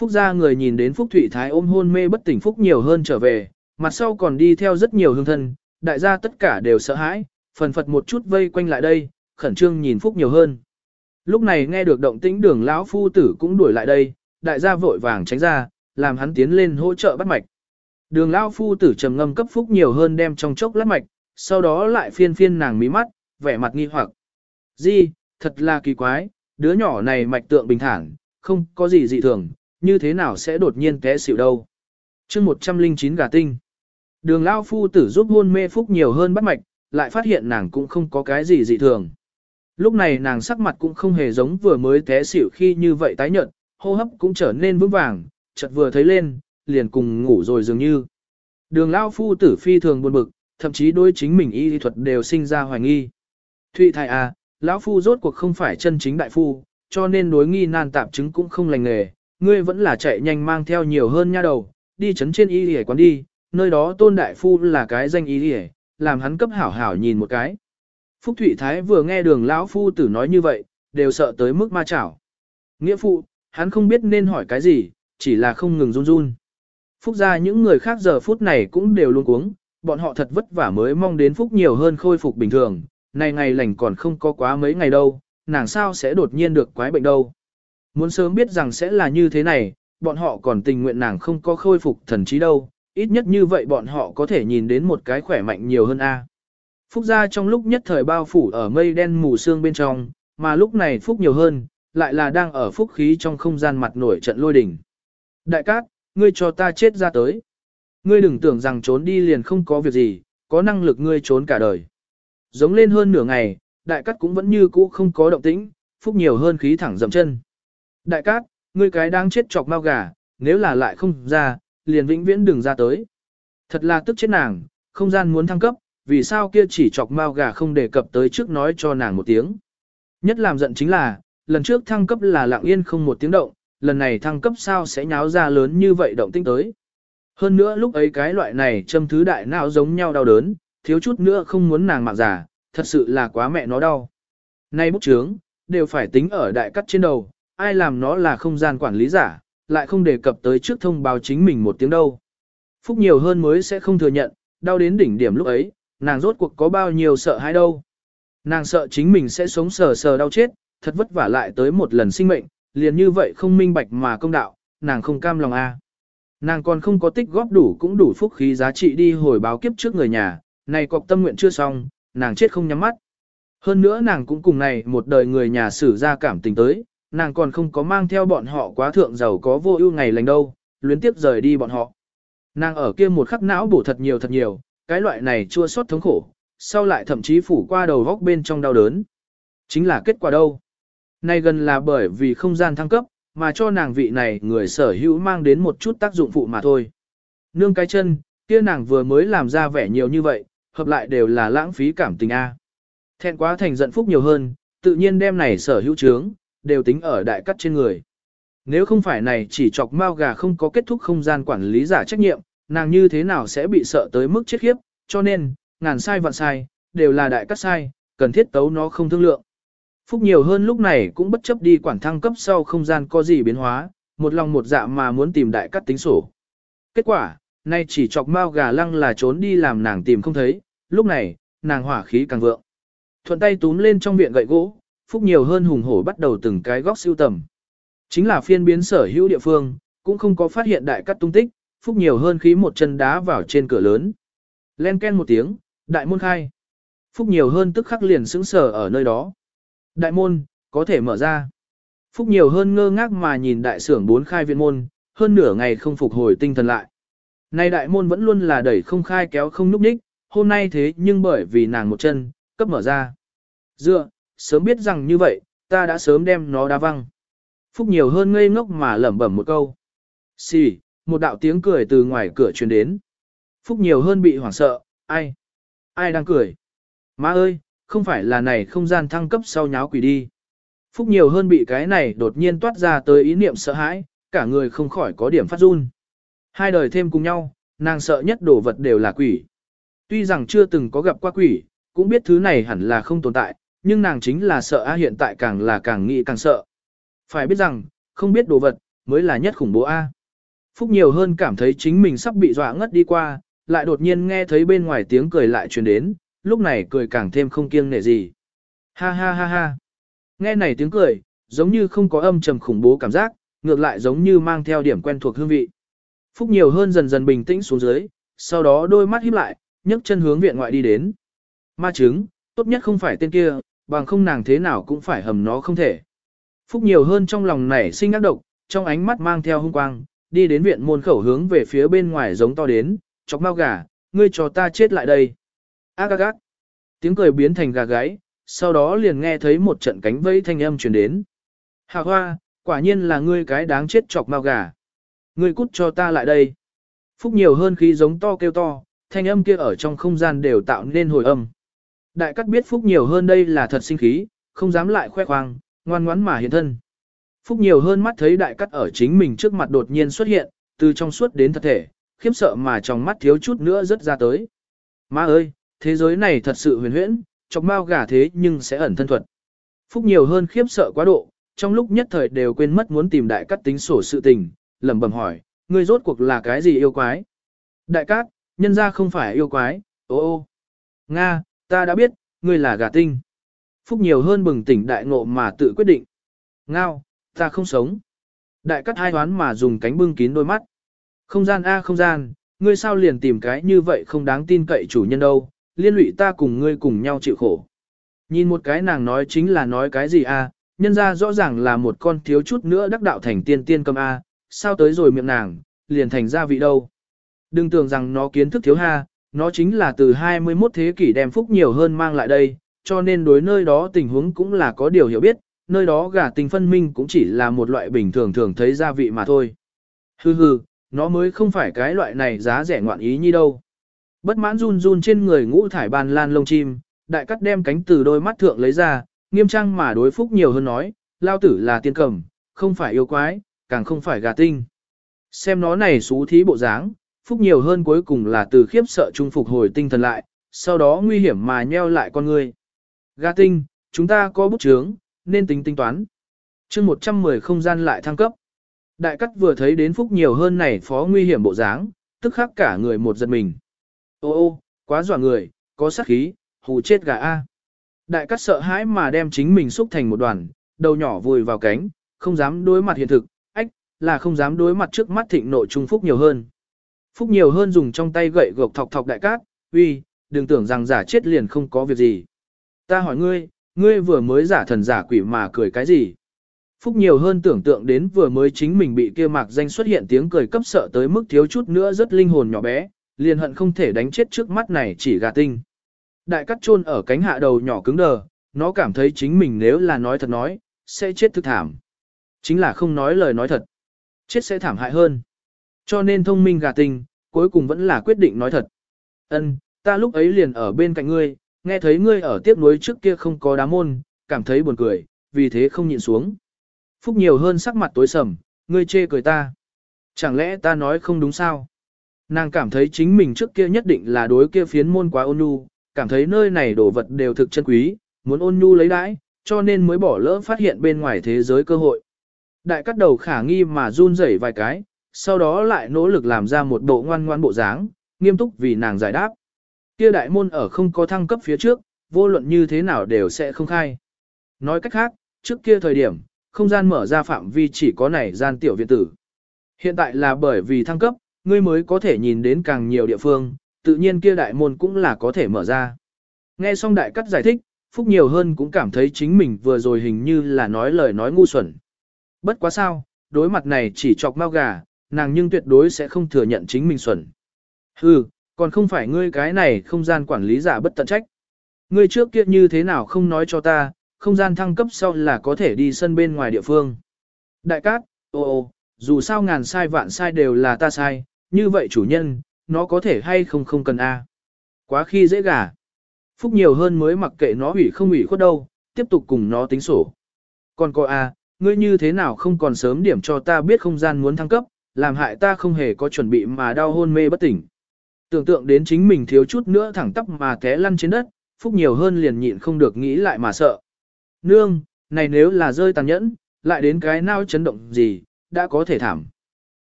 Phúc gia người nhìn đến Phúc Thụy Thái ôm hôn mê bất tỉnh Phúc nhiều hơn trở về, mặt sau còn đi theo rất nhiều hương thân, đại gia tất cả đều sợ hãi, phần phật một chút vây quanh lại đây, khẩn trương nhìn Phúc nhiều hơn. Lúc này nghe được động tĩnh đường lão phu tử cũng đuổi lại đây, đại gia vội vàng tránh ra, làm hắn tiến lên hỗ trợ bắt mạch. Đường lão phu tử trầm ngâm cấp Phúc nhiều hơn đem trong chốc lát mạch, sau đó lại phiên phiên nàng mí mắt, vẻ mặt nghi hoặc. Di, thật là kỳ quái, đứa nhỏ này mạch tượng bình thản, không có gì dị thường, như thế nào sẽ đột nhiên té xỉu đâu. chương 109 gà tinh. Đường lao phu tử giúp hôn mê phúc nhiều hơn bắt mạch, lại phát hiện nàng cũng không có cái gì dị thường. Lúc này nàng sắc mặt cũng không hề giống vừa mới té xỉu khi như vậy tái nhợt, hô hấp cũng trở nên vững vàng, chợt vừa thấy lên, liền cùng ngủ rồi dường như. Đường lao phu tử phi thường buồn bực, thậm chí đối chính mình y thuật đều sinh ra hoài nghi. Thụy thai à, lão phu rốt cuộc không phải chân chính đại phu, cho nên đối nghi nan tạp chứng cũng không lành nghề, ngươi vẫn là chạy nhanh mang theo nhiều hơn nha đầu, đi chấn trên y lìa quán đi, nơi đó tôn đại phu là cái danh y lìa, làm hắn cấp hảo hảo nhìn một cái. Phúc Thụy Thái vừa nghe đường lão phu tử nói như vậy, đều sợ tới mức ma chảo. Nghĩa phụ, hắn không biết nên hỏi cái gì, chỉ là không ngừng run run. Phúc ra những người khác giờ phút này cũng đều luôn cuống, bọn họ thật vất vả mới mong đến Phúc nhiều hơn khôi phục bình thường, này ngày lành còn không có quá mấy ngày đâu, nàng sao sẽ đột nhiên được quái bệnh đâu. Muốn sớm biết rằng sẽ là như thế này, bọn họ còn tình nguyện nàng không có khôi phục thần trí đâu, ít nhất như vậy bọn họ có thể nhìn đến một cái khỏe mạnh nhiều hơn a. Phúc gia trong lúc nhất thời bao phủ ở mây đen mù sương bên trong, mà lúc này Phúc nhiều hơn, lại là đang ở phúc khí trong không gian mặt nổi trận lôi đỉnh. Đại cát, ngươi cho ta chết ra tới. Ngươi đừng tưởng rằng trốn đi liền không có việc gì, có năng lực ngươi trốn cả đời. Giống lên hơn nửa ngày, đại cát cũng vẫn như cũ không có động tĩnh, Phúc nhiều hơn khí thẳng dầm chân. Đại cát, ngươi cái đang chết chọc mau gà, nếu là lại không ra, liền vĩnh viễn đừng ra tới. Thật là tức chết nàng, không gian muốn thăng cấp, vì sao kia chỉ chọc mau gà không đề cập tới trước nói cho nàng một tiếng. Nhất làm giận chính là, lần trước thăng cấp là lặng yên không một tiếng động, lần này thăng cấp sao sẽ nháo ra lớn như vậy động tinh tới. Hơn nữa lúc ấy cái loại này châm thứ đại não giống nhau đau đớn, thiếu chút nữa không muốn nàng mạng giả, thật sự là quá mẹ nó đau. Nay bút chướng, đều phải tính ở đại cắt trên đầu, ai làm nó là không gian quản lý giả, lại không đề cập tới trước thông báo chính mình một tiếng đâu. Phúc nhiều hơn mới sẽ không thừa nhận, đau đến đỉnh điểm lúc ấy, nàng rốt cuộc có bao nhiêu sợ hãi đâu. Nàng sợ chính mình sẽ sống sờ sờ đau chết, thật vất vả lại tới một lần sinh mệnh, liền như vậy không minh bạch mà công đạo, nàng không cam lòng a. Nàng còn không có tích góp đủ cũng đủ phúc khí giá trị đi hồi báo kiếp trước người nhà, này cọc tâm nguyện chưa xong, nàng chết không nhắm mắt. Hơn nữa nàng cũng cùng này một đời người nhà xử ra cảm tình tới, nàng còn không có mang theo bọn họ quá thượng giàu có vô ưu ngày lành đâu, luyến tiếp rời đi bọn họ. Nàng ở kia một khắc não bổ thật nhiều thật nhiều, cái loại này chua xót thống khổ, sau lại thậm chí phủ qua đầu góc bên trong đau đớn. Chính là kết quả đâu? Nay gần là bởi vì không gian thăng cấp, mà cho nàng vị này người sở hữu mang đến một chút tác dụng phụ mà thôi. Nương cái chân, kia nàng vừa mới làm ra vẻ nhiều như vậy, hợp lại đều là lãng phí cảm tình A. Thẹn quá thành giận phúc nhiều hơn, tự nhiên đem này sở hữu trướng, đều tính ở đại cắt trên người. Nếu không phải này chỉ chọc mao gà không có kết thúc không gian quản lý giả trách nhiệm, nàng như thế nào sẽ bị sợ tới mức chết khiếp, cho nên, ngàn sai vạn sai, đều là đại cắt sai, cần thiết tấu nó không thương lượng. Phúc nhiều hơn lúc này cũng bất chấp đi quản thăng cấp sau không gian có gì biến hóa, một lòng một dạ mà muốn tìm đại cắt tính sổ. Kết quả, nay chỉ chọc mao gà lăng là trốn đi làm nàng tìm không thấy, lúc này, nàng hỏa khí càng vượng. Thuận tay túm lên trong viện gậy gỗ, Phúc nhiều hơn hùng hổ bắt đầu từng cái góc siêu tầm. Chính là phiên biến sở hữu địa phương, cũng không có phát hiện đại cắt tung tích, Phúc nhiều hơn khí một chân đá vào trên cửa lớn. Len ken một tiếng, đại môn khai. Phúc nhiều hơn tức khắc liền sững sờ ở nơi đó. Đại môn, có thể mở ra. Phúc nhiều hơn ngơ ngác mà nhìn đại sưởng bốn khai viện môn, hơn nửa ngày không phục hồi tinh thần lại. Nay đại môn vẫn luôn là đẩy không khai kéo không núp đích, hôm nay thế nhưng bởi vì nàng một chân, cấp mở ra. Dựa, sớm biết rằng như vậy, ta đã sớm đem nó đá văng. Phúc nhiều hơn ngây ngốc mà lẩm bẩm một câu. Xì, một đạo tiếng cười từ ngoài cửa truyền đến. Phúc nhiều hơn bị hoảng sợ, ai? Ai đang cười? Má ơi, không phải là này không gian thăng cấp sau nháo quỷ đi. Phúc nhiều hơn bị cái này đột nhiên toát ra tới ý niệm sợ hãi, cả người không khỏi có điểm phát run. Hai đời thêm cùng nhau, nàng sợ nhất đồ vật đều là quỷ. Tuy rằng chưa từng có gặp qua quỷ, cũng biết thứ này hẳn là không tồn tại, nhưng nàng chính là sợ A hiện tại càng là càng nghĩ càng sợ. Phải biết rằng, không biết đồ vật, mới là nhất khủng bố A. Phúc nhiều hơn cảm thấy chính mình sắp bị dọa ngất đi qua, lại đột nhiên nghe thấy bên ngoài tiếng cười lại truyền đến, lúc này cười càng thêm không kiêng nể gì. Ha ha ha ha. Nghe này tiếng cười, giống như không có âm trầm khủng bố cảm giác, ngược lại giống như mang theo điểm quen thuộc hương vị. Phúc nhiều hơn dần dần bình tĩnh xuống dưới, sau đó đôi mắt híp lại, nhấc chân hướng viện ngoại đi đến. Ma chứng, tốt nhất không phải tên kia, bằng không nàng thế nào cũng phải hầm nó không thể. Phúc nhiều hơn trong lòng nảy sinh ác độc, trong ánh mắt mang theo hung quang, đi đến viện môn khẩu hướng về phía bên ngoài giống to đến, chọc mau gà, ngươi cho ta chết lại đây. Ác ác ác. Tiếng cười biến thành gà gáy, sau đó liền nghe thấy một trận cánh vẫy thanh âm truyền đến. Hạ hoa, quả nhiên là ngươi cái đáng chết chọc mau gà. Ngươi cút cho ta lại đây. Phúc nhiều hơn khi giống to kêu to, thanh âm kia ở trong không gian đều tạo nên hồi âm. Đại cắt biết Phúc nhiều hơn đây là thật sinh khí, không dám lại khoe khoang, ngoan ngoãn mà hiện thân. Phúc nhiều hơn mắt thấy đại cắt ở chính mình trước mặt đột nhiên xuất hiện, từ trong suốt đến thật thể, khiếp sợ mà trong mắt thiếu chút nữa rớt ra tới. Má ơi, thế giới này thật sự huyền huyễn, chọc mau gà thế nhưng sẽ ẩn thân thuật. Phúc nhiều hơn khiếp sợ quá độ, trong lúc nhất thời đều quên mất muốn tìm đại cắt tính sổ sự tình, lẩm bẩm hỏi, ngươi rốt cuộc là cái gì yêu quái? Đại cát, nhân ra không phải yêu quái, ô ô. Nga, ta đã biết, ngươi là gà tinh. Phúc nhiều hơn bừng tỉnh đại ngộ mà tự quyết định. Ngao, ta không sống. Đại cắt hai hoán mà dùng cánh bưng kín đôi mắt. Không gian a không gian, ngươi sao liền tìm cái như vậy không đáng tin cậy chủ nhân đâu, liên lụy ta cùng ngươi cùng nhau chịu khổ. Nhìn một cái nàng nói chính là nói cái gì a, nhân ra rõ ràng là một con thiếu chút nữa đắc đạo thành tiên tiên cầm a, sao tới rồi miệng nàng, liền thành ra vị đâu. Đừng tưởng rằng nó kiến thức thiếu ha, nó chính là từ 21 thế kỷ đem phúc nhiều hơn mang lại đây, cho nên đối nơi đó tình huống cũng là có điều hiểu biết, nơi đó gà tình phân minh cũng chỉ là một loại bình thường thường thấy gia vị mà thôi. Hừ hừ, nó mới không phải cái loại này giá rẻ ngoạn ý như đâu. Bất mãn run run trên người ngũ thải bàn lan lông chim, đại cắt đem cánh từ đôi mắt thượng lấy ra, Nghiêm trang mà đối phúc nhiều hơn nói, lao tử là tiên cầm, không phải yêu quái, càng không phải gà tinh. Xem nó này xú thí bộ dáng, phúc nhiều hơn cuối cùng là từ khiếp sợ trung phục hồi tinh thần lại, sau đó nguy hiểm mà nheo lại con người. Gà tinh, chúng ta có bút chướng, nên tính tính toán. chương 110 không gian lại thăng cấp. Đại cắt vừa thấy đến phúc nhiều hơn này phó nguy hiểm bộ dáng, tức khắc cả người một giật mình. Ô ô, quá dọa người, có sát khí, hù chết gà A. Đại cắt sợ hãi mà đem chính mình xúc thành một đoàn, đầu nhỏ vùi vào cánh, không dám đối mặt hiện thực, ách, là không dám đối mặt trước mắt thịnh nội trung phúc nhiều hơn. Phúc nhiều hơn dùng trong tay gậy gộc thọc thọc đại cát, uy, đừng tưởng rằng giả chết liền không có việc gì. Ta hỏi ngươi, ngươi vừa mới giả thần giả quỷ mà cười cái gì? Phúc nhiều hơn tưởng tượng đến vừa mới chính mình bị kia mạc danh xuất hiện tiếng cười cấp sợ tới mức thiếu chút nữa rất linh hồn nhỏ bé, liền hận không thể đánh chết trước mắt này chỉ gà tinh. Đại cắt chôn ở cánh hạ đầu nhỏ cứng đờ, nó cảm thấy chính mình nếu là nói thật nói, sẽ chết thực thảm. Chính là không nói lời nói thật. Chết sẽ thảm hại hơn. Cho nên thông minh gà tinh, cuối cùng vẫn là quyết định nói thật. Ân, ta lúc ấy liền ở bên cạnh ngươi, nghe thấy ngươi ở tiếp nối trước kia không có đá môn, cảm thấy buồn cười, vì thế không nhịn xuống. Phúc nhiều hơn sắc mặt tối sầm, ngươi chê cười ta. Chẳng lẽ ta nói không đúng sao? Nàng cảm thấy chính mình trước kia nhất định là đối kia phiến môn quá ôn nhu, cảm thấy nơi này đồ vật đều thực chân quý, muốn ôn nhu lấy đãi, cho nên mới bỏ lỡ phát hiện bên ngoài thế giới cơ hội. Đại cắt đầu khả nghi mà run rẩy vài cái, sau đó lại nỗ lực làm ra một bộ ngoan ngoan bộ dáng, nghiêm túc vì nàng giải đáp. Kia đại môn ở không có thăng cấp phía trước, vô luận như thế nào đều sẽ không khai. Nói cách khác, trước kia thời điểm, không gian mở ra phạm vi chỉ có này gian tiểu viện tử. Hiện tại là bởi vì thăng cấp, ngươi mới có thể nhìn đến càng nhiều địa phương, tự nhiên kia đại môn cũng là có thể mở ra. Nghe xong đại cắt giải thích, Phúc nhiều hơn cũng cảm thấy chính mình vừa rồi hình như là nói lời nói ngu xuẩn. Bất quá sao, đối mặt này chỉ chọc mau gà, nàng nhưng tuyệt đối sẽ không thừa nhận chính mình xuẩn. Hừ, còn không phải ngươi cái này không gian quản lý giả bất tận trách. Ngươi trước kia như thế nào không nói cho ta, không gian thăng cấp sau là có thể đi sân bên ngoài địa phương. Đại cát, ô ô, dù sao ngàn sai vạn sai đều là ta sai, như vậy chủ nhân, nó có thể hay không không cần a. Quá khi dễ gả. Phúc nhiều hơn mới mặc kệ nó hủy không hủy khuất đâu, tiếp tục cùng nó tính sổ. Còn coi a, ngươi như thế nào không còn sớm điểm cho ta biết không gian muốn thăng cấp, làm hại ta không hề có chuẩn bị mà đau hôn mê bất tỉnh. Tưởng tượng đến chính mình thiếu chút nữa thẳng tắp mà té lăn trên đất, Phúc nhiều hơn liền nhịn không được nghĩ lại mà sợ. Nương, này nếu là rơi tàn nhẫn, lại đến cái nào chấn động gì, đã có thể thảm.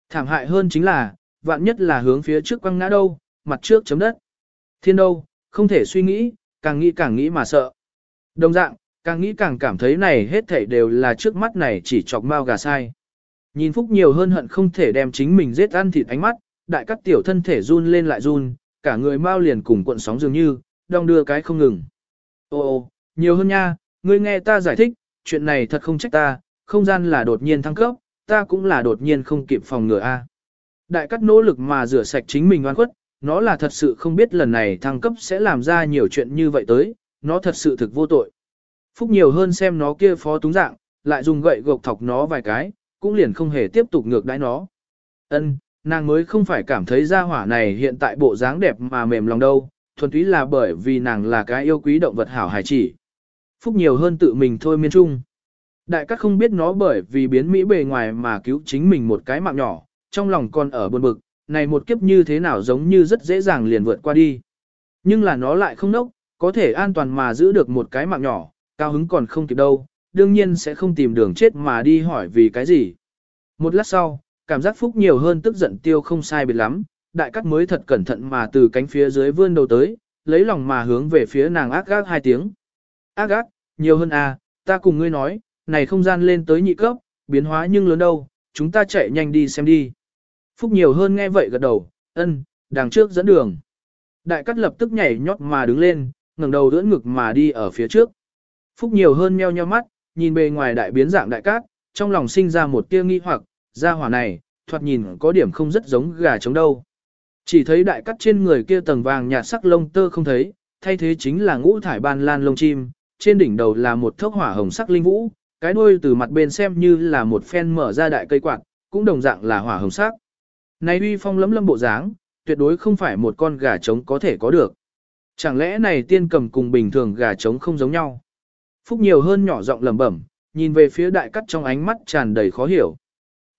Thảm hại hơn chính là, vạn nhất là hướng phía trước quăng ngã đâu, mặt trước chấm đất. Thiên đâu, không thể suy nghĩ, càng nghĩ càng nghĩ mà sợ. Đồng dạng, càng nghĩ càng cảm thấy này hết thảy đều là trước mắt này chỉ chọc mau gà sai. Nhìn Phúc nhiều hơn hận không thể đem chính mình giết ăn thịt ánh mắt, đại cắt tiểu thân thể run lên lại run, cả người mau liền cùng cuộn sóng dường như, đong đưa cái không ngừng. Ô ô, nhiều hơn nha, ngươi nghe ta giải thích, chuyện này thật không trách ta, không gian là đột nhiên thăng cấp, ta cũng là đột nhiên không kịp phòng ngừa a. Đại cắt nỗ lực mà rửa sạch chính mình oan khuất, nó là thật sự không biết lần này thăng cấp sẽ làm ra nhiều chuyện như vậy tới, nó thật sự thực vô tội. Phúc nhiều hơn xem nó kia phó túng dạng, lại dùng gậy gộc thọc nó vài cái, cũng liền không hề tiếp tục ngược đãi nó. Ân, nàng mới không phải cảm thấy gia hỏa này hiện tại bộ dáng đẹp mà mềm lòng đâu, thuần túy là bởi vì nàng là cái yêu quý động vật hảo hài chỉ. Phúc nhiều hơn tự mình thôi miên trung. Đại các không biết nó bởi vì biến Mỹ bề ngoài mà cứu chính mình một cái mạng nhỏ, trong lòng còn ở buồn bực, này một kiếp như thế nào giống như rất dễ dàng liền vượt qua đi. Nhưng là nó lại không nốc, có thể an toàn mà giữ được một cái mạng nhỏ, cao hứng còn không kịp đâu, đương nhiên sẽ không tìm đường chết mà đi hỏi vì cái gì. Một lát sau, cảm giác phúc nhiều hơn tức giận tiêu không sai biệt lắm, đại cắt mới thật cẩn thận mà từ cánh phía dưới vươn đầu tới, lấy lòng mà hướng về phía nàng ác gác hai tiếng. Ác gác, nhiều hơn à, ta cùng ngươi nói, này không gian lên tới nhị cấp, biến hóa nhưng lớn đâu, chúng ta chạy nhanh đi xem đi. Phúc nhiều hơn nghe vậy gật đầu, ân, đằng trước dẫn đường. Đại cắt lập tức nhảy nhót mà đứng lên, ngẩng đầu đỡ ngực mà đi ở phía trước. Phúc nhiều hơn meo nheo mắt, nhìn bề ngoài đại biến dạng đại cát, trong lòng sinh ra một tia nghi hoặc, ra hỏa này, thoạt nhìn có điểm không rất giống gà trống đâu. Chỉ thấy đại cắt trên người kia tầng vàng nhạt sắc lông tơ không thấy, thay thế chính là ngũ thải ban lan lông chim, trên đỉnh đầu là một thốc hỏa hồng sắc linh vũ, cái đuôi từ mặt bên xem như là một phen mở ra đại cây quạt, cũng đồng dạng là hỏa hồng sắc. Này uy phong lấm lâm bộ dáng, tuyệt đối không phải một con gà trống có thể có được. Chẳng lẽ này tiên cầm cùng bình thường gà trống không giống nhau? Phúc nhiều hơn nhỏ giọng lẩm bẩm, nhìn về phía đại cắt trong ánh mắt tràn đầy khó hiểu.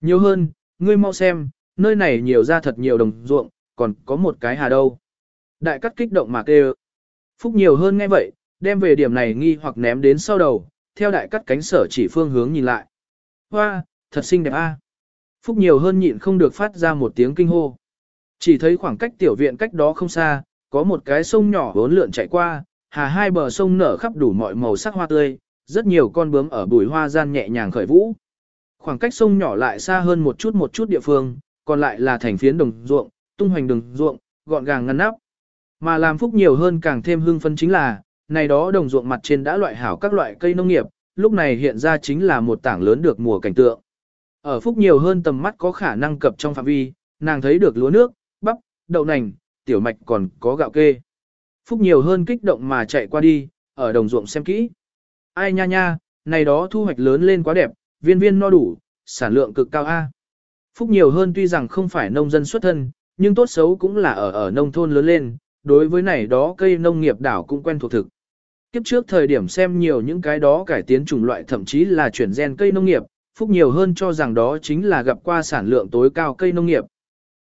Nhiều hơn, ngươi mau xem, nơi này nhiều ra thật nhiều đồng ruộng, còn có một cái hà đâu. Đại cắt kích động mà kêu. Phúc nhiều hơn nghe vậy, đem về điểm này nghi hoặc ném đến sau đầu, theo đại cắt cánh sở chỉ phương hướng nhìn lại. Hoa, thật xinh đẹp a. Phúc nhiều hơn nhịn không được phát ra một tiếng kinh hô. Chỉ thấy khoảng cách tiểu viện cách đó không xa, có một cái sông nhỏ vốn lượn chạy qua, hà hai bờ sông nở khắp đủ mọi màu sắc hoa tươi, rất nhiều con bướm ở bùi hoa gian nhẹ nhàng khởi vũ. Khoảng cách sông nhỏ lại xa hơn một chút một chút địa phương, còn lại là thành phiến đồng ruộng, tung hoành đồng ruộng, gọn gàng ngăn nắp. Mà làm phúc nhiều hơn càng thêm hưng phấn chính là, này đó đồng ruộng mặt trên đã loại hảo các loại cây nông nghiệp, lúc này hiện ra chính là một tảng lớn được mùa cảnh tượng. Ở phúc nhiều hơn tầm mắt có khả năng cập trong phạm vi, nàng thấy được lúa nước, bắp, đậu nành, tiểu mạch còn có gạo kê. Phúc nhiều hơn kích động mà chạy qua đi, ở đồng ruộng xem kỹ. Ai nha nha, này đó thu hoạch lớn lên quá đẹp, viên viên no đủ, sản lượng cực cao A. Phúc nhiều hơn tuy rằng không phải nông dân xuất thân, nhưng tốt xấu cũng là ở ở nông thôn lớn lên, đối với này đó cây nông nghiệp đảo cũng quen thuộc thực. Kiếp trước thời điểm xem nhiều những cái đó cải tiến chủng loại thậm chí là chuyển gen cây nông nghiệp, Phúc nhiều hơn cho rằng đó chính là gặp qua sản lượng tối cao cây nông nghiệp.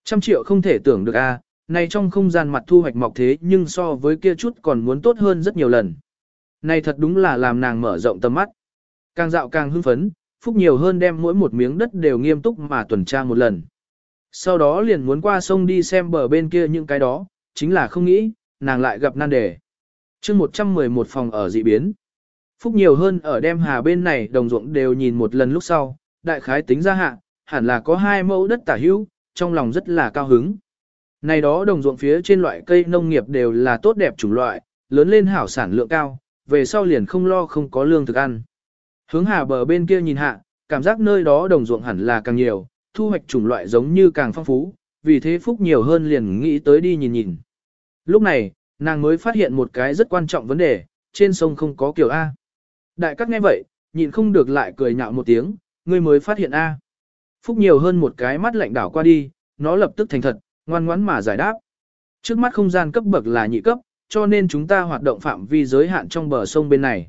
Trăm triệu không thể tưởng được a, này trong không gian mặt thu hoạch mọc thế nhưng so với kia chút còn muốn tốt hơn rất nhiều lần. Này thật đúng là làm nàng mở rộng tầm mắt. Càng dạo càng hưng phấn, Phúc nhiều hơn đem mỗi một miếng đất đều nghiêm túc mà tuần tra một lần. Sau đó liền muốn qua sông đi xem bờ bên kia những cái đó, chính là không nghĩ, nàng lại gặp nan đề. chương 111 phòng ở dị biến. Phúc nhiều hơn ở đem hà bên này đồng ruộng đều nhìn một lần lúc sau, đại khái tính ra hạ, hẳn là có hai mẫu đất tả hữu, trong lòng rất là cao hứng. Này đó đồng ruộng phía trên loại cây nông nghiệp đều là tốt đẹp chủng loại, lớn lên hảo sản lượng cao, về sau liền không lo không có lương thực ăn. Hướng hà bờ bên kia nhìn hạ, cảm giác nơi đó đồng ruộng hẳn là càng nhiều, thu hoạch chủng loại giống như càng phong phú, vì thế Phúc nhiều hơn liền nghĩ tới đi nhìn nhìn. Lúc này, nàng mới phát hiện một cái rất quan trọng vấn đề, trên sông không có kiểu A. Đại các nghe vậy, nhịn không được lại cười nhạo một tiếng, ngươi mới phát hiện A. Phúc nhiều hơn một cái mắt lạnh đảo qua đi, nó lập tức thành thật, ngoan ngoãn mà giải đáp. Trước mắt không gian cấp bậc là nhị cấp, cho nên chúng ta hoạt động phạm vi giới hạn trong bờ sông bên này.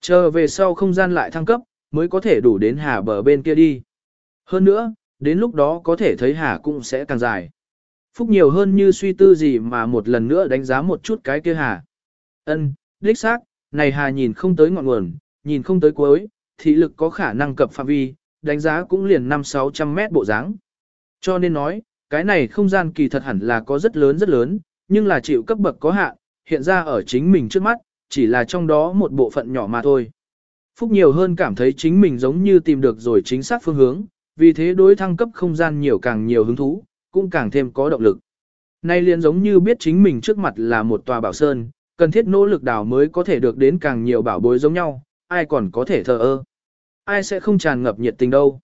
Chờ về sau không gian lại thăng cấp, mới có thể đủ đến hà bờ bên kia đi. Hơn nữa, đến lúc đó có thể thấy hà cũng sẽ càng dài. Phúc nhiều hơn như suy tư gì mà một lần nữa đánh giá một chút cái kia hà. Ân, đích xác, này hà nhìn không tới ngọn nguồn, nhìn không tới cuối, thị lực có khả năng cập phạm vi, đánh giá cũng liền 5-600 mét bộ dáng. Cho nên nói, cái này không gian kỳ thật hẳn là có rất lớn rất lớn, nhưng là chịu cấp bậc có hạn, hiện ra ở chính mình trước mắt, chỉ là trong đó một bộ phận nhỏ mà thôi. Phúc nhiều hơn cảm thấy chính mình giống như tìm được rồi chính xác phương hướng, vì thế đối thăng cấp không gian nhiều càng nhiều hứng thú, cũng càng thêm có động lực. Nay liền giống như biết chính mình trước mặt là một tòa bảo sơn, cần thiết nỗ lực đào mới có thể được đến càng nhiều bảo bối giống nhau, ai còn có thể thờ ơ. Ai sẽ không tràn ngập nhiệt tình đâu.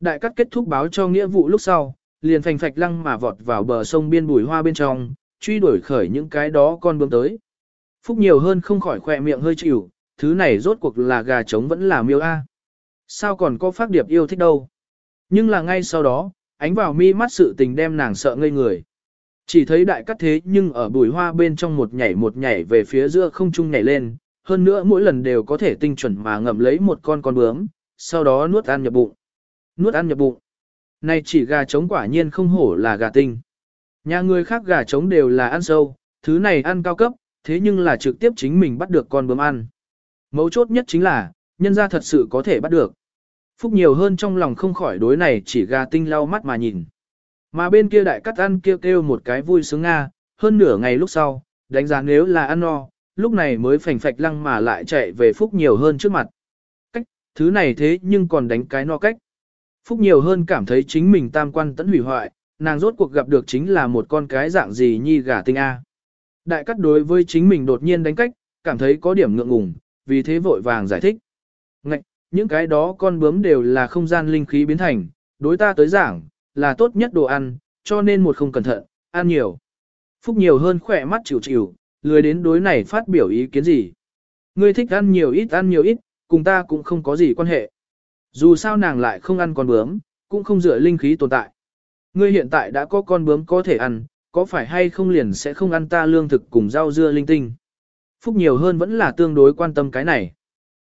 Đại cắt kết thúc báo cho nghĩa vụ lúc sau, liền phành phạch lăng mà vọt vào bờ sông biên bùi hoa bên trong, truy đuổi khởi những cái đó con bướm tới. Phúc nhiều hơn không khỏi khỏe miệng hơi chịu, thứ này rốt cuộc là gà trống vẫn là miêu A. Sao còn có phát điệp yêu thích đâu. Nhưng là ngay sau đó, ánh vào mi mắt sự tình đem nàng sợ ngây người. Chỉ thấy đại cắt thế nhưng ở bùi hoa bên trong một nhảy một nhảy về phía giữa không trung nhảy lên, hơn nữa mỗi lần đều có thể tinh chuẩn mà ngậm lấy một con con bướm, sau đó nuốt ăn nhập bụng. Nuốt ăn nhập bụng. Này chỉ gà trống quả nhiên không hổ là gà tinh. Nhà người khác gà trống đều là ăn sâu, thứ này ăn cao cấp, thế nhưng là trực tiếp chính mình bắt được con bướm ăn. Mấu chốt nhất chính là, nhân ra thật sự có thể bắt được. Phúc nhiều hơn trong lòng không khỏi đối này chỉ gà tinh lau mắt mà nhìn. Mà bên kia đại cắt ăn kêu kêu một cái vui sướng Nga, hơn nửa ngày lúc sau, đánh giá nếu là ăn no, lúc này mới phành phạch lăng mà lại chạy về Phúc nhiều hơn trước mặt. Cách, thứ này thế nhưng còn đánh cái no cách. Phúc nhiều hơn cảm thấy chính mình tam quan tẫn hủy hoại, nàng rốt cuộc gặp được chính là một con cái dạng gì nhi gà tinh A. Đại cắt đối với chính mình đột nhiên đánh cách, cảm thấy có điểm ngượng ngùng, vì thế vội vàng giải thích. Ngạch, những cái đó con bướm đều là không gian linh khí biến thành, đối ta tới giảng, là tốt nhất đồ ăn, cho nên một không cẩn thận, ăn nhiều. Phúc nhiều hơn khỏe mắt chịu chịu, lười đến đối này phát biểu ý kiến gì. Ngươi thích ăn nhiều ít ăn nhiều ít, cùng ta cũng không có gì quan hệ. Dù sao nàng lại không ăn con bướm, cũng không dựa linh khí tồn tại. Ngươi hiện tại đã có con bướm có thể ăn, có phải hay không liền sẽ không ăn ta lương thực cùng rau dưa linh tinh. Phúc nhiều hơn vẫn là tương đối quan tâm cái này.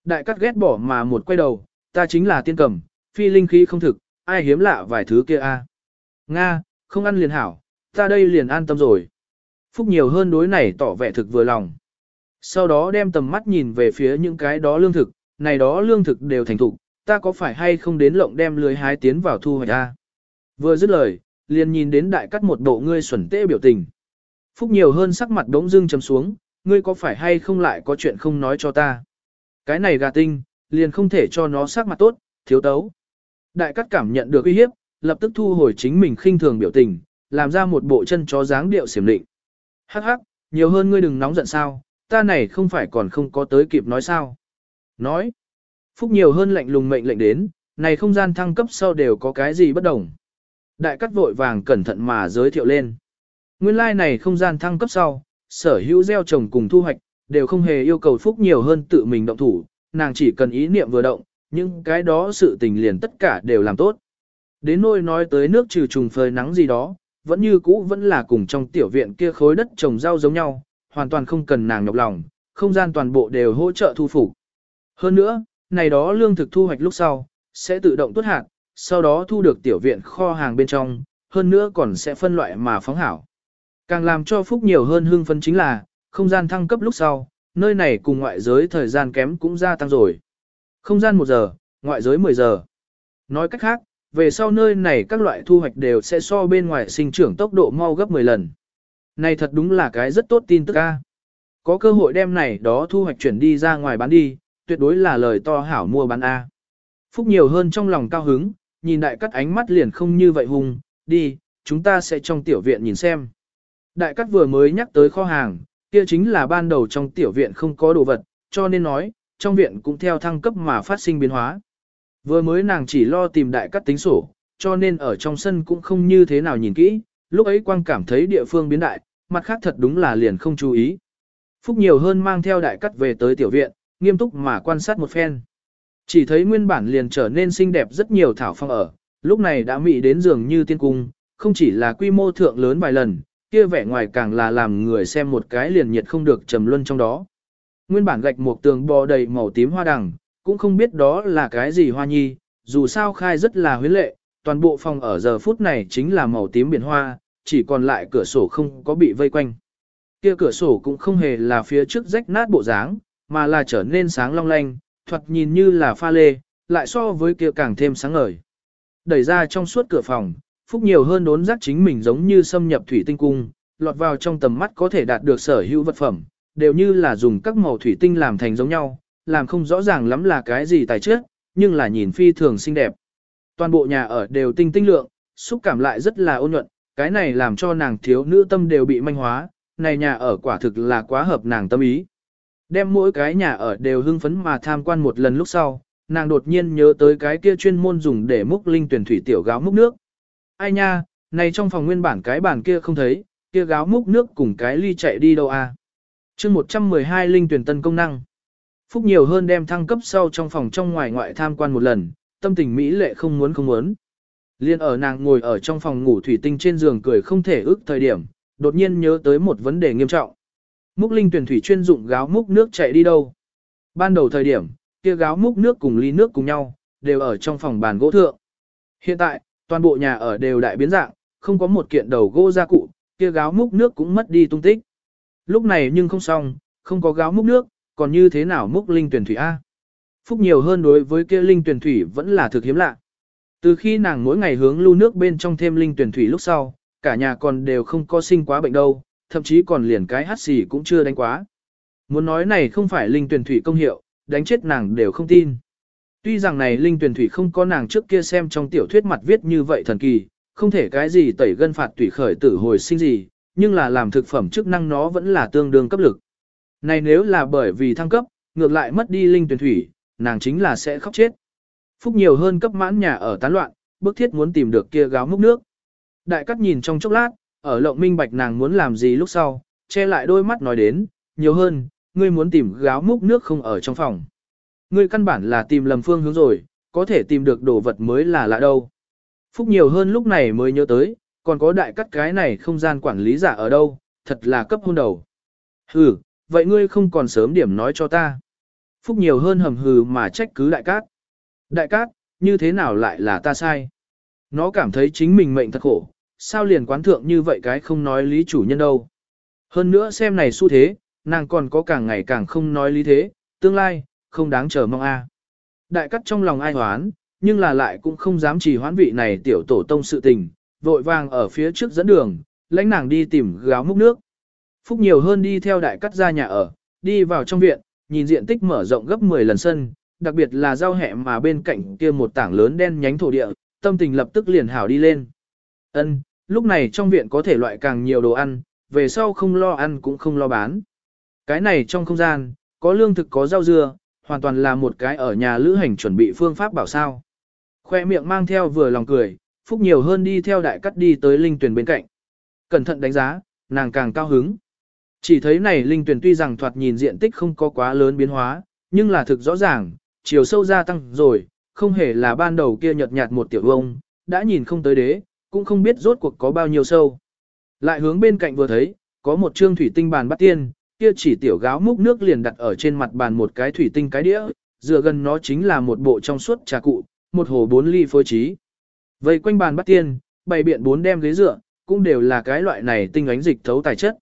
Đại cắt ghét bỏ mà một quay đầu, ta chính là tiên cầm, phi linh khí không thực, ai hiếm lạ vài thứ kia a. Nga, không ăn liền hảo, ta đây liền an tâm rồi. Phúc nhiều hơn đối này tỏ vẻ thực vừa lòng. Sau đó đem tầm mắt nhìn về phía những cái đó lương thực, này đó lương thực đều thành thục, ta có phải hay không đến lộng đem lưới hái tiến vào thu hoạch ta. Vừa dứt lời, liền nhìn đến đại cắt một bộ ngươi xuẩn tê biểu tình. Phúc nhiều hơn sắc mặt đống dưng chấm xuống, ngươi có phải hay không lại có chuyện không nói cho ta. Cái này gà tinh, liền không thể cho nó sắc mặt tốt, thiếu tấu. Đại cắt cảm nhận được uy hiếp, lập tức thu hồi chính mình khinh thường biểu tình, làm ra một bộ chân chó dáng điệu xiểm định. Hắc hắc, nhiều hơn ngươi đừng nóng giận sao, ta này không phải còn không có tới kịp nói sao. Nói, phúc nhiều hơn lệnh lùng mệnh lệnh đến, này không gian thăng cấp sau đều có cái gì bất đồng. Đại cắt vội vàng cẩn thận mà giới thiệu lên. Nguyên lai like này không gian thăng cấp sau, sở hữu gieo trồng cùng thu hoạch, đều không hề yêu cầu phúc nhiều hơn tự mình động thủ, nàng chỉ cần ý niệm vừa động, nhưng cái đó sự tình liền tất cả đều làm tốt. Đến nôi nói tới nước trừ trùng phơi nắng gì đó, vẫn như cũ vẫn là cùng trong tiểu viện kia khối đất trồng rau giống nhau, hoàn toàn không cần nàng nhọc lòng, không gian toàn bộ đều hỗ trợ thu phục. Hơn nữa, này đó lương thực thu hoạch lúc sau, sẽ tự động tuốt hạt, sau đó thu được tiểu viện kho hàng bên trong, hơn nữa còn sẽ phân loại mà phóng hảo. Càng làm cho Phúc nhiều hơn hương phân chính là, không gian thăng cấp lúc sau, nơi này cùng ngoại giới thời gian kém cũng gia tăng rồi. Không gian 1 giờ, ngoại giới 10 giờ. Nói cách khác, về sau nơi này các loại thu hoạch đều sẽ so bên ngoài sinh trưởng tốc độ mau gấp 10 lần. Này thật đúng là cái rất tốt tin tức a. Có cơ hội đem này đó thu hoạch chuyển đi ra ngoài bán đi, tuyệt đối là lời to hảo mua bán a. Phúc nhiều hơn trong lòng cao hứng, nhìn đại cắt ánh mắt liền không như vậy hùng, đi, chúng ta sẽ trong tiểu viện nhìn xem. Đại cắt vừa mới nhắc tới kho hàng, kia chính là ban đầu trong tiểu viện không có đồ vật, cho nên nói, trong viện cũng theo thăng cấp mà phát sinh biến hóa. Vừa mới nàng chỉ lo tìm đại cắt tính sổ, cho nên ở trong sân cũng không như thế nào nhìn kỹ, lúc ấy quang cảm thấy địa phương biến đại, mặt khác thật đúng là liền không chú ý. Phúc nhiều hơn mang theo đại cắt về tới tiểu viện, nghiêm túc mà quan sát một phen. Chỉ thấy nguyên bản liền trở nên xinh đẹp rất nhiều thảo phong ở, lúc này đã mị đến giường như tiên cung, không chỉ là quy mô thượng lớn vài lần, kia vẻ ngoài càng là làm người xem một cái liền nhiệt không được trầm luân trong đó. Nguyên bản gạch một tường bò đầy màu tím hoa đằng, cũng không biết đó là cái gì hoa nhi, dù sao khai rất là huyến lệ, toàn bộ phòng ở giờ phút này chính là màu tím biển hoa, chỉ còn lại cửa sổ không có bị vây quanh. Kia cửa sổ cũng không hề là phía trước rách nát bộ dáng, mà là trở nên sáng long lanh, thoạt nhìn như là pha lê, lại so với kia càng thêm sáng ngời. Đẩy ra trong suốt cửa phòng, Phúc nhiều hơn đốn giác chính mình giống như xâm nhập thủy tinh cung, lọt vào trong tầm mắt có thể đạt được sở hữu vật phẩm, đều như là dùng các màu thủy tinh làm thành giống nhau, làm không rõ ràng lắm là cái gì tài trước, nhưng là nhìn phi thường xinh đẹp. Toàn bộ nhà ở đều tinh tinh lượng, xúc cảm lại rất là ôn nhuận, cái này làm cho nàng thiếu nữ tâm đều bị manh hóa, này nhà ở quả thực là quá hợp nàng tâm ý. Đem mỗi cái nhà ở đều hưng phấn mà tham quan một lần lúc sau, nàng đột nhiên nhớ tới cái kia chuyên môn dùng để múc linh tuyển thủy tiểu gáo múc nước. Ai nha, này trong phòng nguyên bản cái bàn kia không thấy, kia gáo múc nước cùng cái ly chạy đi đâu à. chương 112 linh tuyển tân công năng. Phúc nhiều hơn đem thăng cấp sau trong phòng trong ngoài ngoại tham quan một lần, tâm tình mỹ lệ không muốn không muốn. Liên ở nàng ngồi ở trong phòng ngủ thủy tinh trên giường cười không thể ức thời điểm, đột nhiên nhớ tới một vấn đề nghiêm trọng. Múc linh tuyển thủy chuyên dụng gáo múc nước chạy đi đâu? Ban đầu thời điểm, kia gáo múc nước cùng ly nước cùng nhau, đều ở trong phòng bàn gỗ thượng. Hiện tại, toàn bộ nhà ở đều đại biến dạng, không có một kiện đầu gỗ gia cụ, kia gáo múc nước cũng mất đi tung tích. Lúc này nhưng không xong, không có gáo múc nước, còn như thế nào múc linh tuyển thủy A? Phúc nhiều hơn đối với kia linh tuyển thủy vẫn là thực hiếm lạ. Từ khi nàng mỗi ngày hướng lưu nước bên trong thêm linh tuyển thủy lúc sau, cả nhà còn đều không có sinh quá bệnh đâu, thậm chí còn liền cái hát xì cũng chưa đánh quá. Muốn nói này không phải linh tuyển thủy công hiệu, đánh chết nàng đều không tin. Tuy rằng này linh tuyển thủy không có nàng trước kia xem trong tiểu thuyết mặt viết như vậy thần kỳ, không thể cái gì tẩy gân phạt tủy khởi tử hồi sinh gì, nhưng là làm thực phẩm chức năng nó vẫn là tương đương cấp lực. Này nếu là bởi vì thăng cấp, ngược lại mất đi linh tuyển thủy, nàng chính là sẽ khóc chết. Phúc nhiều hơn cấp mãn nhà ở tán loạn, bức thiết muốn tìm được kia gáo múc nước. Đại cắt nhìn trong chốc lát, ở lộng minh bạch nàng muốn làm gì lúc sau, che lại đôi mắt nói đến, nhiều hơn, ngươi muốn tìm gáo múc nước không ở trong phòng. Ngươi căn bản là tìm lầm phương hướng rồi, có thể tìm được đồ vật mới là lạ đâu. Phúc nhiều hơn lúc này mới nhớ tới, còn có đại cắt cái này không gian quản lý giả ở đâu, thật là cấp hôn đầu. hừ vậy ngươi không còn sớm điểm nói cho ta. Phúc nhiều hơn hầm hừ mà trách cứ đại cát. Đại cát, như thế nào lại là ta sai? Nó cảm thấy chính mình mệnh thật khổ, sao liền quán thượng như vậy cái không nói lý chủ nhân đâu. Hơn nữa xem này xu thế, nàng còn có càng ngày càng không nói lý thế, tương lai, không đáng chờ mong a. Đại cắt trong lòng ai hoán, nhưng là lại cũng không dám trì hoãn vị này tiểu tổ tông sự tình, vội vàng ở phía trước dẫn đường, lãnh nàng đi tìm gáo múc nước. Phúc nhiều hơn đi theo đại cắt ra nhà ở, đi vào trong viện, nhìn diện tích mở rộng gấp 10 lần sân, đặc biệt là giao hẹ mà bên cạnh kia một tảng lớn đen nhánh thổ địa, tâm tình lập tức liền hảo đi lên. Ân, lúc này trong viện có thể loại càng nhiều đồ ăn, về sau không lo ăn cũng không lo bán. Cái này trong không gian, có lương thực có rau dưa, hoàn toàn là một cái ở nhà lữ hành chuẩn bị phương pháp bảo sao. Khoe miệng mang theo vừa lòng cười, phúc nhiều hơn đi theo đại cắt đi tới linh tuyển bên cạnh. Cẩn thận đánh giá, nàng càng cao hứng. Chỉ thấy này linh tuyển tuy rằng thoạt nhìn diện tích không có quá lớn biến hóa, nhưng là thực rõ ràng, chiều sâu gia tăng rồi, không hề là ban đầu kia nhợt nhạt một tiểu vông, đã nhìn không tới đế, cũng không biết rốt cuộc có bao nhiêu sâu. Lại hướng bên cạnh vừa thấy, có một trương thủy tinh bàn bắt tiên, kia chỉ tiểu gáo múc nước liền đặt ở trên mặt bàn một cái thủy tinh cái đĩa, dựa gần nó chính là một bộ trong suốt trà cụ, một hồ bốn ly phối trí. Vây quanh bàn bắt tiên, bày biện bốn đem ghế dựa, cũng đều là cái loại này tinh ánh dịch thấu tài chất.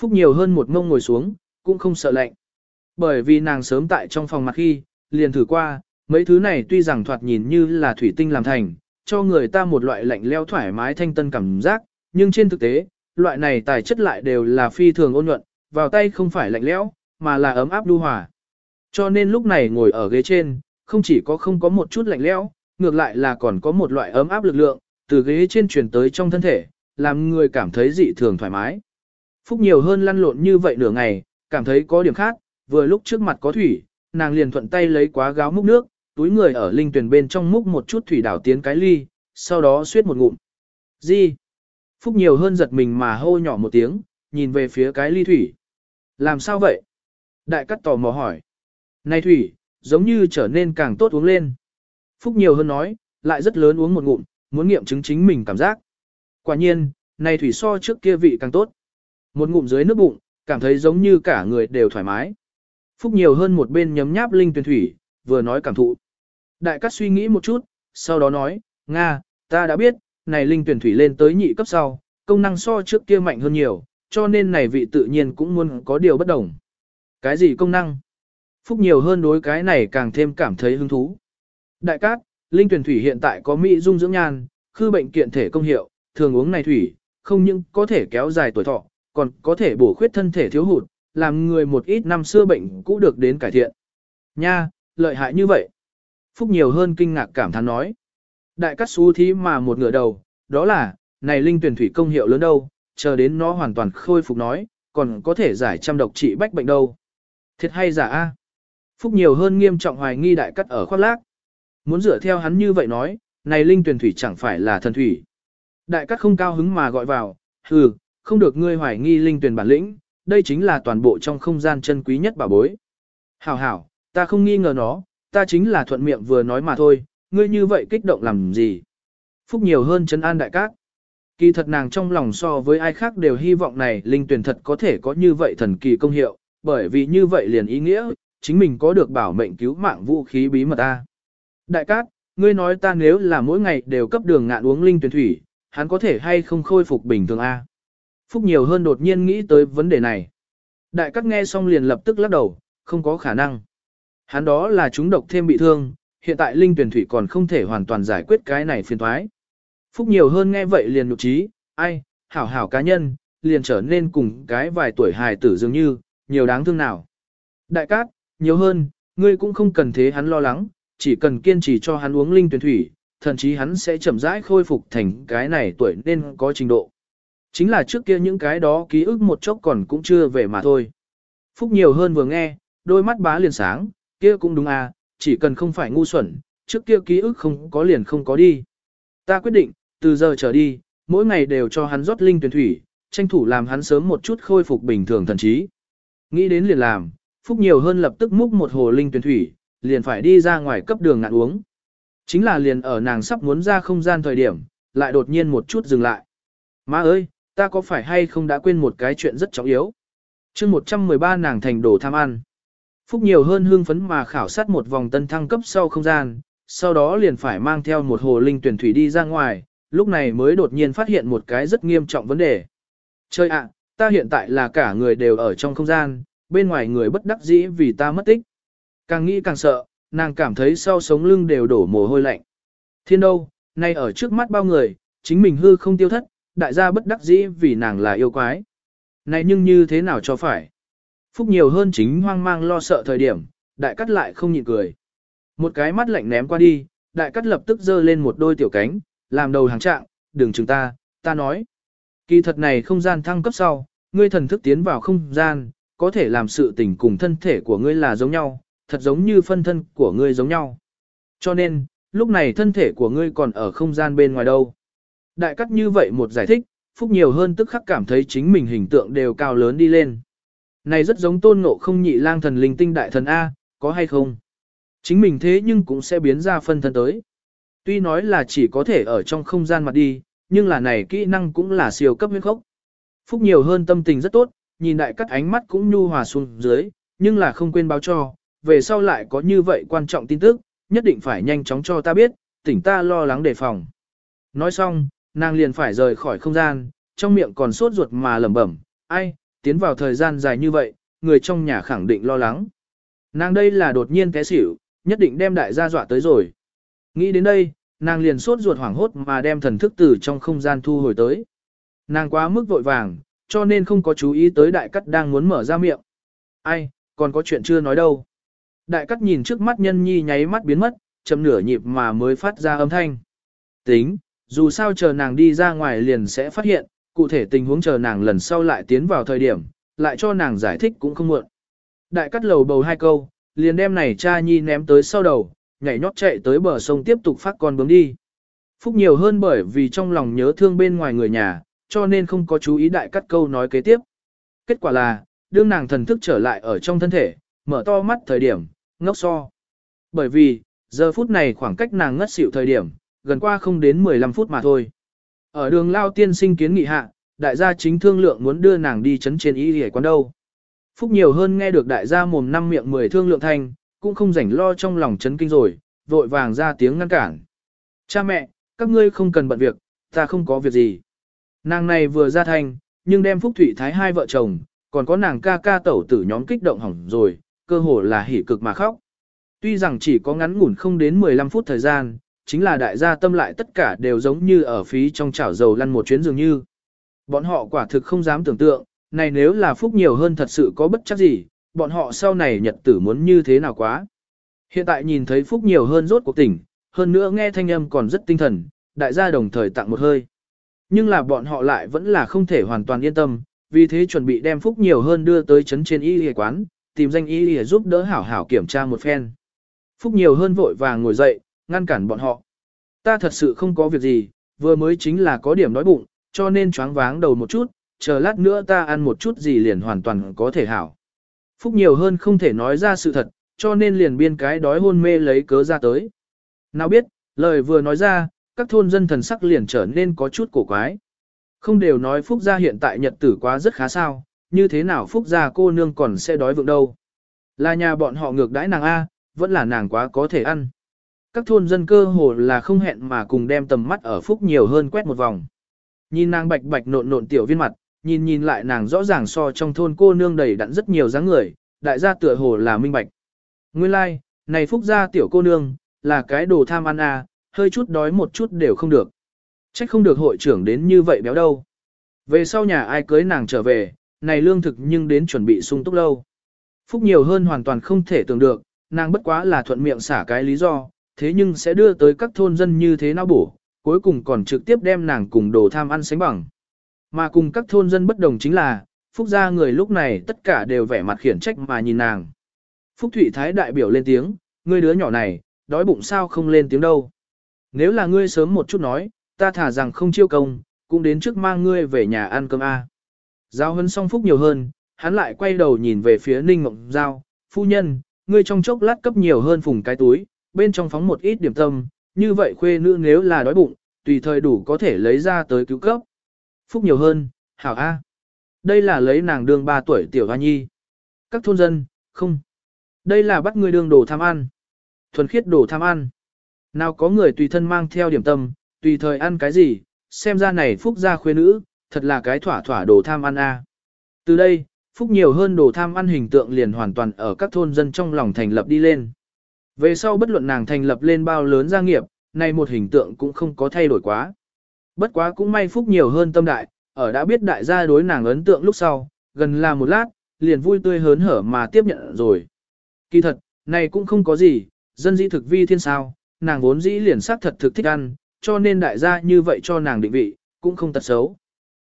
Phúc nhiều hơn một mông ngồi xuống, cũng không sợ lạnh. Bởi vì nàng sớm tại trong phòng mặt khi, liền thử qua, mấy thứ này tuy rằng thoạt nhìn như là thủy tinh làm thành, cho người ta một loại lạnh leo thoải mái thanh tân cảm giác, nhưng trên thực tế, loại này tài chất lại đều là phi thường ôn nhuận, vào tay không phải lạnh lẽo, mà là ấm áp đu hòa. Cho nên lúc này ngồi ở ghế trên, không chỉ có không có một chút lạnh lẽo, ngược lại là còn có một loại ấm áp lực lượng, từ ghế trên truyền tới trong thân thể, làm người cảm thấy dị thường thoải mái. Phúc nhiều hơn lăn lộn như vậy nửa ngày, cảm thấy có điểm khác, vừa lúc trước mặt có thủy, nàng liền thuận tay lấy quá gáo múc nước, túi người ở linh tuyển bên trong múc một chút thủy đảo tiến cái ly, sau đó suýt một ngụm. Gì? Phúc nhiều hơn giật mình mà hô nhỏ một tiếng, nhìn về phía cái ly thủy. Làm sao vậy? Đại cắt tò mò hỏi. Này thủy, giống như trở nên càng tốt uống lên. Phúc nhiều hơn nói, lại rất lớn uống một ngụm, muốn nghiệm chứng chính mình cảm giác. Quả nhiên, này thủy so trước kia vị càng tốt. Một ngụm dưới nước bụng, cảm thấy giống như cả người đều thoải mái. Phúc nhiều hơn một bên nhấm nháp linh tuyển thủy, vừa nói cảm thụ. Đại cát suy nghĩ một chút, sau đó nói, Nga, ta đã biết, này linh tuyển thủy lên tới nhị cấp sau, công năng so trước kia mạnh hơn nhiều, cho nên này vị tự nhiên cũng muốn có điều bất đồng. Cái gì công năng? Phúc nhiều hơn đối cái này càng thêm cảm thấy hứng thú. Đại cát, linh tuyển thủy hiện tại có mỹ dung dưỡng nhan, khư bệnh kiện thể công hiệu, thường uống này thủy, không những có thể kéo dài tuổi thọ, còn có thể bổ khuyết thân thể thiếu hụt, làm người một ít năm xưa bệnh cũ được đến cải thiện. Nha, lợi hại như vậy. Phúc nhiều hơn kinh ngạc cảm thán nói. Đại cát xú thí mà một ngựa đầu, đó là, này linh tuyển thủy công hiệu lớn đâu, chờ đến nó hoàn toàn khôi phục nói, còn có thể giải trăm độc trị bách bệnh đâu. Thiệt hay giả a? Phúc nhiều hơn nghiêm trọng hoài nghi đại cắt ở khoác lác. Muốn dựa theo hắn như vậy nói, này linh tuyển thủy chẳng phải là thần thủy. Đại cắt không cao hứng mà gọi vào, hừ, không được ngươi hoài nghi linh tuyển bản lĩnh, đây chính là toàn bộ trong không gian chân quý nhất bảo bối. Hảo hảo, ta không nghi ngờ nó, ta chính là thuận miệng vừa nói mà thôi, ngươi như vậy kích động làm gì. Phúc nhiều hơn chân an đại cát. Kỳ thật nàng trong lòng so với ai khác đều hy vọng này linh tuyển thật có thể có như vậy thần kỳ công hiệu, bởi vì như vậy liền ý nghĩa, chính mình có được bảo mệnh cứu mạng vũ khí bí mật ta. Đại cát, ngươi nói ta nếu là mỗi ngày đều cấp đường ngạn uống linh tuyển thủy, hắn có thể hay không khôi phục bình thường a? Phúc nhiều hơn đột nhiên nghĩ tới vấn đề này. Đại cát nghe xong liền lập tức lắc đầu, không có khả năng. Hắn đó là chúng độc thêm bị thương, hiện tại linh tuyển thủy còn không thể hoàn toàn giải quyết cái này phiền thoái. Phúc nhiều hơn nghe vậy liền nhục trí, ai, hảo hảo cá nhân, liền trở nên cùng cái vài tuổi hài tử dường như, nhiều đáng thương nào. Đại cát, nhiều hơn, ngươi cũng không cần thế hắn lo lắng, chỉ cần kiên trì cho hắn uống linh tuyển thủy, thậm chí hắn sẽ chậm rãi khôi phục thành cái này tuổi nên có trình độ. Chính là trước kia những cái đó ký ức một chốc còn cũng chưa về mà thôi. Phúc nhiều hơn vừa nghe, đôi mắt bá liền sáng, kia cũng đúng à, chỉ cần không phải ngu xuẩn, trước kia ký ức không có liền không có đi. Ta quyết định, từ giờ trở đi, mỗi ngày đều cho hắn rót linh tuyển thủy, tranh thủ làm hắn sớm một chút khôi phục bình thường thần trí. Nghĩ đến liền làm, Phúc nhiều hơn lập tức múc một hồ linh tuyển thủy, liền phải đi ra ngoài cấp đường ngạn uống. Chính là liền ở nàng sắp muốn ra không gian thời điểm, lại đột nhiên một chút dừng lại. Má ơi, ta có phải hay không đã quên một cái chuyện rất trọng yếu? chương 113 nàng thành đồ tham ăn. Phúc nhiều hơn hương phấn mà khảo sát một vòng tân thăng cấp sau không gian, sau đó liền phải mang theo một hồ linh tuyển thủy đi ra ngoài, lúc này mới đột nhiên phát hiện một cái rất nghiêm trọng vấn đề. Chơi ạ, ta hiện tại là cả người đều ở trong không gian, bên ngoài người bất đắc dĩ vì ta mất tích. Càng nghĩ càng sợ, nàng cảm thấy sau sống lưng đều đổ mồ hôi lạnh. Thiên đâu, nay ở trước mắt bao người, chính mình hư không tiêu thất, đại gia bất đắc dĩ vì nàng là yêu quái. Này nhưng như thế nào cho phải? Phúc nhiều hơn chính hoang mang lo sợ thời điểm, đại cắt lại không nhịn cười. Một cái mắt lạnh ném qua đi, đại cắt lập tức giơ lên một đôi tiểu cánh, làm đầu hàng trạng, đừng chừng ta, ta nói. Kỳ thật này không gian thăng cấp sau, ngươi thần thức tiến vào không gian, có thể làm sự tình cùng thân thể của ngươi là giống nhau, thật giống như phân thân của ngươi giống nhau. Cho nên, lúc này thân thể của ngươi còn ở không gian bên ngoài đâu. Đại cắt như vậy một giải thích, Phúc nhiều hơn tức khắc cảm thấy chính mình hình tượng đều cao lớn đi lên. Này rất giống tôn ngộ không nhị lang thần linh tinh đại thần A, có hay không? Chính mình thế nhưng cũng sẽ biến ra phân thân tới. Tuy nói là chỉ có thể ở trong không gian mặt đi, nhưng là này kỹ năng cũng là siêu cấp huyết khốc. Phúc nhiều hơn tâm tình rất tốt, nhìn đại các ánh mắt cũng nhu hòa xuống dưới, nhưng là không quên báo cho, về sau lại có như vậy quan trọng tin tức, nhất định phải nhanh chóng cho ta biết, tỉnh ta lo lắng đề phòng. Nói xong, nàng liền phải rời khỏi không gian, trong miệng còn sốt ruột mà lẩm bẩm, ai, tiến vào thời gian dài như vậy, người trong nhà khẳng định lo lắng. Nàng đây là đột nhiên té xỉu, nhất định đem đại gia dọa tới rồi. Nghĩ đến đây, nàng liền sốt ruột hoảng hốt mà đem thần thức từ trong không gian thu hồi tới. Nàng quá mức vội vàng, cho nên không có chú ý tới đại cắt đang muốn mở ra miệng. Ai, còn có chuyện chưa nói đâu. Đại cắt nhìn trước mắt nhân nhi nháy mắt biến mất, chậm nửa nhịp mà mới phát ra âm thanh. Tính, dù sao chờ nàng đi ra ngoài liền sẽ phát hiện, cụ thể tình huống chờ nàng lần sau lại tiến vào thời điểm, lại cho nàng giải thích cũng không muộn. Đại cắt lầu bầu hai câu, liền đem này cha nhi ném tới sau đầu, nhảy nhót chạy tới bờ sông tiếp tục phát con bướm đi. Phúc nhiều hơn bởi vì trong lòng nhớ thương bên ngoài người nhà, cho nên không có chú ý đại cắt câu nói kế tiếp. Kết quả là, đương nàng thần thức trở lại ở trong thân thể, mở to mắt thời điểm, ngốc so. Bởi vì, giờ phút này khoảng cách nàng ngất xỉu thời điểm, gần qua không đến 15 phút mà thôi. Ở đường lao tiên sinh kiến nghị hạ, đại gia chính thương lượng muốn đưa nàng đi chấn trên y hề quán đâu. Phúc nhiều hơn nghe được đại gia mồm năm miệng mười thương lượng thanh, cũng không rảnh lo trong lòng chấn kinh rồi, vội vàng ra tiếng ngăn cản. Cha mẹ, các ngươi không cần bận việc, ta không có việc gì. Nàng này vừa ra thanh, nhưng đem Phúc Thụy Thái hai vợ chồng, còn có nàng ca ca tẩu tử nhóm kích động hỏng rồi, cơ hồ là hỉ cực mà khóc. Tuy rằng chỉ có ngắn ngủn không đến 15 phút thời gian, chính là đại gia tâm lại tất cả đều giống như ở phí trong chảo dầu lăn một chuyến dường như. Bọn họ quả thực không dám tưởng tượng, này nếu là phúc nhiều hơn thật sự có bất chắc gì, bọn họ sau này nhật tử muốn như thế nào quá. Hiện tại nhìn thấy phúc nhiều hơn rốt cuộc tỉnh, hơn nữa nghe thanh âm còn rất tinh thần, đại gia đồng thời tặng một hơi. Nhưng là bọn họ lại vẫn là không thể hoàn toàn yên tâm, vì thế chuẩn bị đem phúc nhiều hơn đưa tới chấn trên y y quán, tìm danh y y giúp đỡ hảo hảo kiểm tra một phen. Phúc nhiều hơn vội vàng ngồi dậy, ngăn cản bọn họ. Ta thật sự không có việc gì, vừa mới chính là có điểm đói bụng, cho nên choáng váng đầu một chút, chờ lát nữa ta ăn một chút gì liền hoàn toàn có thể hảo. Phúc nhiều hơn không thể nói ra sự thật, cho nên liền biên cái đói hôn mê lấy cớ ra tới. Nào biết, lời vừa nói ra, các thôn dân thần sắc liền trở nên có chút cổ quái. Không đều nói Phúc gia hiện tại nhật tử quá rất khá sao, như thế nào Phúc gia cô nương còn sẽ đói vượng đâu. Là nhà bọn họ ngược đãi nàng A, vẫn là nàng quá có thể ăn các thôn dân cơ hồ là không hẹn mà cùng đem tầm mắt ở phúc nhiều hơn quét một vòng. Nhìn nàng bạch bạch nộn nộn tiểu viên mặt, nhìn nhìn lại nàng rõ ràng so trong thôn cô nương đầy đặn rất nhiều dáng người, đại gia tựa hồ là minh bạch. Nguyên lai, like, này phúc gia tiểu cô nương, là cái đồ tham ăn à, hơi chút đói một chút đều không được. Trách không được hội trưởng đến như vậy béo đâu. Về sau nhà ai cưới nàng trở về, này lương thực nhưng đến chuẩn bị sung túc lâu. Phúc nhiều hơn hoàn toàn không thể tưởng được, nàng bất quá là thuận miệng xả cái lý do, thế nhưng sẽ đưa tới các thôn dân như thế nào bổ, cuối cùng còn trực tiếp đem nàng cùng đồ tham ăn sánh bằng. Mà cùng các thôn dân bất đồng chính là, Phúc gia người lúc này tất cả đều vẻ mặt khiển trách mà nhìn nàng. Phúc Thụy Thái đại biểu lên tiếng, ngươi đứa nhỏ này, đói bụng sao không lên tiếng đâu. Nếu là ngươi sớm một chút nói, ta thả rằng không chiêu công, cũng đến trước mang ngươi về nhà ăn cơm A. Giao hân song Phúc nhiều hơn, hắn lại quay đầu nhìn về phía Ninh Ngọc Giao, phu nhân, ngươi trong chốc lát cấp nhiều hơn phùng cái túi, bên trong phóng một ít điểm tâm, như vậy khuê nữ nếu là đói bụng, tùy thời đủ có thể lấy ra tới cứu cấp. Phúc nhiều hơn, hảo A. Đây là lấy nàng đương 3 tuổi tiểu hoa nhi. Các thôn dân, không. Đây là bắt người đương đồ tham ăn. Thuần khiết đồ tham ăn. Nào có người tùy thân mang theo điểm tâm, tùy thời ăn cái gì, xem ra này phúc gia khuê nữ, thật là cái thỏa thỏa đồ tham ăn a. Từ đây, phúc nhiều hơn đồ tham ăn hình tượng liền hoàn toàn ở các thôn dân trong lòng thành lập đi lên. Về sau bất luận nàng thành lập lên bao lớn gia nghiệp, nay một hình tượng cũng không có thay đổi quá. Bất quá cũng may phúc nhiều hơn tâm đại, ở đã biết đại gia đối nàng ấn tượng lúc sau, gần là một lát, liền vui tươi hớn hở mà tiếp nhận rồi. Kỳ thật, này cũng không có gì, dân dĩ thực vi thiên sao, nàng vốn dĩ liền sắc thật thực thích ăn, cho nên đại gia như vậy cho nàng định vị, cũng không tật xấu.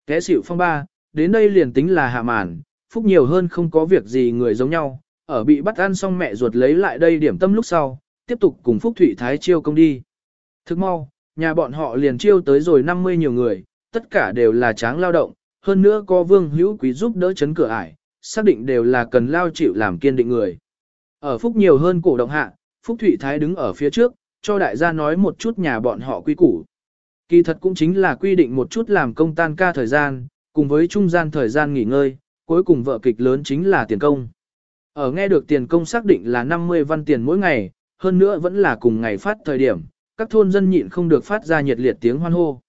Kẻ xỉu phong ba, đến đây liền tính là hạ màn, phúc nhiều hơn không có việc gì người giống nhau, ở bị bắt ăn xong mẹ ruột lấy lại đây điểm tâm lúc sau, tiếp tục cùng Phúc Thụy Thái chiêu công đi. Thức mau, nhà bọn họ liền chiêu tới rồi 50 nhiều người, tất cả đều là tráng lao động, hơn nữa có vương hữu quý giúp đỡ chấn cửa ải, xác định đều là cần lao chịu làm kiên định người. Ở Phúc nhiều hơn cổ động hạ, Phúc Thụy Thái đứng ở phía trước, cho đại gia nói một chút nhà bọn họ quy củ. Kỳ thật cũng chính là quy định một chút làm công tan ca thời gian, cùng với trung gian thời gian nghỉ ngơi, cuối cùng vợ kịch lớn chính là tiền công. Ở nghe được tiền công xác định là 50 văn tiền mỗi ngày, hơn nữa vẫn là cùng ngày phát thời điểm, các thôn dân nhịn không được phát ra nhiệt liệt tiếng hoan hô.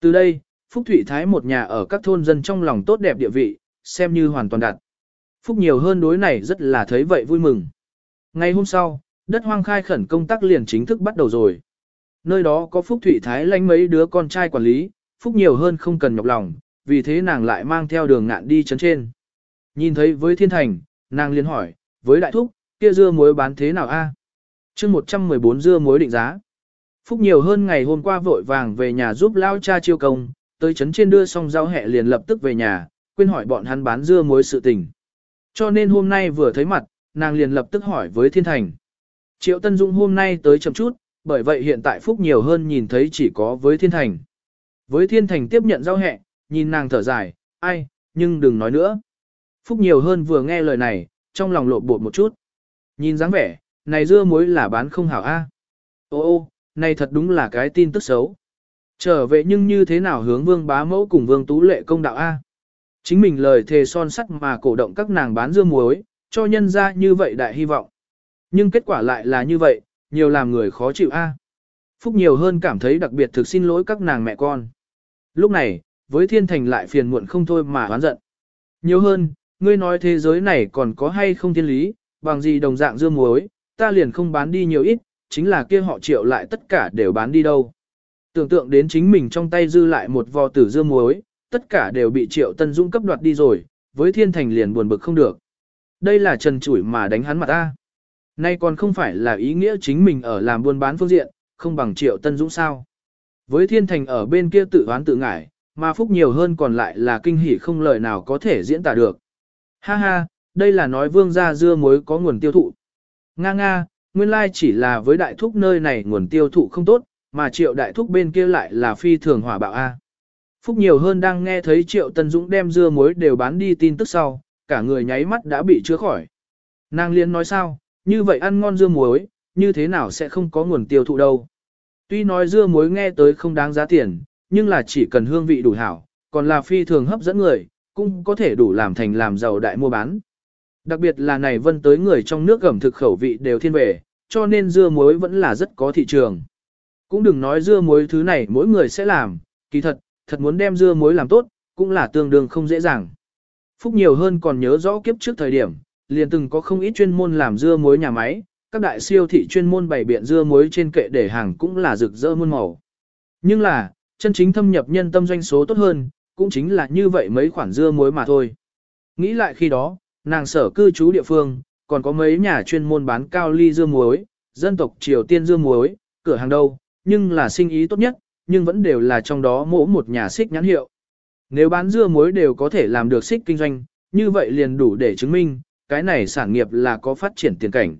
Từ đây, Phúc Thụy Thái một nhà ở các thôn dân trong lòng tốt đẹp địa vị, xem như hoàn toàn đạt. Phúc nhiều hơn đối này rất là thấy vậy vui mừng. Ngày hôm sau, đất hoang khai khẩn công tác liền chính thức bắt đầu rồi. Nơi đó có Phúc Thụy Thái lãnh mấy đứa con trai quản lý, Phúc nhiều hơn không cần nhọc lòng, vì thế nàng lại mang theo đường ngạn đi chấn trên. Nhìn thấy với thiên thành, nàng liền hỏi, với đại thúc, kia dưa muối bán thế nào a? À? chương 114 dưa muối định giá. Phúc nhiều hơn ngày hôm qua vội vàng về nhà giúp lao cha chiêu công, tới chấn trên đưa xong rau hẹ liền lập tức về nhà, quên hỏi bọn hắn bán dưa muối sự tình. Cho nên hôm nay vừa thấy mặt, nàng liền lập tức hỏi với thiên thành. Triệu Tân Dung hôm nay tới chậm chút, bởi vậy hiện tại Phúc nhiều hơn nhìn thấy chỉ có với thiên thành. Với thiên thành tiếp nhận rau hẹ, nhìn nàng thở dài, ai, nhưng đừng nói nữa. Phúc nhiều hơn vừa nghe lời này, trong lòng lộn bột một chút. Nhìn dáng vẻ, này dưa muối là bán không hảo a. Ô ô, này thật đúng là cái tin tức xấu. Trở về nhưng như thế nào hướng vương bá mẫu cùng vương tú lệ công đạo a? Chính mình lời thề son sắt mà cổ động các nàng bán dưa muối, cho nhân ra như vậy đại hy vọng. Nhưng kết quả lại là như vậy, nhiều làm người khó chịu a. Phúc nhiều hơn cảm thấy đặc biệt thực xin lỗi các nàng mẹ con. Lúc này, với thiên thành lại phiền muộn không thôi mà oán giận. Nhiều hơn, ngươi nói thế giới này còn có hay không thiên lý, bằng gì đồng dạng dưa muối, ta liền không bán đi nhiều ít, chính là kia họ triệu lại tất cả đều bán đi đâu. Tưởng tượng đến chính mình trong tay dư lại một vò tử dưa muối, tất cả đều bị triệu tân dũng cấp đoạt đi rồi, với thiên thành liền buồn bực không được. Đây là trần chủi mà đánh hắn mặt ta. Nay còn không phải là ý nghĩa chính mình ở làm buôn bán phương diện, không bằng triệu tân dũng sao. Với thiên thành ở bên kia tự oán tự ngải, mà phúc nhiều hơn còn lại là kinh hỉ không lời nào có thể diễn tả được. Ha ha, đây là nói vương gia dưa muối có nguồn tiêu thụ. Nga nga, nguyên lai chỉ là với đại thúc nơi này nguồn tiêu thụ không tốt, mà triệu đại thúc bên kia lại là phi thường hỏa bạo A. Phúc nhiều hơn đang nghe thấy triệu tân dũng đem dưa muối đều bán đi tin tức sau, cả người nháy mắt đã bị chữa khỏi. Nàng liên nói sao, như vậy ăn ngon dưa muối, như thế nào sẽ không có nguồn tiêu thụ đâu. Tuy nói dưa muối nghe tới không đáng giá tiền, nhưng là chỉ cần hương vị đủ hảo, còn là phi thường hấp dẫn người, cũng có thể đủ làm thành làm giàu đại mua bán. Đặc biệt là này vân tới người trong nước gẩm thực khẩu vị đều thiên về, cho nên dưa muối vẫn là rất có thị trường. Cũng đừng nói dưa muối thứ này mỗi người sẽ làm, kỳ thật, thật muốn đem dưa muối làm tốt, cũng là tương đương không dễ dàng. Phúc nhiều hơn còn nhớ rõ kiếp trước thời điểm, liền từng có không ít chuyên môn làm dưa muối nhà máy, các đại siêu thị chuyên môn bày biện dưa muối trên kệ để hàng cũng là rực rỡ muôn màu. Nhưng là, chân chính thâm nhập nhân tâm doanh số tốt hơn, cũng chính là như vậy mấy khoản dưa muối mà thôi. Nghĩ lại khi đó, nàng sở cư trú địa phương, còn có mấy nhà chuyên môn bán cao ly dưa muối, dân tộc Triều Tiên dưa muối, cửa hàng đâu, nhưng là sinh ý tốt nhất, nhưng vẫn đều là trong đó mỗi một nhà xích nhãn hiệu. Nếu bán dưa muối đều có thể làm được xích kinh doanh, như vậy liền đủ để chứng minh, cái này sản nghiệp là có phát triển tiền cảnh.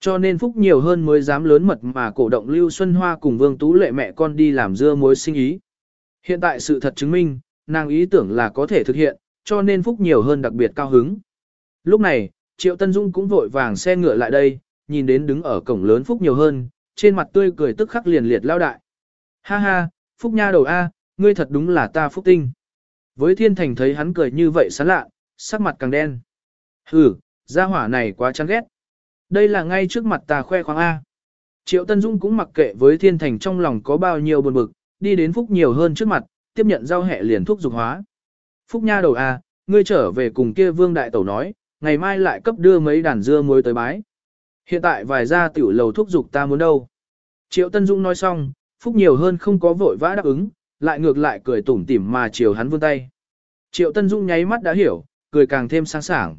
Cho nên Phúc nhiều hơn mới dám lớn mật mà cổ động Lưu Xuân Hoa cùng Vương Tú Lệ mẹ con đi làm dưa muối sinh ý. Hiện tại sự thật chứng minh, nàng ý tưởng là có thể thực hiện, cho nên Phúc nhiều hơn đặc biệt cao hứng. Lúc này, Triệu Tân Dung cũng vội vàng xe ngựa lại đây, nhìn đến đứng ở cổng lớn Phúc nhiều hơn, trên mặt tươi cười tức khắc liền liệt lao đại. Ha ha, Phúc nha đầu A, ngươi thật đúng là ta Phúc tinh. Với thiên thành thấy hắn cười như vậy sán lạ, sắc mặt càng đen. Hừ, gia hỏa này quá chán ghét. Đây là ngay trước mặt ta khoe khoang A. Triệu Tân Dung cũng mặc kệ với thiên thành trong lòng có bao nhiêu buồn bực, đi đến Phúc nhiều hơn trước mặt, tiếp nhận giao hẹ liền thuốc dục hóa. Phúc nha đầu A, ngươi trở về cùng kia vương đại tẩu nói, ngày mai lại cấp đưa mấy đàn dưa muối tới bái. Hiện tại vài gia tiểu lầu thuốc dục ta muốn đâu. Triệu Tân Dung nói xong, Phúc nhiều hơn không có vội vã đáp ứng, lại ngược lại cười tủm tỉm mà chiều hắn vươn tay. Triệu Tân Dung nháy mắt đã hiểu, cười càng thêm sáng sảng.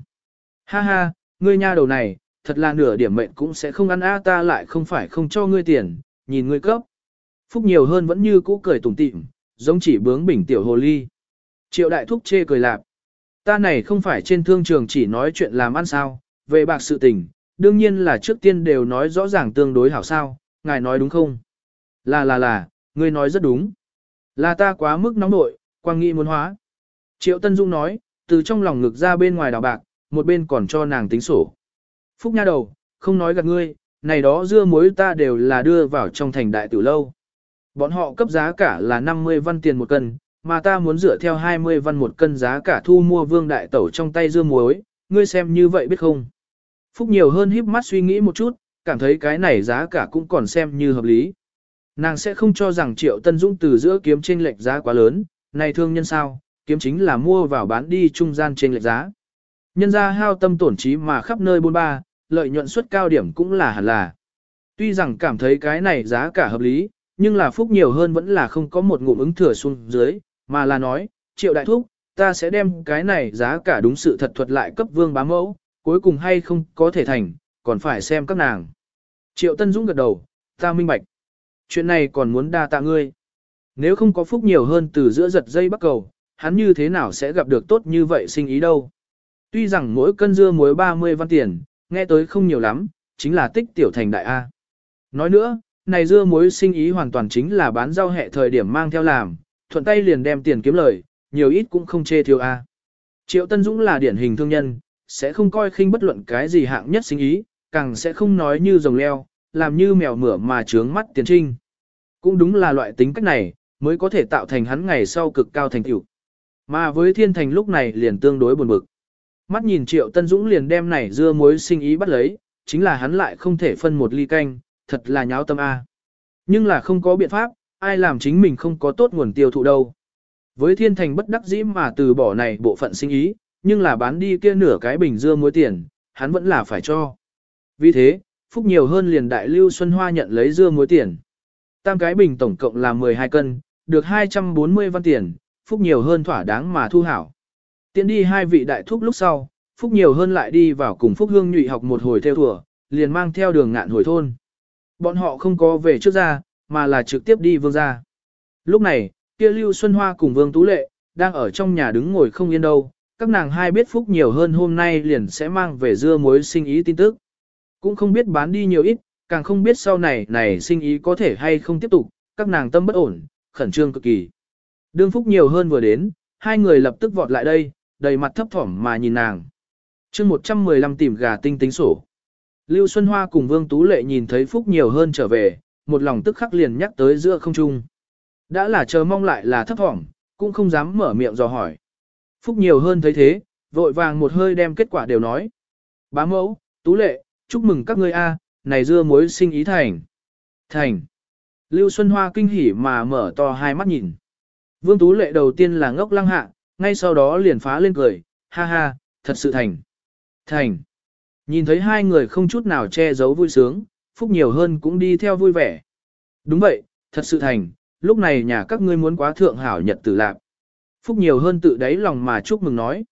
Ha ha, ngươi nha đầu này, thật là nửa điểm mệnh cũng sẽ không ăn a ta lại không phải không cho ngươi tiền, nhìn ngươi cấp. Phúc nhiều hơn vẫn như cũ cười tủm tỉm, giống chỉ bướng bình tiểu hồ ly. Triệu đại thúc chê cười lạp. Ta này không phải trên thương trường chỉ nói chuyện làm ăn sao, về bạc sự tình, đương nhiên là trước tiên đều nói rõ ràng tương đối hảo sao, ngài nói đúng không? Là là là, ngươi nói rất đúng. Là ta quá mức nóng nội, quang nghị muốn hóa. Triệu Tân Dung nói, từ trong lòng ngực ra bên ngoài đào bạc, một bên còn cho nàng tính sổ. Phúc nha đầu, không nói gạt ngươi, này đó dưa muối ta đều là đưa vào trong thành đại tử lâu. Bọn họ cấp giá cả là 50 văn tiền một cân, mà ta muốn dựa theo 20 văn một cân giá cả thu mua vương đại tẩu trong tay dưa muối, ngươi xem như vậy biết không? Phúc nhiều hơn híp mắt suy nghĩ một chút, cảm thấy cái này giá cả cũng còn xem như hợp lý. Nàng sẽ không cho rằng triệu tân dũng từ giữa kiếm trên lệch giá quá lớn, này thương nhân sao, kiếm chính là mua vào bán đi trung gian trên lệch giá. Nhân ra hao tâm tổn trí mà khắp nơi bôn ba, lợi nhuận suất cao điểm cũng là hẳn là. Tuy rằng cảm thấy cái này giá cả hợp lý, nhưng là phúc nhiều hơn vẫn là không có một ngụm ứng thừa xuống dưới, mà là nói, triệu đại thúc, ta sẽ đem cái này giá cả đúng sự thật thuật lại cấp vương bá mẫu, cuối cùng hay không có thể thành, còn phải xem các nàng. Triệu Tân Dũng gật đầu, ta minh bạch. Chuyện này còn muốn đa tạ ngươi. Nếu không có phúc nhiều hơn từ giữa giật dây bắt cầu, hắn như thế nào sẽ gặp được tốt như vậy sinh ý đâu. Tuy rằng mỗi cân dưa muối 30 văn tiền, nghe tới không nhiều lắm, chính là tích tiểu thành đại A. Nói nữa, này dưa muối sinh ý hoàn toàn chính là bán rau hẹ thời điểm mang theo làm, thuận tay liền đem tiền kiếm lời, nhiều ít cũng không chê thiếu A. Triệu Tân Dũng là điển hình thương nhân, sẽ không coi khinh bất luận cái gì hạng nhất sinh ý, càng sẽ không nói như rồng leo, làm như mèo mửa mà trướng mắt tiền trinh. Cũng đúng là loại tính cách này, mới có thể tạo thành hắn ngày sau cực cao thành tựu. Mà với thiên thành lúc này liền tương đối buồn bực. Mắt nhìn triệu tân dũng liền đem này dưa muối sinh ý bắt lấy, chính là hắn lại không thể phân một ly canh, thật là nháo tâm A. Nhưng là không có biện pháp, ai làm chính mình không có tốt nguồn tiêu thụ đâu. Với thiên thành bất đắc dĩ mà từ bỏ này bộ phận sinh ý, nhưng là bán đi kia nửa cái bình dưa muối tiền, hắn vẫn là phải cho. Vì thế, Phúc nhiều hơn liền đại lưu Xuân Hoa nhận lấy dưa muối tiền. Tam cái bình tổng cộng là 12 cân, được 240 văn tiền, Phúc nhiều hơn thỏa đáng mà thu hảo. Tiến đi hai vị đại thúc lúc sau, Phúc nhiều hơn lại đi vào cùng Phúc Hương nhụy học một hồi theo thùa, liền mang theo đường ngạn hồi thôn. Bọn họ không có về trước ra, mà là trực tiếp đi vương ra. Lúc này, kia Lưu Xuân Hoa cùng Vương Tú Lệ, đang ở trong nhà đứng ngồi không yên đâu, các nàng hai biết Phúc nhiều hơn hôm nay liền sẽ mang về dưa muối sinh ý tin tức. Cũng không biết bán đi nhiều ít, càng không biết sau này này sinh ý có thể hay không tiếp tục, các nàng tâm bất ổn, khẩn trương cực kỳ. Đương Phúc nhiều hơn vừa đến, hai người lập tức vọt lại đây, đầy mặt thấp thỏm mà nhìn nàng. chương 115 tìm gà tinh tính sổ. Lưu Xuân Hoa cùng Vương Tú Lệ nhìn thấy Phúc nhiều hơn trở về, một lòng tức khắc liền nhắc tới giữa không trung. Đã là chờ mong lại là thấp thỏm, cũng không dám mở miệng dò hỏi. Phúc nhiều hơn thấy thế, vội vàng một hơi đem kết quả đều nói. Bá mẫu, Tú Lệ, chúc mừng các ngươi a, này dưa muối sinh ý thành. Thành. Lưu Xuân Hoa kinh hỉ mà mở to hai mắt nhìn. Vương Tú Lệ đầu tiên là ngốc lăng hạ, ngay sau đó liền phá lên cười, ha ha, thật sự thành. Thành. Nhìn thấy hai người không chút nào che giấu vui sướng, Phúc nhiều hơn cũng đi theo vui vẻ. Đúng vậy, thật sự thành, lúc này nhà các ngươi muốn quá thượng hảo nhật tử lạc. Phúc nhiều hơn tự đáy lòng mà chúc mừng nói.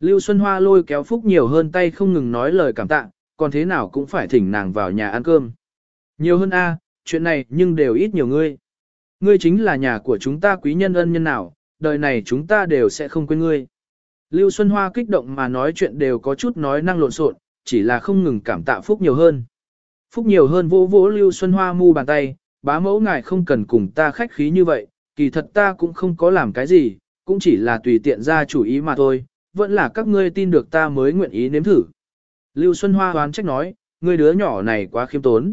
Lưu Xuân Hoa lôi kéo Phúc nhiều hơn tay không ngừng nói lời cảm tạ, còn thế nào cũng phải thỉnh nàng vào nhà ăn cơm. Nhiều hơn a, chuyện này nhưng đều ít nhiều ngươi. Ngươi chính là nhà của chúng ta quý nhân ân nhân nào, đời này chúng ta đều sẽ không quên ngươi. Lưu Xuân Hoa kích động mà nói chuyện đều có chút nói năng lộn xộn, chỉ là không ngừng cảm tạ Phúc nhiều hơn. Phúc nhiều hơn vỗ vỗ Lưu Xuân Hoa mu bàn tay, bá mẫu ngài không cần cùng ta khách khí như vậy, kỳ thật ta cũng không có làm cái gì, cũng chỉ là tùy tiện ra chủ ý mà thôi, vẫn là các ngươi tin được ta mới nguyện ý nếm thử. Lưu Xuân Hoa hoán trách nói, ngươi đứa nhỏ này quá khiêm tốn.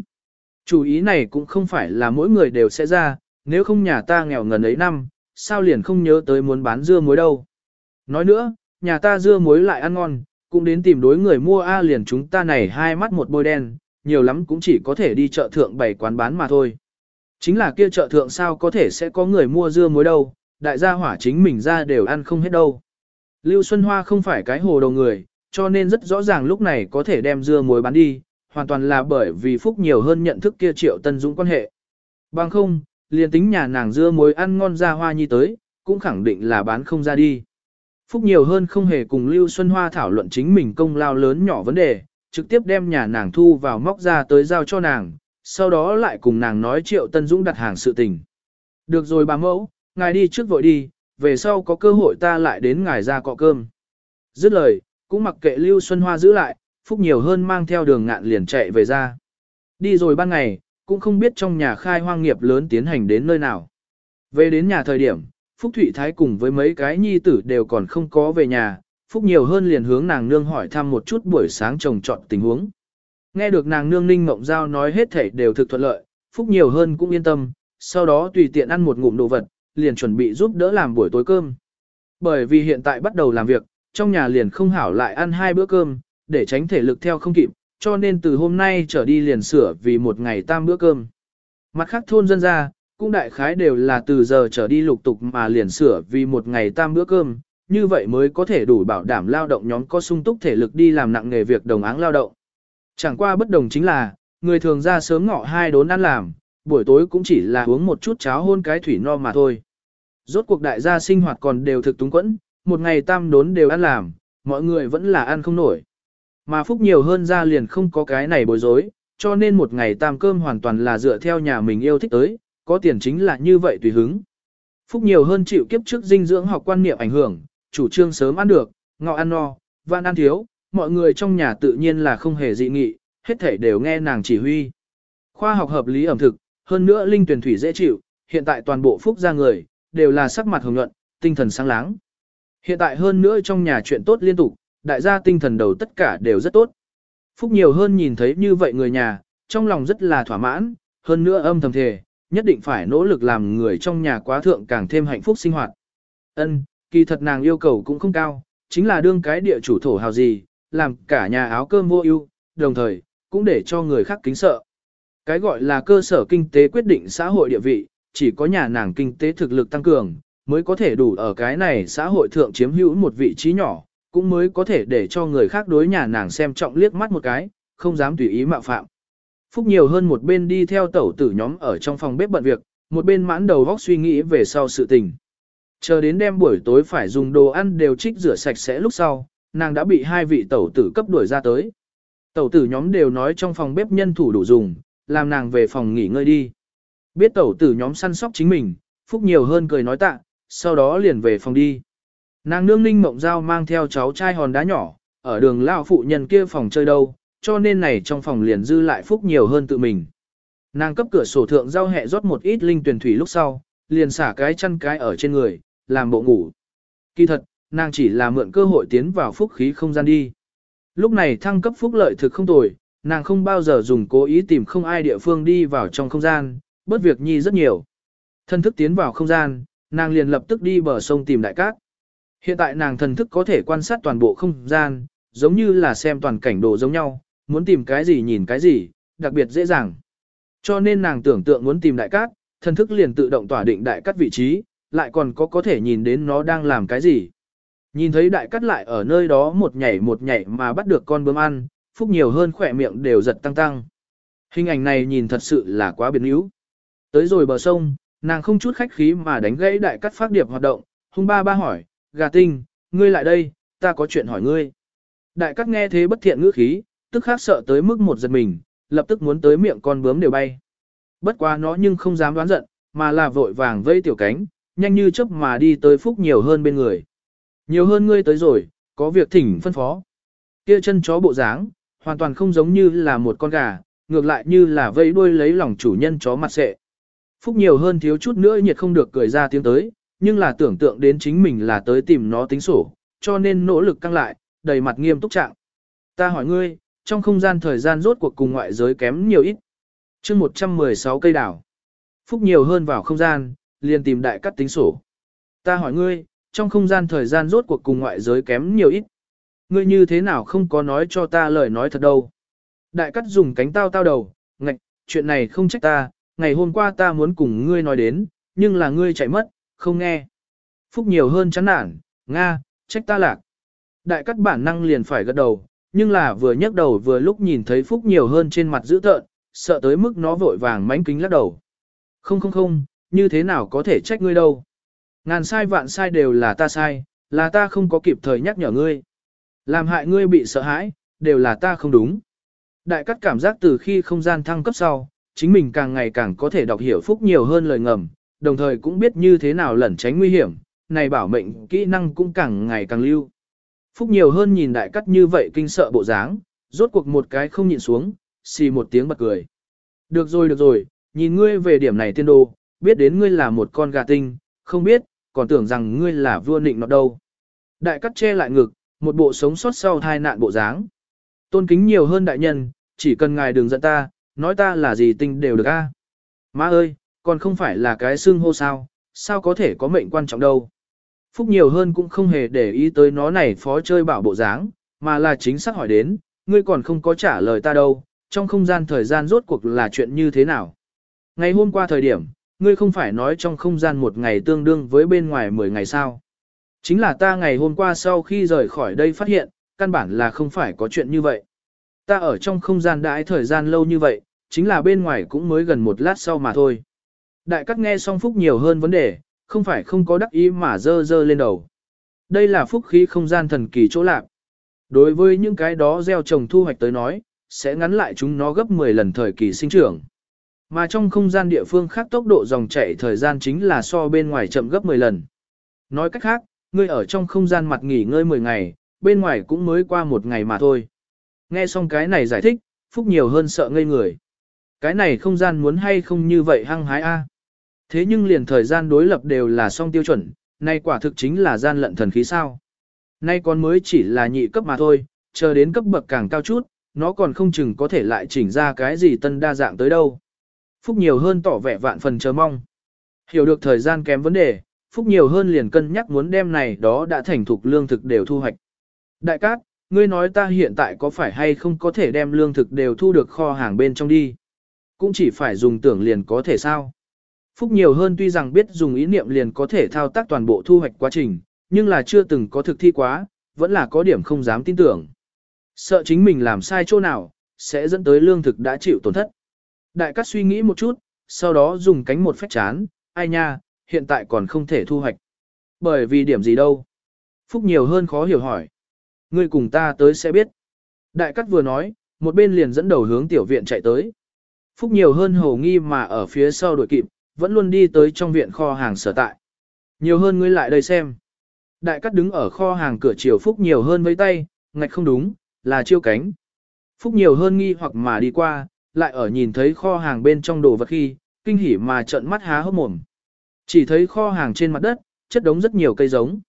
Chủ ý này cũng không phải là mỗi người đều sẽ ra, nếu không nhà ta nghèo ngần ấy năm, sao liền không nhớ tới muốn bán dưa muối đâu. Nói nữa, nhà ta dưa muối lại ăn ngon, cũng đến tìm đối người mua A liền chúng ta này hai mắt một bôi đen, nhiều lắm cũng chỉ có thể đi chợ thượng bày quán bán mà thôi. Chính là kia chợ thượng sao có thể sẽ có người mua dưa muối đâu, đại gia hỏa chính mình ra đều ăn không hết đâu. Lưu Xuân Hoa không phải cái hồ đầu người, cho nên rất rõ ràng lúc này có thể đem dưa muối bán đi, hoàn toàn là bởi vì Phúc nhiều hơn nhận thức kia triệu tân dũng quan hệ. Bằng không, liền tính nhà nàng dưa muối ăn ngon ra hoa nhi tới, cũng khẳng định là bán không ra đi. Phúc nhiều hơn không hề cùng Lưu Xuân Hoa thảo luận chính mình công lao lớn nhỏ vấn đề, trực tiếp đem nhà nàng thu vào móc ra tới giao cho nàng, sau đó lại cùng nàng nói triệu tân dũng đặt hàng sự tình. Được rồi bà mẫu, ngài đi trước vội đi, về sau có cơ hội ta lại đến ngài ra cọ cơm. Dứt lời, cũng mặc kệ Lưu Xuân Hoa giữ lại, Phúc nhiều hơn mang theo đường ngạn liền chạy về ra. Đi rồi ban ngày, cũng không biết trong nhà khai hoang nghiệp lớn tiến hành đến nơi nào. Về đến nhà thời điểm, Phúc Thụy Thái cùng với mấy cái nhi tử đều còn không có về nhà, Phúc nhiều hơn liền hướng nàng nương hỏi thăm một chút buổi sáng trồng trọt tình huống. Nghe được nàng nương ninh mộng giao nói hết thể đều thực thuận lợi, Phúc nhiều hơn cũng yên tâm, sau đó tùy tiện ăn một ngụm đồ vật, liền chuẩn bị giúp đỡ làm buổi tối cơm. Bởi vì hiện tại bắt đầu làm việc, trong nhà liền không hảo lại ăn hai bữa cơm, để tránh thể lực theo không kịp, cho nên từ hôm nay trở đi liền sửa vì một ngày tam bữa cơm. Mặt khác thôn dân ra, cũng đại khái đều là từ giờ trở đi lục tục mà liền sửa vì một ngày tam bữa cơm, như vậy mới có thể đủ bảo đảm lao động nhóm có sung túc thể lực đi làm nặng nghề việc đồng áng lao động. Chẳng qua bất đồng chính là, người thường ra sớm ngọ hai đốn ăn làm, buổi tối cũng chỉ là uống một chút cháo hôn cái thủy no mà thôi. Rốt cuộc đại gia sinh hoạt còn đều thực túng quẫn, một ngày tam đốn đều ăn làm, mọi người vẫn là ăn không nổi. Mà phúc nhiều hơn ra liền không có cái này bối rối, cho nên một ngày tam cơm hoàn toàn là dựa theo nhà mình yêu thích tới, có tiền chính là như vậy tùy hứng. Phúc nhiều hơn chịu kiếp trước dinh dưỡng học quan niệm ảnh hưởng, chủ trương sớm ăn được, ngọ ăn no, van ăn thiếu, mọi người trong nhà tự nhiên là không hề dị nghị, hết thể đều nghe nàng chỉ huy. Khoa học hợp lý ẩm thực, hơn nữa linh tuyển thủy dễ chịu, hiện tại toàn bộ phúc gia người, đều là sắc mặt hồng nhuận, tinh thần sáng láng. Hiện tại hơn nữa trong nhà chuyện tốt liên tục, đại gia tinh thần đầu tất cả đều rất tốt. Phúc nhiều hơn nhìn thấy như vậy người nhà, trong lòng rất là thỏa mãn, hơn nữa âm thầm thề, nhất định phải nỗ lực làm người trong nhà quá thượng càng thêm hạnh phúc sinh hoạt. Ân, kỳ thật nàng yêu cầu cũng không cao, chính là đương cái địa chủ thổ hào gì, làm cả nhà áo cơm vô ưu, đồng thời, cũng để cho người khác kính sợ. Cái gọi là cơ sở kinh tế quyết định xã hội địa vị, chỉ có nhà nàng kinh tế thực lực tăng cường, mới có thể đủ ở cái này xã hội thượng chiếm hữu một vị trí nhỏ, cũng mới có thể để cho người khác đối nhà nàng xem trọng liếc mắt một cái, không dám tùy ý mạo phạm. Phúc nhiều hơn một bên đi theo tẩu tử nhóm ở trong phòng bếp bận việc, một bên mãn đầu góc suy nghĩ về sau sự tình. Chờ đến đêm buổi tối phải dùng đồ ăn đều trích rửa sạch sẽ lúc sau, nàng đã bị hai vị tẩu tử cấp đuổi ra tới. Tẩu tử nhóm đều nói trong phòng bếp nhân thủ đủ dùng, làm nàng về phòng nghỉ ngơi đi. Biết tẩu tử nhóm săn sóc chính mình, Phúc nhiều hơn cười nói tạ, sau đó liền về phòng đi. Nàng nương ninh mộng dao mang theo cháu trai hòn đá nhỏ, ở đường lao phụ nhân kia phòng chơi đâu, cho nên này trong phòng liền dư lại Phúc nhiều hơn tự mình. Nàng cấp cửa sổ thượng giao hẹ rót một ít linh tuyển thủy lúc sau, liền xả cái chăn cái ở trên người, làm bộ ngủ. Kỳ thật, nàng chỉ là mượn cơ hội tiến vào phúc khí không gian đi. Lúc này thăng cấp phúc lợi thực không tồi, nàng không bao giờ dùng cố ý tìm không ai địa phương đi vào trong không gian, bớt việc nhi rất nhiều. Thân thức tiến vào không gian, nàng liền lập tức đi bờ sông tìm đại cát. Hiện tại nàng thần thức có thể quan sát toàn bộ không gian, giống như là xem toàn cảnh đồ giống nhau, muốn tìm cái gì nhìn cái gì, đặc biệt dễ dàng. Cho nên nàng tưởng tượng muốn tìm đại cát, thần thức liền tự động tỏa định đại cát vị trí, lại còn có có thể nhìn đến nó đang làm cái gì. Nhìn thấy đại cát lại ở nơi đó một nhảy một nhảy mà bắt được con bướm ăn, phúc nhiều hơn khỏe miệng đều giật tăng tăng. Hình ảnh này nhìn thật sự là quá biến yếu. Tới rồi bờ sông, nàng không chút khách khí mà đánh gãy đại cát phát điệp hoạt động, hung ba ba hỏi, gà tinh, ngươi lại đây, ta có chuyện hỏi ngươi. Đại cát nghe thế bất thiện ngữ khí, tức khác sợ tới mức một giật mình, lập tức muốn tới miệng con bướm đều bay. Bất quá nó nhưng không dám đoán giận, mà là vội vàng vây tiểu cánh, nhanh như chớp mà đi tới phúc nhiều hơn bên người. Nhiều hơn ngươi tới rồi, có việc thỉnh phân phó. Kia chân chó bộ dáng, hoàn toàn không giống như là một con gà, ngược lại như là vây đuôi lấy lòng chủ nhân chó mặt sệ. Phúc nhiều hơn thiếu chút nữa nhiệt không được cười ra tiếng tới, nhưng là tưởng tượng đến chính mình là tới tìm nó tính sổ, cho nên nỗ lực căng lại, đầy mặt nghiêm túc trạng. Ta hỏi ngươi, trong không gian thời gian rốt cuộc cùng ngoại giới kém nhiều ít. chương 116 cây đảo. Phúc nhiều hơn vào không gian, liền tìm đại cắt tính sổ. Ta hỏi ngươi, trong không gian thời gian rốt cuộc cùng ngoại giới kém nhiều ít. Ngươi như thế nào không có nói cho ta lời nói thật đâu. Đại cắt dùng cánh tao tao đầu, ngạch, chuyện này không trách ta, ngày hôm qua ta muốn cùng ngươi nói đến, nhưng là ngươi chạy mất, không nghe. Phúc nhiều hơn chán nản, Nga, trách ta lạc. Đại cắt bản năng liền phải gật đầu, nhưng là vừa nhấc đầu vừa lúc nhìn thấy Phúc nhiều hơn trên mặt dữ tợn, sợ tới mức nó vội vàng mánh kính lắc đầu. Không không không, như thế nào có thể trách ngươi đâu. Ngàn sai vạn sai đều là ta sai, là ta không có kịp thời nhắc nhở ngươi. Làm hại ngươi bị sợ hãi, đều là ta không đúng. Đại cắt cảm giác từ khi không gian thăng cấp sau, chính mình càng ngày càng có thể đọc hiểu phúc nhiều hơn lời ngầm, đồng thời cũng biết như thế nào lẩn tránh nguy hiểm, này bảo mệnh kỹ năng cũng càng ngày càng lưu. Phúc nhiều hơn nhìn đại cắt như vậy kinh sợ bộ dáng, rốt cuộc một cái không nhịn xuống, xì một tiếng bật cười. Được rồi được rồi, nhìn ngươi về điểm này tiên đồ, biết đến ngươi là một con gà tinh, không biết, còn tưởng rằng ngươi là vua nịnh nọt đâu. Đại cắt che lại ngực, một bộ sống sót sau tai nạn bộ dáng. Tôn kính nhiều hơn đại nhân, chỉ cần ngài đừng giận ta, nói ta là gì tinh đều được a. Má ơi, còn không phải là cái xương hô sao, sao có thể có mệnh quan trọng đâu. Phúc nhiều hơn cũng không hề để ý tới nó này phó chơi bảo bộ dáng, mà là chính xác hỏi đến, ngươi còn không có trả lời ta đâu, trong không gian thời gian rốt cuộc là chuyện như thế nào. Ngày hôm qua thời điểm, ngươi không phải nói trong không gian một ngày tương đương với bên ngoài 10 ngày sao. Chính là ta ngày hôm qua sau khi rời khỏi đây phát hiện, căn bản là không phải có chuyện như vậy. Ta ở trong không gian đãi thời gian lâu như vậy, chính là bên ngoài cũng mới gần một lát sau mà thôi. Đại các nghe xong phúc nhiều hơn vấn đề, không phải không có đắc ý mà dơ dơ lên đầu. Đây là phúc khí không gian thần kỳ chỗ lạc. Đối với những cái đó gieo trồng thu hoạch tới nói, sẽ ngắn lại chúng nó gấp 10 lần thời kỳ sinh trưởng. Mà trong không gian địa phương khác tốc độ dòng chảy thời gian chính là so bên ngoài chậm gấp 10 lần. Nói cách khác, ngươi ở trong không gian mặt nghỉ ngơi 10 ngày, bên ngoài cũng mới qua một ngày mà thôi. Nghe xong cái này giải thích, Phúc nhiều hơn sợ ngây người. Cái này không gian muốn hay không như vậy hăng hái a. Thế nhưng liền thời gian đối lập đều là song tiêu chuẩn, nay quả thực chính là gian lận thần khí sao. Nay còn mới chỉ là nhị cấp mà thôi, chờ đến cấp bậc càng cao chút, nó còn không chừng có thể lại chỉnh ra cái gì tân đa dạng tới đâu. Phúc nhiều hơn tỏ vẻ vạn phần chờ mong. Hiểu được thời gian kém vấn đề, Phúc nhiều hơn liền cân nhắc muốn đem này đó đã thành thục lương thực đều thu hoạch. Đại cát, ngươi nói ta hiện tại có phải hay không có thể đem lương thực đều thu được kho hàng bên trong đi. Cũng chỉ phải dùng tưởng liền có thể sao. Phúc nhiều hơn tuy rằng biết dùng ý niệm liền có thể thao tác toàn bộ thu hoạch quá trình, nhưng là chưa từng có thực thi quá, vẫn là có điểm không dám tin tưởng. Sợ chính mình làm sai chỗ nào, sẽ dẫn tới lương thực đã chịu tổn thất. Đại cát suy nghĩ một chút, sau đó dùng cánh một phách chán, ai nha, hiện tại còn không thể thu hoạch. Bởi vì điểm gì đâu? Phúc nhiều hơn khó hiểu hỏi. Ngươi cùng ta tới sẽ biết. Đại cát vừa nói, một bên liền dẫn đầu hướng tiểu viện chạy tới. Phúc nhiều hơn hầu nghi mà ở phía sau đuổi kịp, vẫn luôn đi tới trong viện kho hàng sở tại. Nhiều hơn ngươi lại đây xem. Đại cát đứng ở kho hàng cửa chiều Phúc nhiều hơn với tay, ngạch không đúng, là chiêu cánh. Phúc nhiều hơn nghi hoặc mà đi qua, lại ở nhìn thấy kho hàng bên trong đồ vật khi, kinh hỉ mà trợn mắt há hốc mồm. Chỉ thấy kho hàng trên mặt đất, chất đống rất nhiều cây giống.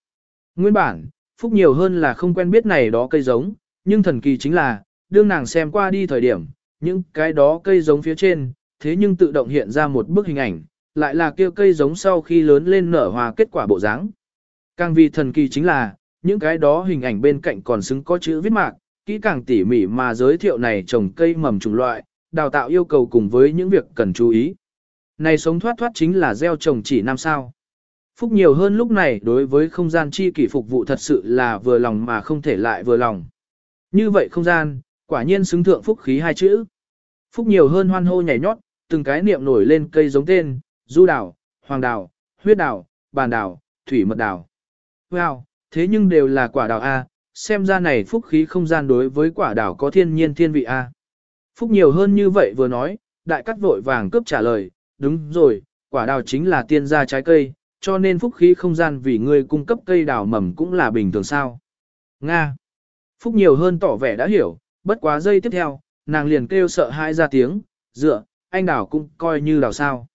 Nguyên bản, Phúc nhiều hơn là không quen biết này đó cây giống, nhưng thần kỳ chính là, đương nàng xem qua đi thời điểm, những cái đó cây giống phía trên, thế nhưng tự động hiện ra một bức hình ảnh, lại là kia cây giống sau khi lớn lên nở hoa kết quả bộ dáng. Càng vì thần kỳ chính là, những cái đó hình ảnh bên cạnh còn xứng có chữ viết mạc, kỹ càng tỉ mỉ mà giới thiệu này trồng cây mầm chủng loại, đào tạo yêu cầu cùng với những việc cần chú ý. Này sống thoát thoát chính là gieo trồng chỉ năm sao. Phúc nhiều hơn lúc này đối với không gian chi kỷ phục vụ thật sự là vừa lòng mà không thể lại vừa lòng. Như vậy không gian, quả nhiên xứng thượng phúc khí hai chữ. Phúc nhiều hơn hoan hô nhảy nhót, từng cái niệm nổi lên cây giống tên, du đào, hoàng đào, huyết đào, bàn đào, thủy mật đào. Wow, thế nhưng đều là quả đào A, xem ra này phúc khí không gian đối với quả đào có thiên nhiên thiên vị A. Phúc nhiều hơn như vậy vừa nói, đại cắt vội vàng cướp trả lời, đúng rồi, quả đào chính là tiên gia trái cây, cho nên phúc khí không gian vì ngươi cung cấp cây đào mầm cũng là bình thường sao. Nga. Phúc nhiều hơn tỏ vẻ đã hiểu, bất quá giây tiếp theo, nàng liền kêu sợ hãi ra tiếng, dựa, anh đào cũng coi như đào sao.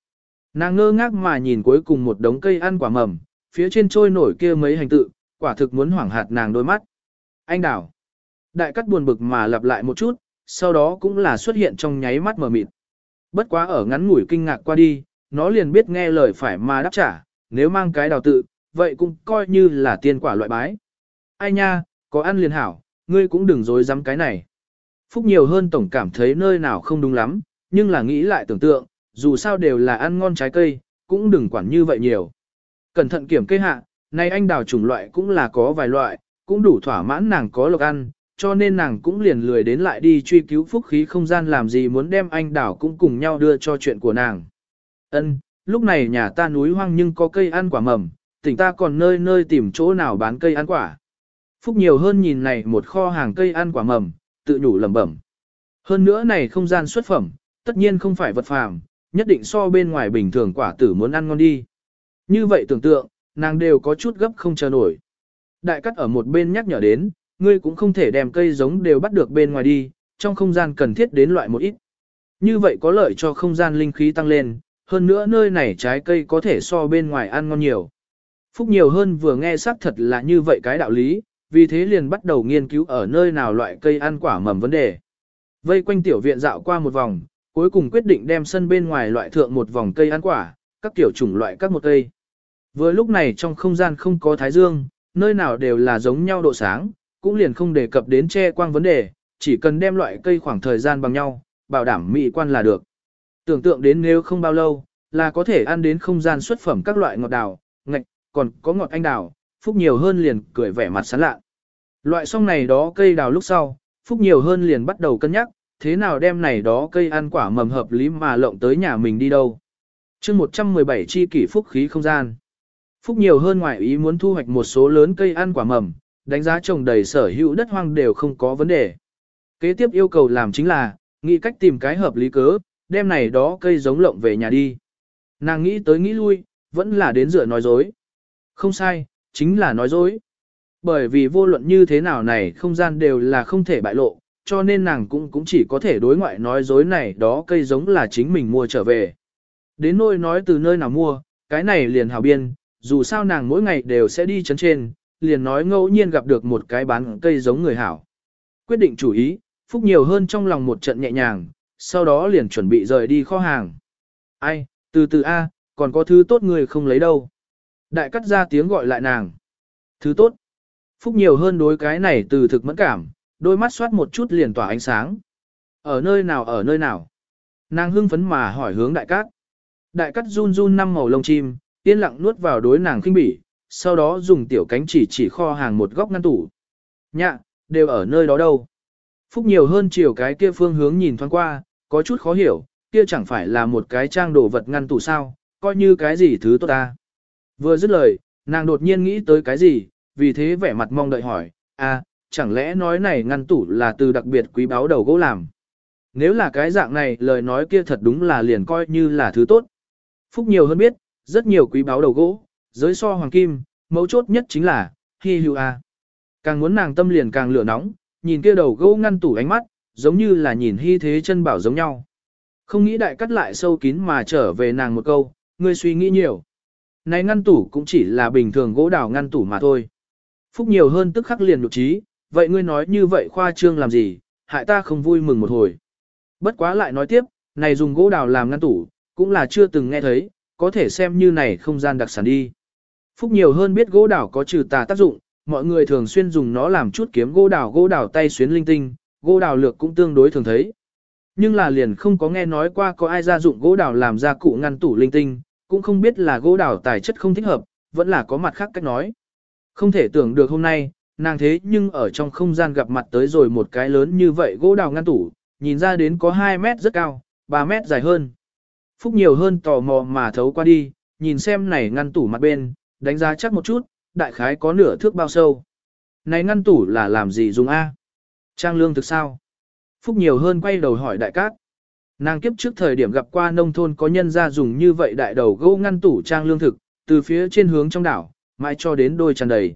Nàng ngơ ngác mà nhìn cuối cùng một đống cây ăn quả mầm, phía trên trôi nổi kia mấy hành tự, quả thực muốn hoảng hạt nàng đôi mắt. Anh đảo. Đại cắt buồn bực mà lặp lại một chút, sau đó cũng là xuất hiện trong nháy mắt mờ mịt. Bất quá ở ngắn ngủi kinh ngạc qua đi, nó liền biết nghe lời phải mà đáp trả, nếu mang cái đào tự, vậy cũng coi như là tiên quả loại bái. Ai nha, có ăn liền hảo, ngươi cũng đừng dối dám cái này. Phúc nhiều hơn tổng cảm thấy nơi nào không đúng lắm, nhưng là nghĩ lại tưởng tượng, dù sao đều là ăn ngon trái cây, cũng đừng quản như vậy nhiều. Cẩn thận kiểm kê hạ, nay anh đào chủng loại cũng là có vài loại, cũng đủ thỏa mãn nàng có lộc ăn, cho nên nàng cũng liền lười đến lại đi truy cứu phúc khí không gian làm gì muốn đem anh đào cũng cùng nhau đưa cho chuyện của nàng. Ân, lúc này nhà ta núi hoang nhưng có cây ăn quả mầm, tỉnh ta còn nơi nơi tìm chỗ nào bán cây ăn quả. Phúc nhiều hơn nhìn này một kho hàng cây ăn quả mầm, tự nhủ lẩm bẩm. Hơn nữa này không gian xuất phẩm, tất nhiên không phải vật phàm, nhất định so bên ngoài bình thường quả tử muốn ăn ngon đi. Như vậy tưởng tượng, nàng đều có chút gấp không chờ nổi. Đại cắt ở một bên nhắc nhở đến, ngươi cũng không thể đem cây giống đều bắt được bên ngoài đi, trong không gian cần thiết đến loại một ít. Như vậy có lợi cho không gian linh khí tăng lên, hơn nữa nơi này trái cây có thể so bên ngoài ăn ngon nhiều. Phúc nhiều hơn vừa nghe xác thật là như vậy cái đạo lý, vì thế liền bắt đầu nghiên cứu ở nơi nào loại cây ăn quả mầm vấn đề. Vây quanh tiểu viện dạo qua một vòng, cuối cùng quyết định đem sân bên ngoài loại thượng một vòng cây ăn quả, các kiểu chủng loại các một cây. Vừa lúc này trong không gian không có thái dương, nơi nào đều là giống nhau độ sáng, cũng liền không đề cập đến che quang vấn đề, chỉ cần đem loại cây khoảng thời gian bằng nhau, bảo đảm mỹ quan là được. Tưởng tượng đến nếu không bao lâu, là có thể ăn đến không gian xuất phẩm các loại ngọt đào, ngạch, còn có ngọt anh đào, Phúc nhiều hơn liền cười vẻ mặt sán lạ. Loại song này đó cây đào lúc sau, Phúc nhiều hơn liền bắt đầu cân nhắc, thế nào đem này đó cây ăn quả mầm hợp lý mà lộng tới nhà mình đi đâu. chương 117 chi kỷ Phúc khí không gian. Phúc nhiều hơn ngoại ý muốn thu hoạch một số lớn cây ăn quả mầm, đánh giá trồng đầy sở hữu đất hoang đều không có vấn đề. Kế tiếp yêu cầu làm chính là, nghĩ cách tìm cái hợp lý cớ, đem này đó cây giống lộng về nhà đi. Nàng nghĩ tới nghĩ lui, vẫn là đến dựa nói dối. Không sai, chính là nói dối. Bởi vì vô luận như thế nào này không gian đều là không thể bại lộ, cho nên nàng cũng cũng chỉ có thể đối ngoại nói dối này đó cây giống là chính mình mua trở về. Đến nôi nói từ nơi nào mua, cái này liền hào biên, dù sao nàng mỗi ngày đều sẽ đi chấn trên, liền nói ngẫu nhiên gặp được một cái bán cây giống người hảo. Quyết định chủ ý, Phúc nhiều hơn trong lòng một trận nhẹ nhàng, sau đó liền chuẩn bị rời đi kho hàng. Ai, từ từ A, còn có thứ tốt người không lấy đâu. Đại cắt ra tiếng gọi lại nàng. Thứ tốt. Phúc nhiều hơn đối cái này từ thực mẫn cảm, đôi mắt xoát một chút liền tỏa ánh sáng. Ở nơi nào ở nơi nào? Nàng hưng phấn mà hỏi hướng đại cát. Đại cát run run năm màu lông chim, yên lặng nuốt vào đối nàng khinh bỉ, sau đó dùng tiểu cánh chỉ chỉ kho hàng một góc ngăn tủ. Nhạ, đều ở nơi đó đâu. Phúc nhiều hơn chiều cái kia phương hướng nhìn thoáng qua, có chút khó hiểu, kia chẳng phải là một cái trang đồ vật ngăn tủ sao, coi như cái gì thứ tốt ta. Vừa dứt lời, nàng đột nhiên nghĩ tới cái gì, vì thế vẻ mặt mong đợi hỏi, à, chẳng lẽ nói này ngăn tủ là từ đặc biệt quý báu đầu gỗ làm. Nếu là cái dạng này, lời nói kia thật đúng là liền coi như là thứ tốt. Phúc nhiều hơn biết, rất nhiều quý báu đầu gỗ, giới so hoàng kim, mấu chốt nhất chính là, hi hưu a. Càng muốn nàng tâm liền càng lửa nóng, nhìn kia đầu gỗ ngăn tủ ánh mắt, giống như là nhìn hy thế chân bảo giống nhau. Không nghĩ đại cắt lại sâu kín mà trở về nàng một câu, ngươi suy nghĩ nhiều. Này ngăn tủ cũng chỉ là bình thường gỗ đào ngăn tủ mà thôi. Phúc nhiều hơn tức khắc liền nhục trí, vậy ngươi nói như vậy khoa trương làm gì, hại ta không vui mừng một hồi. Bất quá lại nói tiếp, này dùng gỗ đào làm ngăn tủ, cũng là chưa từng nghe thấy, có thể xem như này không gian đặc sản đi. Phúc nhiều hơn biết gỗ đào có trừ tà tác dụng, mọi người thường xuyên dùng nó làm chút kiếm gỗ đào gỗ đào tay xuyến linh tinh, gỗ đào lược cũng tương đối thường thấy. Nhưng là liền không có nghe nói qua có ai ra dụng gỗ đào làm ra cụ ngăn tủ linh tinh, cũng không biết là gỗ đào tài chất không thích hợp, vẫn là có mặt khác cách nói. Không thể tưởng được hôm nay, nàng thế nhưng ở trong không gian gặp mặt tới rồi một cái lớn như vậy gỗ đào ngăn tủ, nhìn ra đến có 2 mét rất cao, 3 mét dài hơn. Phúc nhiều hơn tò mò mà thấu qua đi, nhìn xem này ngăn tủ mặt bên, đánh giá chắc một chút, đại khái có nửa thước bao sâu. Này ngăn tủ là làm gì dùng A? Trang lương thực sao? Phúc nhiều hơn quay đầu hỏi đại cát. Nàng kiếp trước thời điểm gặp qua nông thôn có nhân ra dùng như vậy đại đầu gỗ ngăn tủ trang lương thực, từ phía trên hướng trong đảo, mãi cho đến đôi tràn đầy.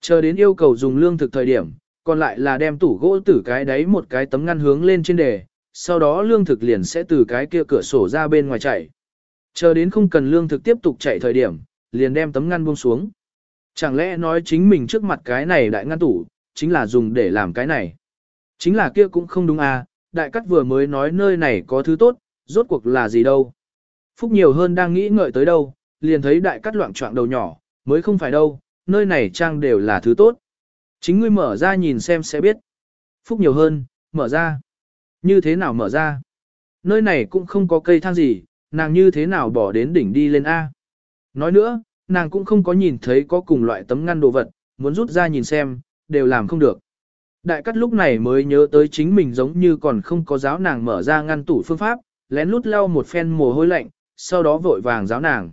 Chờ đến yêu cầu dùng lương thực thời điểm, còn lại là đem tủ gỗ tử cái đáy một cái tấm ngăn hướng lên trên đề, sau đó lương thực liền sẽ từ cái kia cửa sổ ra bên ngoài chạy. Chờ đến không cần lương thực tiếp tục chạy thời điểm, liền đem tấm ngăn buông xuống. Chẳng lẽ nói chính mình trước mặt cái này đại ngăn tủ, chính là dùng để làm cái này. Chính là kia cũng không đúng à, đại cắt vừa mới nói nơi này có thứ tốt, rốt cuộc là gì đâu. Phúc nhiều hơn đang nghĩ ngợi tới đâu, liền thấy đại cắt loạn trọng đầu nhỏ, mới không phải đâu, nơi này trang đều là thứ tốt. Chính ngươi mở ra nhìn xem sẽ biết. Phúc nhiều hơn, mở ra. Như thế nào mở ra? Nơi này cũng không có cây thang gì, nàng như thế nào bỏ đến đỉnh đi lên A. Nói nữa, nàng cũng không có nhìn thấy có cùng loại tấm ngăn đồ vật, muốn rút ra nhìn xem, đều làm không được. Đại cắt lúc này mới nhớ tới chính mình giống như còn không có giáo nàng mở ra ngăn tủ phương pháp, lén lút lau một phen mồ hôi lạnh, sau đó vội vàng giáo nàng.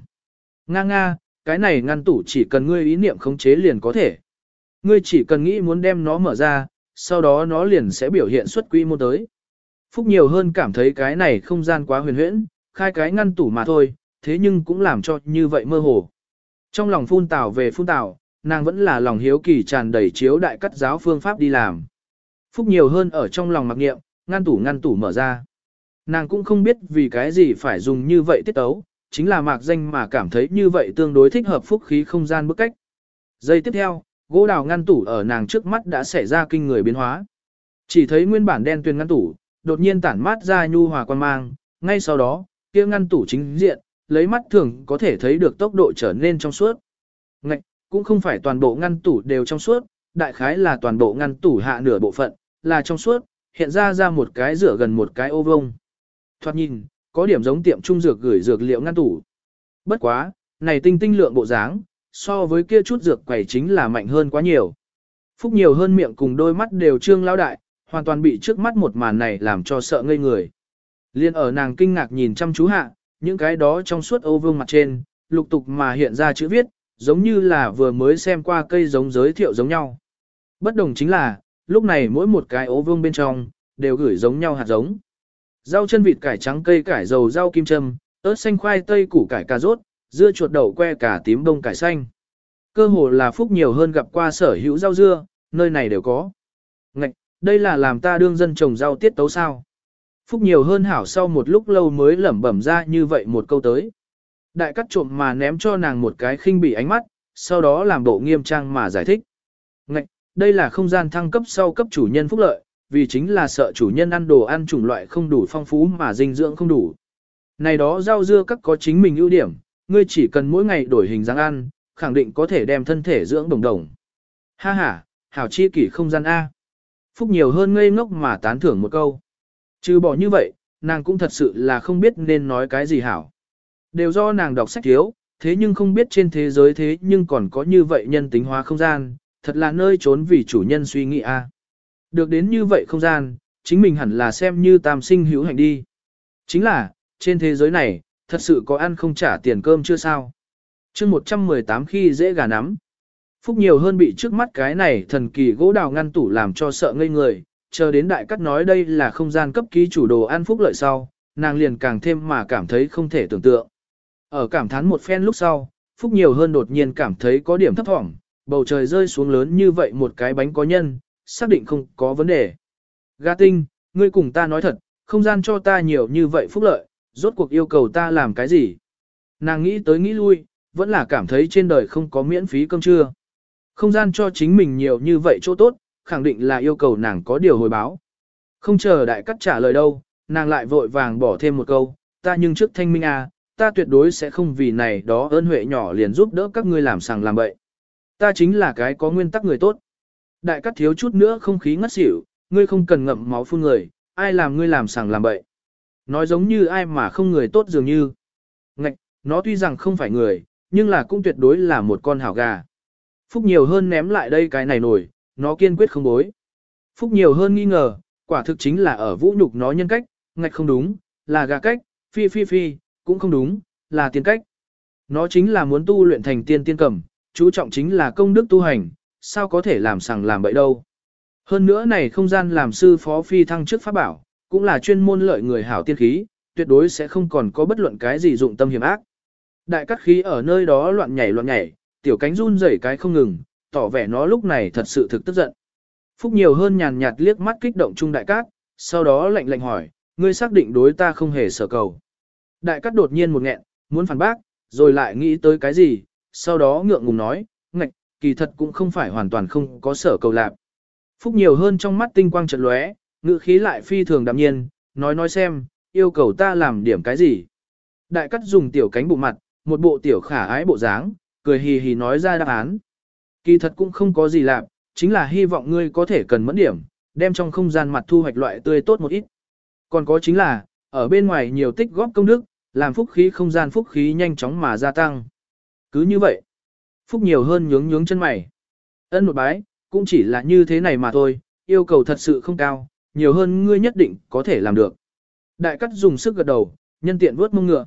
Nga nga, cái này ngăn tủ chỉ cần ngươi ý niệm khống chế liền có thể. Ngươi chỉ cần nghĩ muốn đem nó mở ra, sau đó nó liền sẽ biểu hiện xuất quy mô tới. Phúc nhiều hơn cảm thấy cái này không gian quá huyền huyễn, khai cái ngăn tủ mà thôi, thế nhưng cũng làm cho như vậy mơ hồ. Trong lòng phun tảo về phun tảo, nàng vẫn là lòng hiếu kỳ tràn đầy chiếu đại cắt giáo phương pháp đi làm. Phúc nhiều hơn ở trong lòng mặc nghiệm, ngăn tủ ngăn tủ mở ra. Nàng cũng không biết vì cái gì phải dùng như vậy tiết tấu, chính là mạc danh mà cảm thấy như vậy tương đối thích hợp phúc khí không gian bức cách. Giây tiếp theo, gỗ đào ngăn tủ ở nàng trước mắt đã xảy ra kinh người biến hóa. Chỉ thấy nguyên bản đen tuyền ngăn tủ, đột nhiên tản mát ra nhu hòa quan mang, ngay sau đó, kia ngăn tủ chính diện, lấy mắt thường có thể thấy được tốc độ trở nên trong suốt. Ngạch, cũng không phải toàn bộ ngăn tủ đều trong suốt, đại khái là toàn bộ ngăn tủ hạ nửa bộ phận, là trong suốt, hiện ra ra một cái rửa gần một cái ô vông. Thoát nhìn, có điểm giống tiệm trung dược gửi dược liệu ngăn tủ. Bất quá, này tinh tinh lượng bộ dáng, so với kia chút dược quẩy chính là mạnh hơn quá nhiều. Phúc nhiều hơn miệng cùng đôi mắt đều trương lao đại, hoàn toàn bị trước mắt một màn này làm cho sợ ngây người. Liên ở nàng kinh ngạc nhìn chăm chú hạ, những cái đó trong suốt ô vương mặt trên, lục tục mà hiện ra chữ viết, giống như là vừa mới xem qua cây giống giới thiệu giống nhau. Bất đồng chính là, lúc này mỗi một cái ô vương bên trong, đều gửi giống nhau hạt giống. Rau chân vịt cải trắng cây cải dầu rau kim châm, ớt xanh khoai tây củ cải cà rốt, dưa chuột đậu que cà tím đông cải xanh. Cơ hồ là phúc nhiều hơn gặp qua sở hữu rau dưa, nơi này đều có. Ngạch, đây là làm ta đương dân trồng rau tiết tấu sao. Phúc nhiều hơn hảo sau một lúc lâu mới lẩm bẩm ra như vậy một câu tới. Đại cắt trộm mà ném cho nàng một cái khinh bỉ ánh mắt, sau đó làm bộ nghiêm trang mà giải thích. Ngạch, đây là không gian thăng cấp sau cấp chủ nhân phúc lợi, vì chính là sợ chủ nhân ăn đồ ăn chủng loại không đủ phong phú mà dinh dưỡng không đủ. Này đó rau dưa các có chính mình ưu điểm, ngươi chỉ cần mỗi ngày đổi hình dáng ăn, khẳng định có thể đem thân thể dưỡng đồng đồng. Ha ha, hảo chi kỷ không gian A. Phúc nhiều hơn ngây ngốc mà tán thưởng một câu. Trừ bỏ như vậy, nàng cũng thật sự là không biết nên nói cái gì hảo. Đều do nàng đọc sách thiếu, thế nhưng không biết trên thế giới thế nhưng còn có như vậy nhân tính hóa không gian, thật là nơi trốn vì chủ nhân suy nghĩ a. Được đến như vậy không gian, chính mình hẳn là xem như tam sinh hữu hành đi. Chính là, trên thế giới này, thật sự có ăn không trả tiền cơm chưa sao. chương 118 khi dễ gà nắm. Phúc nhiều hơn bị trước mắt cái này thần kỳ gỗ đào ngăn tủ làm cho sợ ngây người, chờ đến đại cắt nói đây là không gian cấp ký chủ đồ ăn phúc lợi sau, nàng liền càng thêm mà cảm thấy không thể tưởng tượng. Ở cảm thán một phen lúc sau, Phúc nhiều hơn đột nhiên cảm thấy có điểm thấp thỏm, bầu trời rơi xuống lớn như vậy một cái bánh có nhân, xác định không có vấn đề. Gà tinh, ngươi cùng ta nói thật, không gian cho ta nhiều như vậy phúc lợi, rốt cuộc yêu cầu ta làm cái gì? Nàng nghĩ tới nghĩ lui, vẫn là cảm thấy trên đời không có miễn phí cơm trưa. Không gian cho chính mình nhiều như vậy chỗ tốt, khẳng định là yêu cầu nàng có điều hồi báo. Không chờ đại cắt trả lời đâu, nàng lại vội vàng bỏ thêm một câu, ta nhưng trước thanh minh à, ta tuyệt đối sẽ không vì này đó ơn huệ nhỏ liền giúp đỡ các ngươi làm sàng làm bậy. Ta chính là cái có nguyên tắc người tốt. Đại cắt thiếu chút nữa không khí ngất xỉu, ngươi không cần ngậm máu phun người, ai làm ngươi làm sàng làm bậy. Nói giống như ai mà không người tốt dường như. Ngạch, nó tuy rằng không phải người, nhưng là cũng tuyệt đối là một con hảo gà. Phúc nhiều hơn ném lại đây cái này nổi, nó kiên quyết không bối. Phúc nhiều hơn nghi ngờ, quả thực chính là ở vũ nhục nó nhân cách, ngạch không đúng, là gà cách, phi phi phi, cũng không đúng, là tiên cách. Nó chính là muốn tu luyện thành tiên tiên cầm, chú trọng chính là công đức tu hành, sao có thể làm sằng làm bậy đâu. Hơn nữa này không gian làm sư phó phi thăng trước pháp bảo, cũng là chuyên môn lợi người hảo tiên khí, tuyệt đối sẽ không còn có bất luận cái gì dụng tâm hiểm ác. Đại cắt khí ở nơi đó loạn nhảy loạn nhảy, tiểu cánh run rẩy cái không ngừng, tỏ vẻ nó lúc này thật sự thực tức giận. Phúc nhiều hơn nhàn nhạt liếc mắt kích động trung đại cát, sau đó lạnh lạnh hỏi, ngươi xác định đối ta không hề sở cầu. Đại cát đột nhiên một nghẹn, muốn phản bác, rồi lại nghĩ tới cái gì, sau đó ngượng ngùng nói, kỳ thật cũng không phải hoàn toàn không có sở cầu lạc. Phúc nhiều hơn trong mắt tinh quang trật lóe, ngữ khí lại phi thường đạm nhiên, nói nói xem, yêu cầu ta làm điểm cái gì. Đại cắt dùng tiểu cánh bụng mặt, một bộ tiểu khả ái bộ dáng, cười hì hì nói ra đáp án. Kỳ thật cũng không có gì lạ, chính là hy vọng ngươi có thể cần mẫn điểm, đem trong không gian mặt thu hoạch loại tươi tốt một ít. Còn có chính là, ở bên ngoài nhiều tích góp công đức, làm phúc khí không gian phúc khí nhanh chóng mà gia tăng. Cứ như vậy, phúc nhiều hơn nhướng nhướng chân mày. Ân một bái, cũng chỉ là như thế này mà thôi, yêu cầu thật sự không cao, nhiều hơn ngươi nhất định có thể làm được. Đại cắt dùng sức gật đầu, nhân tiện vuốt mông ngựa.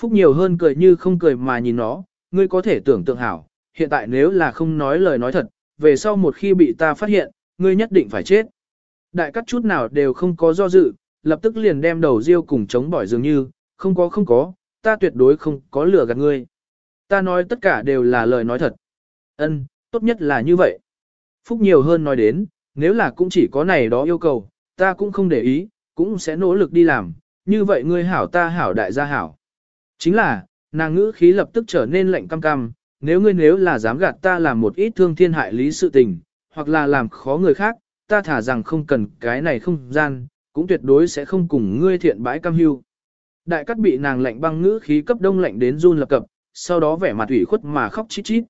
Phúc nhiều hơn cười như không cười mà nhìn nó, ngươi có thể tưởng tượng hảo, hiện tại nếu là không nói lời nói thật, về sau một khi bị ta phát hiện, ngươi nhất định phải chết. Đại cắt chút nào đều không có do dự, lập tức liền đem đầu riêu cùng chống bỏi dường như, không có không có, ta tuyệt đối không có lừa gạt ngươi. Ta nói tất cả đều là lời nói thật. Ân, tốt nhất là như vậy. Phúc nhiều hơn nói đến, nếu là cũng chỉ có này đó yêu cầu, ta cũng không để ý, cũng sẽ nỗ lực đi làm, như vậy ngươi hảo ta hảo đại gia hảo. Chính là, nàng ngữ khí lập tức trở nên lạnh cam cam, nếu ngươi nếu là dám gạt ta làm một ít thương thiên hại lý sự tình, hoặc là làm khó người khác, ta thả rằng không cần cái này không gian, cũng tuyệt đối sẽ không cùng ngươi thiện bãi cam hưu. Đại cắt bị nàng lạnh băng ngữ khí cấp đông lạnh đến run lập cập, sau đó vẻ mặt ủy khuất mà khóc chít chít.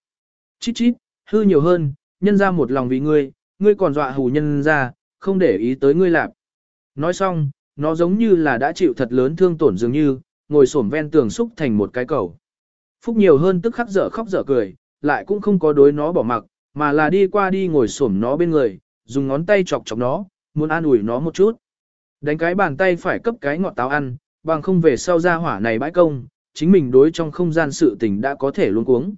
Chít chít, hư nhiều hơn, nhân ra một lòng vì ngươi, ngươi còn dọa hù nhân ra, không để ý tới ngươi lạp. Nói xong, nó giống như là đã chịu thật lớn thương tổn dường như, ngồi xổm ven tường xúc thành một cái cầu. Phúc nhiều hơn tức khắc dở khóc dở cười, lại cũng không có đối nó bỏ mặc, mà là đi qua đi ngồi xổm nó bên người, dùng ngón tay chọc chọc nó, muốn an ủi nó một chút. Đánh cái bàn tay phải cấp cái ngọt táo ăn, bằng không về sau ra hỏa này bãi công, chính mình đối trong không gian sự tình đã có thể luôn cuống.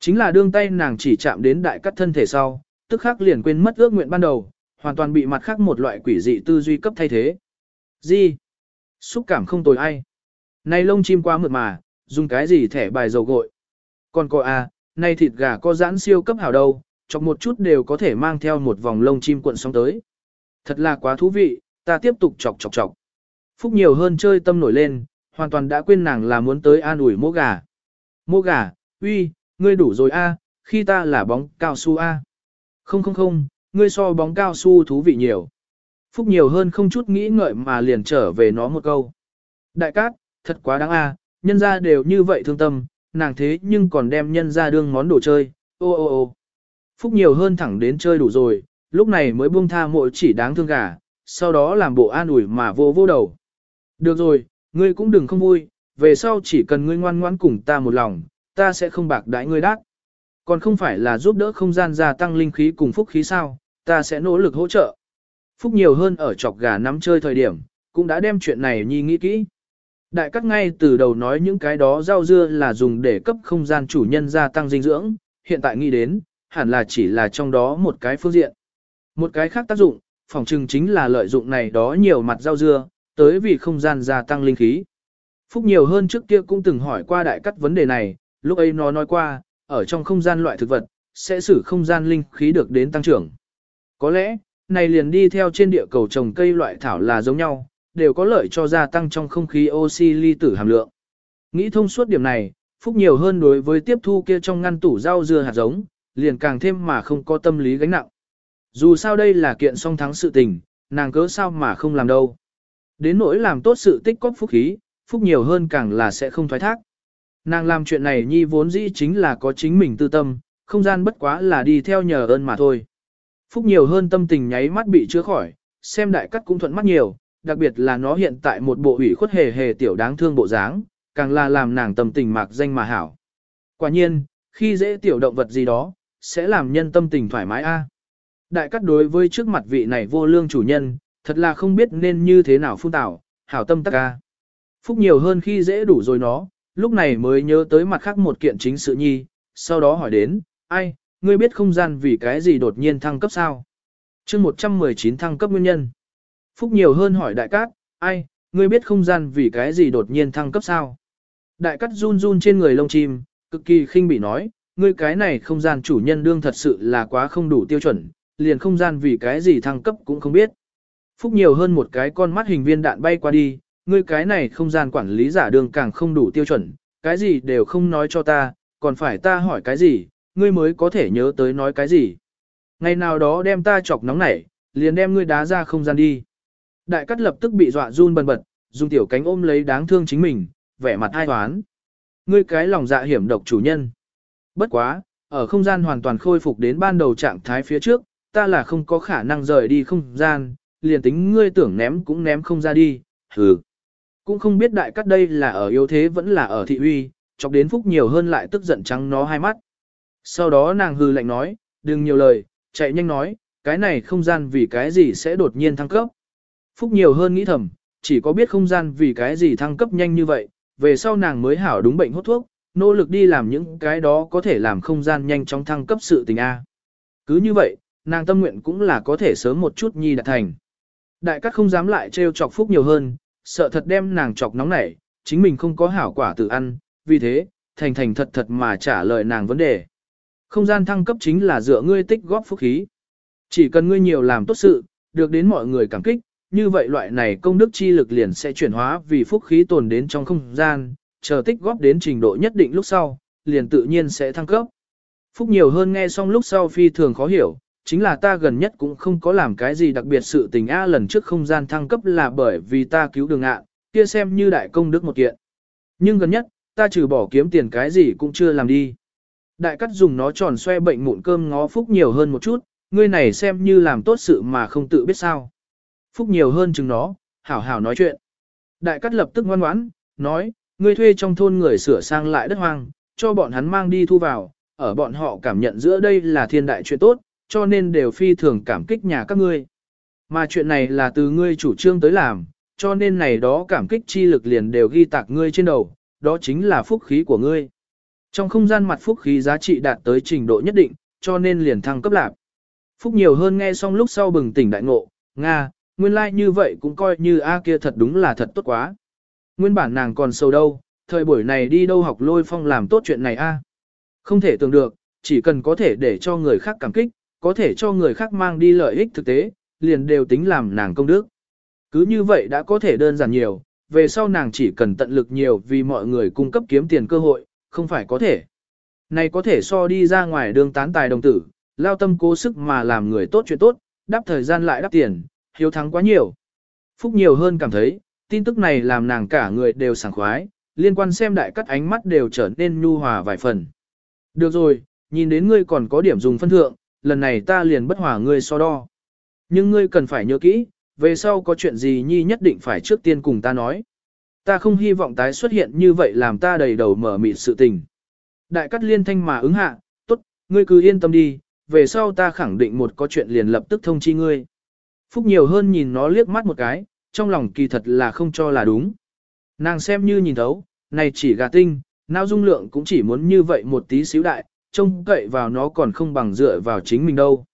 Chính là đương tay nàng chỉ chạm đến đại cắt thân thể sau, tức khắc liền quên mất ước nguyện ban đầu, hoàn toàn bị mặt khác một loại quỷ dị tư duy cấp thay thế. Gì? Xúc cảm không tồi ai? Này lông chim quá mượt mà, dùng cái gì thẻ bài dầu gội? Còn cô à, này thịt gà có giãn siêu cấp hảo đâu, chọc một chút đều có thể mang theo một vòng lông chim cuộn sóng tới. Thật là quá thú vị, ta tiếp tục chọc chọc chọc. Phúc nhiều hơn chơi tâm nổi lên, hoàn toàn đã quên nàng là muốn tới an ủi mô gà. Mô gà, uy, ngươi đủ rồi a, à, khi ta là bóng cao su a. Không không không, ngươi so bóng cao su thú vị nhiều. Phúc nhiều hơn không chút nghĩ ngợi mà liền trở về nó một câu. Đại cát, thật quá đáng a, à, nhân ra đều như vậy thương tâm, nàng thế nhưng còn đem nhân ra đương món đồ chơi, ô ô ô. Phúc nhiều hơn thẳng đến chơi đủ rồi, lúc này mới buông tha mỗi chỉ đáng thương gà, sau đó làm bộ an ủi mà vô vô đầu. Được rồi, ngươi cũng đừng không vui, về sau chỉ cần ngươi ngoan ngoãn cùng ta một lòng, ta sẽ không bạc đãi ngươi đắc. Còn không phải là giúp đỡ không gian gia tăng linh khí cùng phúc khí sao, ta sẽ nỗ lực hỗ trợ. Phúc nhiều hơn ở chọc gà nắm chơi thời điểm, cũng đã đem chuyện này nhi nghĩ kỹ. Đại cắt ngay từ đầu nói những cái đó rau dưa là dùng để cấp không gian chủ nhân gia tăng dinh dưỡng, hiện tại nghĩ đến, hẳn là chỉ là trong đó một cái phương diện. Một cái khác tác dụng, phòng trừng chính là lợi dụng này đó nhiều mặt rau dưa, tới vì không gian gia tăng linh khí. Phúc nhiều hơn trước kia cũng từng hỏi qua đại cắt vấn đề này, lúc ấy nó nói qua, ở trong không gian loại thực vật, sẽ xử không gian linh khí được đến tăng trưởng. Có lẽ, này liền đi theo trên địa cầu trồng cây loại thảo là giống nhau, đều có lợi cho gia tăng trong không khí oxy ly tử hàm lượng. Nghĩ thông suốt điểm này, Phúc nhiều hơn đối với tiếp thu kia trong ngăn tủ rau dưa hạt giống, liền càng thêm mà không có tâm lý gánh nặng. Dù sao đây là kiện song thắng sự tình, nàng cớ sao mà không làm đâu. Đến nỗi làm tốt sự tích cóp phúc khí, phúc nhiều hơn càng là sẽ không thoái thác. Nàng làm chuyện này nhi vốn dĩ chính là có chính mình tư tâm, không gian bất quá là đi theo nhờ ơn mà thôi. Phúc nhiều hơn tâm tình nháy mắt bị chữa khỏi, xem đại cắt cũng thuận mắt nhiều, đặc biệt là nó hiện tại một bộ ủy khuất hề hề tiểu đáng thương bộ dáng, càng là làm nàng tâm tình mạc danh mà hảo. Quả nhiên, khi dễ tiểu động vật gì đó, sẽ làm nhân tâm tình thoải mái a. Đại cắt đối với trước mặt vị này vô lương chủ nhân, thật là không biết nên như thế nào phun tạo, hảo tâm tắc ca. Phúc nhiều hơn khi dễ đủ rồi nó, lúc này mới nhớ tới mặt khác một kiện chính sự nhi, sau đó hỏi đến, ai, ngươi biết không gian vì cái gì đột nhiên thăng cấp sao? chương 119 thăng cấp nguyên nhân. Phúc nhiều hơn hỏi đại cát, ai, ngươi biết không gian vì cái gì đột nhiên thăng cấp sao? Đại cát run run trên người lông chim, cực kỳ khinh bị nói, ngươi cái này không gian chủ nhân đương thật sự là quá không đủ tiêu chuẩn, liền không gian vì cái gì thăng cấp cũng không biết. Phúc nhiều hơn một cái con mắt hình viên đạn bay qua đi, ngươi cái này không gian quản lý giả đường càng không đủ tiêu chuẩn, cái gì đều không nói cho ta, còn phải ta hỏi cái gì, ngươi mới có thể nhớ tới nói cái gì. Ngày nào đó đem ta chọc nóng nảy, liền đem ngươi đá ra không gian đi. Đại cắt lập tức bị dọa run bần bật, dùng tiểu cánh ôm lấy đáng thương chính mình, vẻ mặt ai toán. Ngươi cái lòng dạ hiểm độc chủ nhân. Bất quá, Ở không gian hoàn toàn khôi phục đến ban đầu trạng thái phía trước, ta là không có khả năng rời đi không gian, liền tính ngươi tưởng ném cũng ném không ra đi, hừ. Cũng không biết đại cắt đây là ở yếu thế vẫn là ở thị uy, chọc đến phúc nhiều hơn lại tức giận trắng nó hai mắt. Sau đó nàng hừ lạnh nói, đừng nhiều lời, chạy nhanh nói, cái này không gian vì cái gì sẽ đột nhiên thăng cấp. Phúc nhiều hơn nghĩ thầm, chỉ có biết không gian vì cái gì thăng cấp nhanh như vậy, về sau nàng mới hảo đúng bệnh hốt thuốc, nỗ lực đi làm những cái đó có thể làm không gian nhanh chóng thăng cấp sự tình A. Cứ như vậy, nàng tâm nguyện cũng là có thể sớm một chút nhi đạt thành. Đại cát không dám lại trêu chọc Phúc nhiều hơn, sợ thật đem nàng chọc nóng nảy, chính mình không có hảo quả tự ăn, vì thế, thành thành thật thật mà trả lời nàng vấn đề. Không gian thăng cấp chính là dựa ngươi tích góp phúc khí. Chỉ cần ngươi nhiều làm tốt sự, được đến mọi người cảm kích, như vậy loại này công đức chi lực liền sẽ chuyển hóa vì phúc khí tồn đến trong không gian, chờ tích góp đến trình độ nhất định lúc sau, liền tự nhiên sẽ thăng cấp. Phúc nhiều hơn nghe xong lúc sau phi thường khó hiểu, chính là ta gần nhất cũng không có làm cái gì đặc biệt sự tình A lần trước không gian thăng cấp là bởi vì ta cứu đường ạ, kia xem như đại công đức một kiện. Nhưng gần nhất, ta trừ bỏ kiếm tiền cái gì cũng chưa làm đi. Đại cắt dùng nó tròn xoe bệnh mụn cơm ngó Phúc nhiều hơn một chút, ngươi này xem như làm tốt sự mà không tự biết sao. Phúc nhiều hơn chừng nó, hảo hảo nói chuyện. Đại cắt lập tức ngoan ngoãn, nói, ngươi thuê trong thôn người sửa sang lại đất hoang, cho bọn hắn mang đi thu vào, ở bọn họ cảm nhận giữa đây là thiên đại chuyện tốt, cho nên đều phi thường cảm kích nhà các ngươi. Mà chuyện này là từ ngươi chủ trương tới làm, cho nên này đó cảm kích chi lực liền đều ghi tạc ngươi trên đầu, đó chính là phúc khí của ngươi. Trong không gian mặt phúc khí giá trị đạt tới trình độ nhất định, cho nên liền thăng cấp lạc. Phúc nhiều hơn nghe xong lúc sau bừng tỉnh đại ngộ, Nga, nguyên lai like như vậy cũng coi như A kia thật đúng là thật tốt quá. Nguyên bản nàng còn sâu đâu, thời buổi này đi đâu học lôi phong làm tốt chuyện này A. Không thể tưởng được, chỉ cần có thể để cho người khác cảm kích, có thể cho người khác mang đi lợi ích thực tế, liền đều tính làm nàng công đức. Cứ như vậy đã có thể đơn giản nhiều, về sau nàng chỉ cần tận lực nhiều vì mọi người cung cấp kiếm tiền cơ hội, không phải có thể. Này có thể so đi ra ngoài đường tán tài đồng tử, lao tâm cố sức mà làm người tốt chuyện tốt, đáp thời gian lại đáp tiền, hiếu thắng quá nhiều. Phúc nhiều hơn cảm thấy, tin tức này làm nàng cả người đều sảng khoái, liên quan xem đại cắt ánh mắt đều trở nên nhu hòa vài phần. Được rồi, nhìn đến ngươi còn có điểm dùng phân thượng, lần này ta liền bất hòa ngươi so đo. Nhưng ngươi cần phải nhớ kỹ, về sau có chuyện gì nhi nhất định phải trước tiên cùng ta nói. Ta không hy vọng tái xuất hiện như vậy làm ta đầy đầu mở mịt sự tình. Đại cắt liên thanh mà ứng hạ, tốt, ngươi cứ yên tâm đi, về sau ta khẳng định một có chuyện liền lập tức thông chi ngươi. Phúc nhiều hơn nhìn nó liếc mắt một cái, trong lòng kỳ thật là không cho là đúng. Nàng xem như nhìn thấu, này chỉ gà tinh, não dung lượng cũng chỉ muốn như vậy một tí xíu đại, trông cậy vào nó còn không bằng dựa vào chính mình đâu.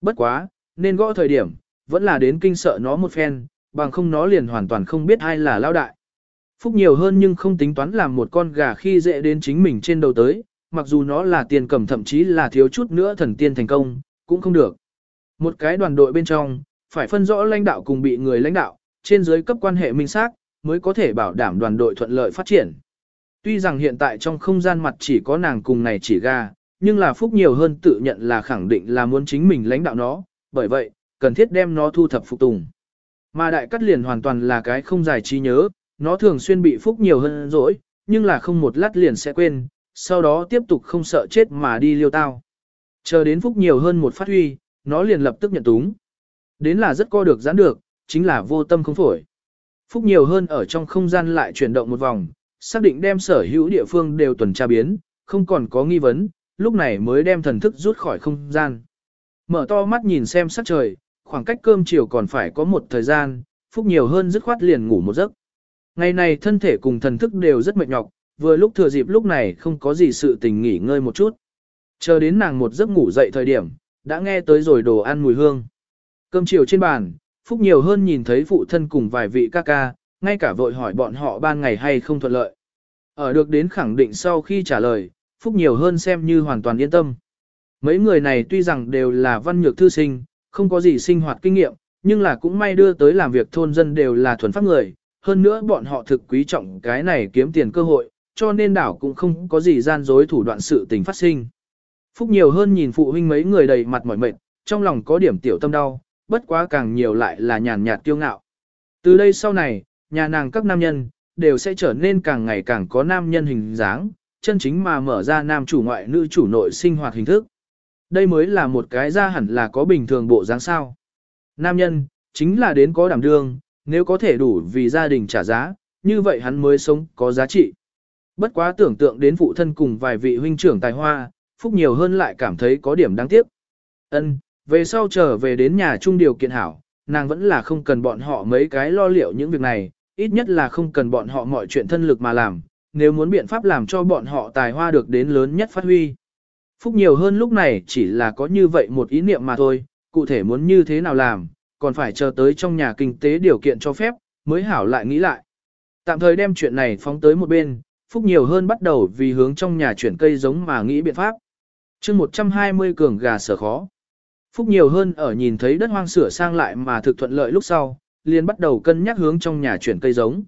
Bất quá, nên gõ thời điểm, vẫn là đến kinh sợ nó một phen, bằng không nó liền hoàn toàn không biết ai là lao đại. Phúc nhiều hơn nhưng không tính toán làm một con gà khi dễ đến chính mình trên đầu tới, mặc dù nó là tiền cầm thậm chí là thiếu chút nữa thần tiên thành công, cũng không được. Một cái đoàn đội bên trong, phải phân rõ lãnh đạo cùng bị người lãnh đạo, trên dưới cấp quan hệ minh xác, mới có thể bảo đảm đoàn đội thuận lợi phát triển. Tuy rằng hiện tại trong không gian mặt chỉ có nàng cùng này chỉ gà, nhưng là Phúc nhiều hơn tự nhận là khẳng định là muốn chính mình lãnh đạo nó, bởi vậy, cần thiết đem nó thu thập phục tùng. Mà đại cắt liền hoàn toàn là cái không giải trí nhớ, nó thường xuyên bị Phúc nhiều hơn dỗi, nhưng là không một lát liền sẽ quên, sau đó tiếp tục không sợ chết mà đi liêu tao. Chờ đến Phúc nhiều hơn một phát huy, nó liền lập tức nhận túng. Đến là rất co được giãn được, chính là vô tâm không phổi. Phúc nhiều hơn ở trong không gian lại chuyển động một vòng, xác định đem sở hữu địa phương đều tuần tra biến, không còn có nghi vấn, lúc này mới đem thần thức rút khỏi không gian. Mở to mắt nhìn xem sắc trời, khoảng cách cơm chiều còn phải có một thời gian, Phúc nhiều hơn dứt khoát liền ngủ một giấc. Ngày này thân thể cùng thần thức đều rất mệt nhọc, vừa lúc thừa dịp lúc này không có gì sự tình nghỉ ngơi một chút. Chờ đến nàng một giấc ngủ dậy thời điểm, đã nghe tới rồi đồ ăn mùi hương. Cơm chiều trên bàn, Phúc nhiều hơn nhìn thấy phụ thân cùng vài vị ca ca, ngay cả vội hỏi bọn họ ban ngày hay không thuận lợi. Ở được đến khẳng định sau khi trả lời, Phúc nhiều hơn xem như hoàn toàn yên tâm. Mấy người này tuy rằng đều là văn nhược thư sinh, không có gì sinh hoạt kinh nghiệm, nhưng là cũng may đưa tới làm việc thôn dân đều là thuần pháp người, hơn nữa bọn họ thực quý trọng cái này kiếm tiền cơ hội, cho nên đảo cũng không có gì gian dối thủ đoạn sự tình phát sinh. Phúc nhiều hơn nhìn phụ huynh mấy người đầy mặt mỏi mệt, trong lòng có điểm tiểu tâm đau, bất quá càng nhiều lại là nhàn nhạt tiêu ngạo. Từ đây sau này, nhà nàng các nam nhân, đều sẽ trở nên càng ngày càng có nam nhân hình dáng, chân chính mà mở ra nam chủ ngoại nữ chủ nội sinh hoạt hình thức. Đây mới là một cái ra hẳn là có bình thường bộ dáng sao. Nam nhân, chính là đến có đảm đương, nếu có thể đủ vì gia đình trả giá, như vậy hắn mới sống có giá trị. Bất quá tưởng tượng đến phụ thân cùng vài vị huynh trưởng tài hoa, Phúc nhiều hơn lại cảm thấy có điểm đáng tiếc. Ân, về sau trở về đến nhà chung điều kiện hảo, nàng vẫn là không cần bọn họ mấy cái lo liệu những việc này, ít nhất là không cần bọn họ mọi chuyện thân lực mà làm, nếu muốn biện pháp làm cho bọn họ tài hoa được đến lớn nhất phát huy. Phúc nhiều hơn lúc này chỉ là có như vậy một ý niệm mà thôi, cụ thể muốn như thế nào làm, còn phải chờ tới trong nhà kinh tế điều kiện cho phép, mới hảo lại nghĩ lại. Tạm thời đem chuyện này phóng tới một bên, Phúc nhiều hơn bắt đầu vì hướng trong nhà chuyển cây giống mà nghĩ biện pháp. chương 120 cường gà sở khó. Phúc nhiều hơn ở nhìn thấy đất hoang sửa sang lại mà thực thuận lợi lúc sau, liền bắt đầu cân nhắc hướng trong nhà chuyển cây giống.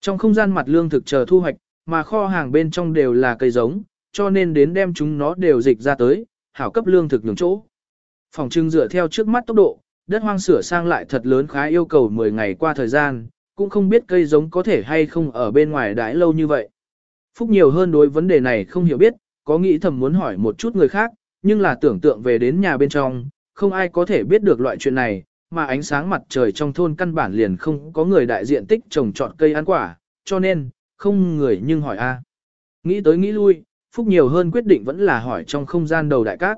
Trong không gian mặt lương thực chờ thu hoạch, mà kho hàng bên trong đều là cây giống, cho nên đến đem chúng nó đều dịch ra tới, hảo cấp lương thực nhường chỗ. Phòng trưng dựa theo trước mắt tốc độ, đất hoang sửa sang lại thật lớn khá yêu cầu 10 ngày qua thời gian, cũng không biết cây giống có thể hay không ở bên ngoài đãi lâu như vậy. Phúc nhiều hơn đối vấn đề này không hiểu biết, có nghĩ thầm muốn hỏi một chút người khác, nhưng là tưởng tượng về đến nhà bên trong, không ai có thể biết được loại chuyện này, mà ánh sáng mặt trời trong thôn căn bản liền không có người đại diện tích trồng trọt cây ăn quả, cho nên, không người nhưng hỏi a. À. Nghĩ tới nghĩ lui, Phúc nhiều hơn quyết định vẫn là hỏi trong không gian đầu đại cát.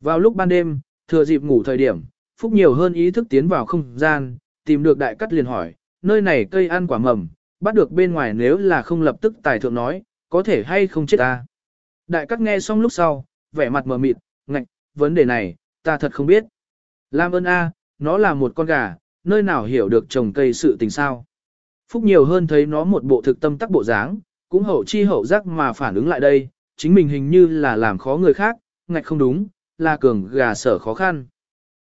Vào lúc ban đêm, thừa dịp ngủ thời điểm, Phúc nhiều hơn ý thức tiến vào không gian, tìm được đại cát liền hỏi, nơi này cây ăn quả mầm, bắt được bên ngoài nếu là không lập tức tài thượng nói, có thể hay không chết ta. Đại cát nghe xong lúc sau, vẻ mặt mờ mịt, ngạch, vấn đề này, ta thật không biết. Lam ơn a, nó là một con gà, nơi nào hiểu được trồng cây sự tình sao. Phúc nhiều hơn thấy nó một bộ thực tâm tắc bộ dáng, cũng hậu chi hậu giác mà phản ứng lại đây, chính mình hình như là làm khó người khác, ngạch không đúng, là cường gà sở khó khăn.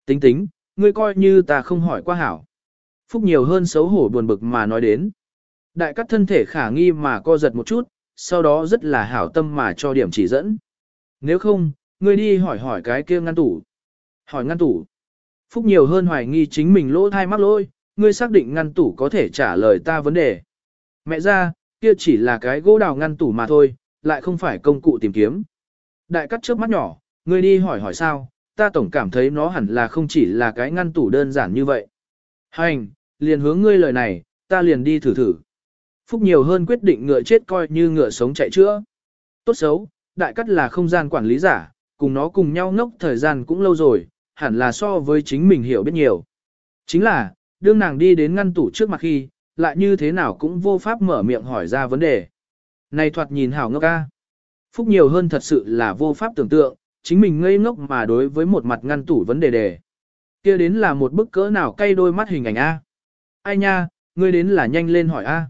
Tính tính, ngươi coi như ta không hỏi qua hảo. Phúc nhiều hơn xấu hổ buồn bực mà nói đến. Đại cắt thân thể khả nghi mà co giật một chút, sau đó rất là hảo tâm mà cho điểm chỉ dẫn. Nếu không, ngươi đi hỏi hỏi cái kia ngăn tủ. Hỏi ngăn tủ. Phúc nhiều hơn hoài nghi chính mình lỗ thai mắc lôi, ngươi xác định ngăn tủ có thể trả lời ta vấn đề. Mẹ ra, kia chỉ là cái gỗ đào ngăn tủ mà thôi, lại không phải công cụ tìm kiếm. Đại cắt trước mắt nhỏ, ngươi đi hỏi hỏi sao, ta tổng cảm thấy nó hẳn là không chỉ là cái ngăn tủ đơn giản như vậy. Hành, liền hướng ngươi lời này, ta liền đi thử thử. Phúc nhiều hơn quyết định ngựa chết coi như ngựa sống chạy chữa. Tốt xấu, đại cắt là không gian quản lý giả, cùng nó cùng nhau ngốc thời gian cũng lâu rồi, hẳn là so với chính mình hiểu biết nhiều. Chính là, đương nàng đi đến ngăn tủ trước mặt khi, lại như thế nào cũng vô pháp mở miệng hỏi ra vấn đề. Này thoạt nhìn hảo ngốc ca. Phúc nhiều hơn thật sự là vô pháp tưởng tượng, chính mình ngây ngốc mà đối với một mặt ngăn tủ vấn đề đề. kia đến là một bức cỡ nào cay đôi mắt hình ảnh A. Ai nha, ngươi đến là nhanh lên hỏi A.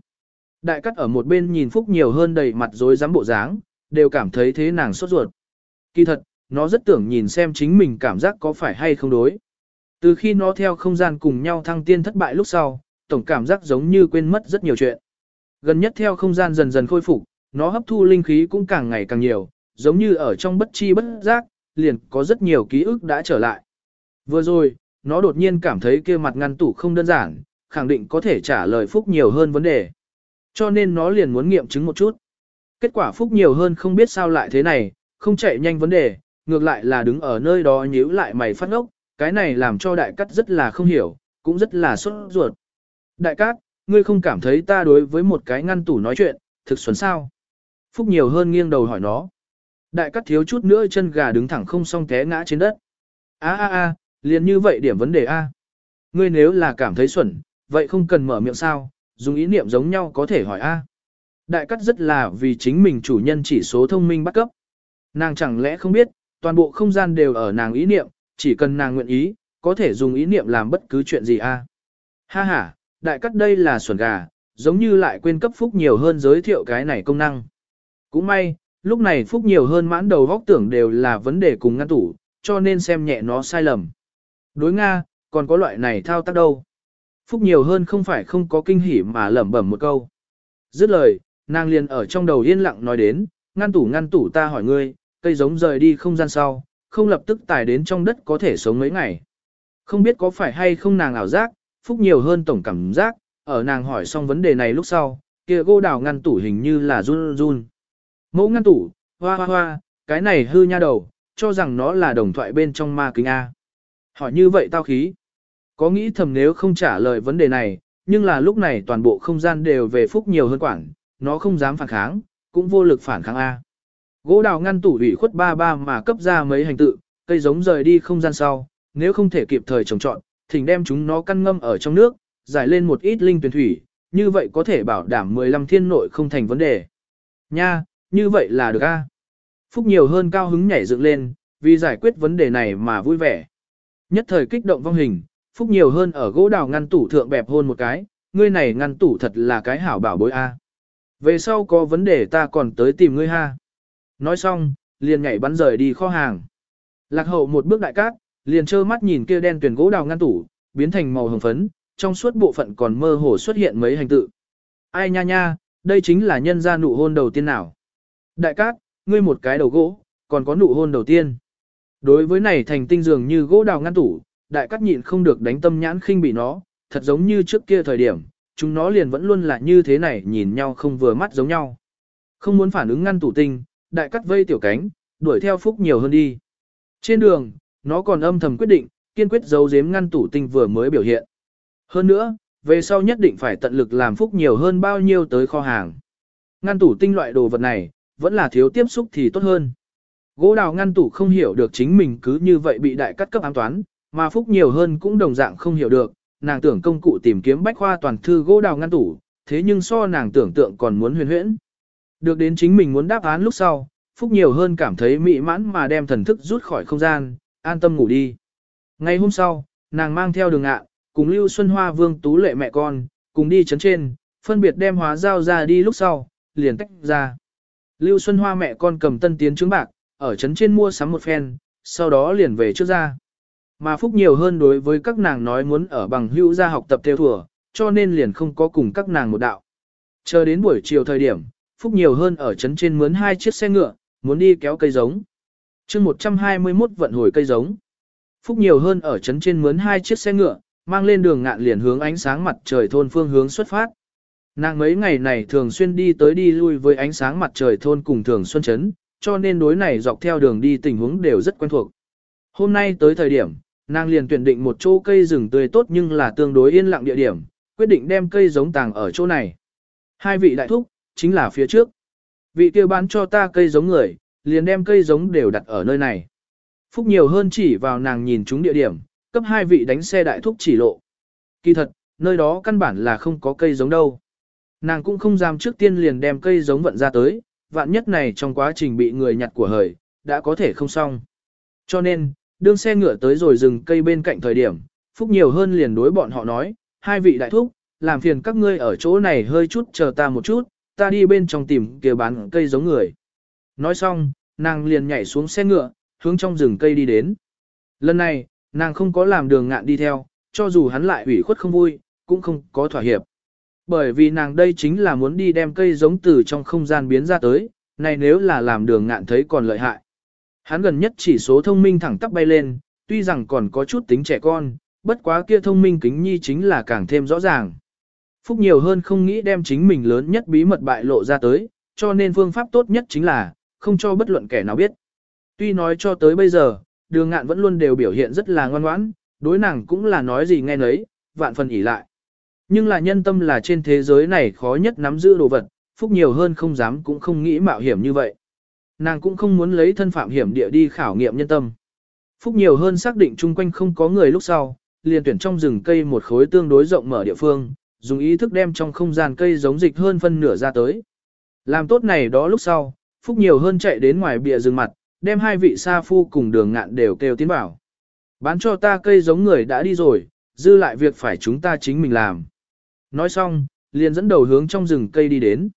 Đại cắt ở một bên nhìn Phúc nhiều hơn đầy mặt rối rắm bộ dáng, đều cảm thấy thế nàng sốt ruột. Kỳ thật, nó rất tưởng nhìn xem chính mình cảm giác có phải hay không đối. Từ khi nó theo không gian cùng nhau thăng tiên thất bại lúc sau, tổng cảm giác giống như quên mất rất nhiều chuyện. Gần nhất theo không gian dần dần khôi phục, nó hấp thu linh khí cũng càng ngày càng nhiều, giống như ở trong bất chi bất giác, liền có rất nhiều ký ức đã trở lại. Vừa rồi, nó đột nhiên cảm thấy kia mặt ngăn tủ không đơn giản, khẳng định có thể trả lời Phúc nhiều hơn vấn đề. Cho nên nó liền muốn nghiệm chứng một chút. Kết quả Phúc nhiều hơn không biết sao lại thế này, không chạy nhanh vấn đề, ngược lại là đứng ở nơi đó nhíu lại mày phát ngốc, cái này làm cho đại cắt rất là không hiểu, cũng rất là sốt ruột. Đại cát, ngươi không cảm thấy ta đối với một cái ngăn tủ nói chuyện, thực xuẩn sao? Phúc nhiều hơn nghiêng đầu hỏi nó. Đại cát thiếu chút nữa chân gà đứng thẳng không song té ngã trên đất. a a a liền như vậy điểm vấn đề A. Ngươi nếu là cảm thấy xuẩn, vậy không cần mở miệng sao, dùng ý niệm giống nhau có thể hỏi A. Đại cát rất là vì chính mình chủ nhân chỉ số thông minh bắt cấp. Nàng chẳng lẽ không biết, toàn bộ không gian đều ở nàng ý niệm, chỉ cần nàng nguyện ý, có thể dùng ý niệm làm bất cứ chuyện gì a. Ha ha, đại cắt đây là xuẩn gà, giống như lại quên cấp phúc nhiều hơn giới thiệu cái này công năng. Cũng may, lúc này phúc nhiều hơn mãn đầu góc tưởng đều là vấn đề cùng ngăn tủ, cho nên xem nhẹ nó sai lầm. Đối Nga, còn có loại này thao tác đâu. Phúc nhiều hơn không phải không có kinh hỉ mà lẩm bẩm một câu. Dứt lời, nàng liền ở trong đầu yên lặng nói đến, ngăn tủ ngăn tủ ta hỏi ngươi, cây giống rời đi không gian sau, không lập tức tải đến trong đất có thể sống mấy ngày. Không biết có phải hay không nàng ảo giác, phúc nhiều hơn tổng cảm giác, ở nàng hỏi xong vấn đề này lúc sau, kia gô đào ngăn tủ hình như là run run. Mẫu ngăn tủ, hoa hoa hoa, cái này hư nha đầu, cho rằng nó là đồng thoại bên trong ma kính A. Hỏi như vậy tao khí. Có nghĩ thầm nếu không trả lời vấn đề này, nhưng là lúc này toàn bộ không gian đều về phúc nhiều hơn quảng, nó không dám phản kháng, cũng vô lực phản kháng A. Gỗ đào ngăn tủ ủy khuất ba ba mà cấp ra mấy hành tự, cây giống rời đi không gian sau, nếu không thể kịp thời trồng trọn, thỉnh đem chúng nó căn ngâm ở trong nước, giải lên một ít linh tuyển thủy, như vậy có thể bảo đảm 15 thiên nội không thành vấn đề. Nha, như vậy là được a. Phúc nhiều hơn cao hứng nhảy dựng lên, vì giải quyết vấn đề này mà vui vẻ. Nhất thời kích động vong hình, Phúc nhiều hơn ở gỗ đào ngăn tủ thượng bẹp hôn một cái, ngươi này ngăn tủ thật là cái hảo bảo bối a. Về sau có vấn đề ta còn tới tìm ngươi ha. Nói xong, liền nhảy bắn rời đi kho hàng. Lạc hậu một bước đại cát, liền trơ mắt nhìn kia đen tuyển gỗ đào ngăn tủ, biến thành màu hồng phấn, trong suốt bộ phận còn mơ hồ xuất hiện mấy hành tự. Ai nha nha, đây chính là nhân gia nụ hôn đầu tiên nào. Đại cát, ngươi một cái đầu gỗ, còn có nụ hôn đầu tiên. Đối với này thành tinh dường như gỗ đào ngăn tủ, đại cát nhịn không được đánh tâm nhãn khinh bị nó, thật giống như trước kia thời điểm, chúng nó liền vẫn luôn là như thế này nhìn nhau không vừa mắt giống nhau. Không muốn phản ứng ngăn tủ tinh, đại cắt vây tiểu cánh, đuổi theo phúc nhiều hơn đi. Trên đường, nó còn âm thầm quyết định, kiên quyết giấu giếm ngăn tủ tinh vừa mới biểu hiện. Hơn nữa, về sau nhất định phải tận lực làm phúc nhiều hơn bao nhiêu tới kho hàng. Ngăn tủ tinh loại đồ vật này, vẫn là thiếu tiếp xúc thì tốt hơn. Gỗ đào ngăn tủ không hiểu được chính mình cứ như vậy bị đại cắt cấp ám toán, mà phúc nhiều hơn cũng đồng dạng không hiểu được, nàng tưởng công cụ tìm kiếm bách khoa toàn thư gỗ đào ngăn tủ, thế nhưng so nàng tưởng tượng còn muốn huyền huyễn. Được đến chính mình muốn đáp án lúc sau, phúc nhiều hơn cảm thấy mị mãn mà đem thần thức rút khỏi không gian, an tâm ngủ đi. Ngày hôm sau, nàng mang theo đường ạ, cùng Lưu Xuân Hoa Vương Tú Lệ mẹ con, cùng đi chấn trên, phân biệt đem hóa giao ra đi lúc sau, liền tách ra. Lưu Xuân Hoa mẹ con cầm tân tiến trứng bạc, ở chấn trên mua sắm một phen, sau đó liền về trước ra. Mà Phúc nhiều hơn đối với các nàng nói muốn ở bằng hữu ra học tập theo thùa, cho nên liền không có cùng các nàng một đạo. Chờ đến buổi chiều thời điểm, Phúc nhiều hơn ở chấn trên mướn hai chiếc xe ngựa, muốn đi kéo cây giống. chương 121 vận hồi cây giống. Phúc nhiều hơn ở chấn trên mướn hai chiếc xe ngựa, mang lên đường ngạn liền hướng ánh sáng mặt trời thôn phương hướng xuất phát. Nàng mấy ngày này thường xuyên đi tới đi lui với ánh sáng mặt trời thôn cùng thường xuân chấn, cho nên đối này dọc theo đường đi tình huống đều rất quen thuộc. Hôm nay tới thời điểm, nàng liền tuyển định một chỗ cây rừng tươi tốt nhưng là tương đối yên lặng địa điểm, quyết định đem cây giống tàng ở chỗ này. Hai vị đại thúc, chính là phía trước. Vị kia bán cho ta cây giống người, liền đem cây giống đều đặt ở nơi này. Phúc nhiều hơn chỉ vào nàng nhìn chúng địa điểm, cấp hai vị đánh xe đại thúc chỉ lộ. Kỳ thật, nơi đó căn bản là không có cây giống đâu. Nàng cũng không dám trước tiên liền đem cây giống vận ra tới, vạn nhất này trong quá trình bị người nhặt của hời, đã có thể không xong. Cho nên, đương xe ngựa tới rồi dừng cây bên cạnh thời điểm, Phúc nhiều hơn liền đối bọn họ nói, hai vị đại thúc, làm phiền các ngươi ở chỗ này hơi chút chờ ta một chút, ta đi bên trong tìm kia bán cây giống người. Nói xong, nàng liền nhảy xuống xe ngựa, hướng trong rừng cây đi đến. Lần này, nàng không có làm đường ngạn đi theo, cho dù hắn lại ủy khuất không vui, cũng không có thỏa hiệp. Bởi vì nàng đây chính là muốn đi đem cây giống từ trong không gian biến ra tới, này nếu là làm đường ngạn thấy còn lợi hại. Hắn gần nhất chỉ số thông minh thẳng tắp bay lên, tuy rằng còn có chút tính trẻ con, bất quá kia thông minh kính nhi chính là càng thêm rõ ràng. Phúc nhiều hơn không nghĩ đem chính mình lớn nhất bí mật bại lộ ra tới, cho nên phương pháp tốt nhất chính là, không cho bất luận kẻ nào biết. Tuy nói cho tới bây giờ, đường ngạn vẫn luôn đều biểu hiện rất là ngoan ngoãn, đối nàng cũng là nói gì nghe nấy, vạn phần ỉ lại. Nhưng là nhân tâm là trên thế giới này khó nhất nắm giữ đồ vật, phúc nhiều hơn không dám cũng không nghĩ mạo hiểm như vậy. Nàng cũng không muốn lấy thân phạm hiểm địa đi khảo nghiệm nhân tâm. Phúc nhiều hơn xác định chung quanh không có người lúc sau, liền tuyển trong rừng cây một khối tương đối rộng mở địa phương, dùng ý thức đem trong không gian cây giống dịch hơn phân nửa ra tới. Làm tốt này đó lúc sau, Phúc nhiều hơn chạy đến ngoài bìa rừng mặt, đem hai vị sa phu cùng đường ngạn đều kêu tiến bảo. Bán cho ta cây giống người đã đi rồi, dư lại việc phải chúng ta chính mình làm. Nói xong, liền dẫn đầu hướng trong rừng cây đi đến.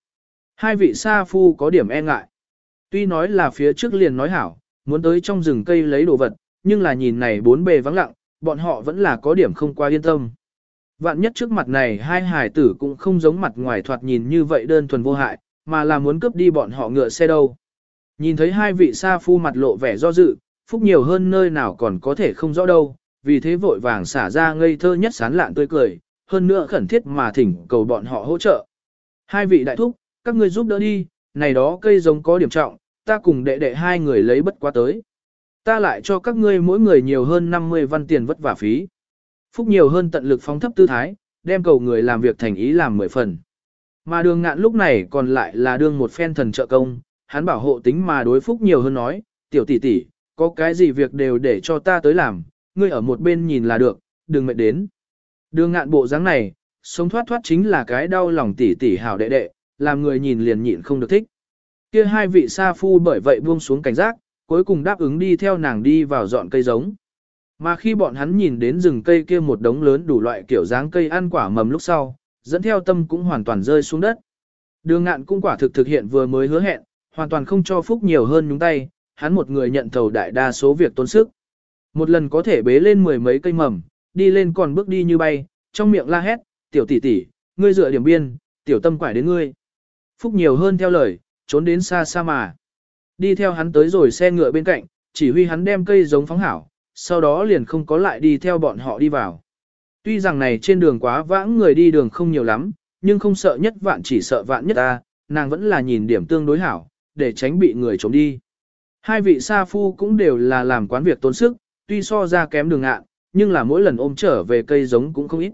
Hai vị sa phu có điểm e ngại. Tuy nói là phía trước liền nói hảo, muốn tới trong rừng cây lấy đồ vật, nhưng là nhìn này bốn bề vắng lặng, bọn họ vẫn là có điểm không qua yên tâm. Vạn nhất trước mặt này hai hải tử cũng không giống mặt ngoài thoạt nhìn như vậy đơn thuần vô hại, mà là muốn cướp đi bọn họ ngựa xe đâu. Nhìn thấy hai vị sa phu mặt lộ vẻ do dự, phúc nhiều hơn nơi nào còn có thể không rõ đâu, vì thế vội vàng xả ra ngây thơ nhất sán lạn tươi cười, hơn nữa khẩn thiết mà thỉnh cầu bọn họ hỗ trợ. Hai vị đại thúc, các ngươi giúp đỡ đi, này đó cây giống có điểm trọng, ta cùng đệ đệ hai người lấy bất quá tới. Ta lại cho các ngươi mỗi người nhiều hơn 50 văn tiền vất vả phí. Phúc nhiều hơn tận lực phóng thấp tư thái, đem cầu người làm việc thành ý làm mười phần. Mà đường ngạn lúc này còn lại là đương một phen thần trợ công, hắn bảo hộ tính mà đối Phúc nhiều hơn nói, tiểu tỷ tỷ, có cái gì việc đều để cho ta tới làm, ngươi ở một bên nhìn là được, đừng mệt đến. Đường ngạn bộ dáng này, sống thoát thoát chính là cái đau lòng tỷ tỷ hảo đệ đệ, làm người nhìn liền nhịn không được thích. Kia hai vị sa phu bởi vậy buông xuống cảnh giác, cuối cùng đáp ứng đi theo nàng đi vào dọn cây giống. Mà khi bọn hắn nhìn đến rừng cây kia một đống lớn đủ loại kiểu dáng cây ăn quả mầm lúc sau, dẫn theo tâm cũng hoàn toàn rơi xuống đất. Đường ngạn cũng quả thực thực hiện vừa mới hứa hẹn, hoàn toàn không cho phúc nhiều hơn nhúng tay, hắn một người nhận thầu đại đa số việc tốn sức. Một lần có thể bế lên mười mấy cây mầm, đi lên còn bước đi như bay, trong miệng la hét, tiểu tỷ tỷ, ngươi dựa điểm biên, tiểu tâm quải đến ngươi. Phúc nhiều hơn theo lời, trốn đến xa xa mà. Đi theo hắn tới rồi xe ngựa bên cạnh, chỉ huy hắn đem cây giống phóng hảo, sau đó liền không có lại đi theo bọn họ đi vào. Tuy rằng này trên đường quá vãng người đi đường không nhiều lắm, nhưng không sợ nhất vạn chỉ sợ vạn nhất ta, nàng vẫn là nhìn điểm tương đối hảo, để tránh bị người trốn đi. Hai vị sa phu cũng đều là làm quán việc tốn sức, tuy so ra kém đường ngạn, nhưng là mỗi lần ôm trở về cây giống cũng không ít.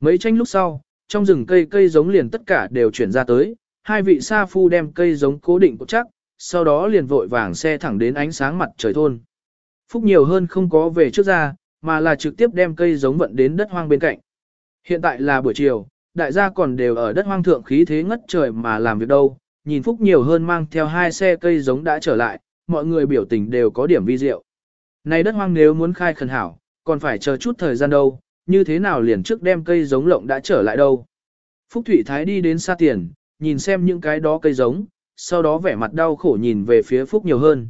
Mấy tranh lúc sau, trong rừng cây cây giống liền tất cả đều chuyển ra tới, hai vị sa phu đem cây giống cố định cố chắc, sau đó liền vội vàng xe thẳng đến ánh sáng mặt trời thôn. Phúc nhiều hơn không có về trước ra, mà là trực tiếp đem cây giống vận đến đất hoang bên cạnh. Hiện tại là buổi chiều, đại gia còn đều ở đất hoang thượng khí thế ngất trời mà làm việc đâu, nhìn Phúc nhiều hơn mang theo hai xe cây giống đã trở lại, mọi người biểu tình đều có điểm vi diệu. Này đất hoang nếu muốn khai khẩn hảo, còn phải chờ chút thời gian đâu, như thế nào liền trước đem cây giống lộng đã trở lại đâu. Phúc Thụy Thái đi đến xa tiền, nhìn xem những cái đó cây giống, sau đó vẻ mặt đau khổ nhìn về phía Phúc nhiều hơn.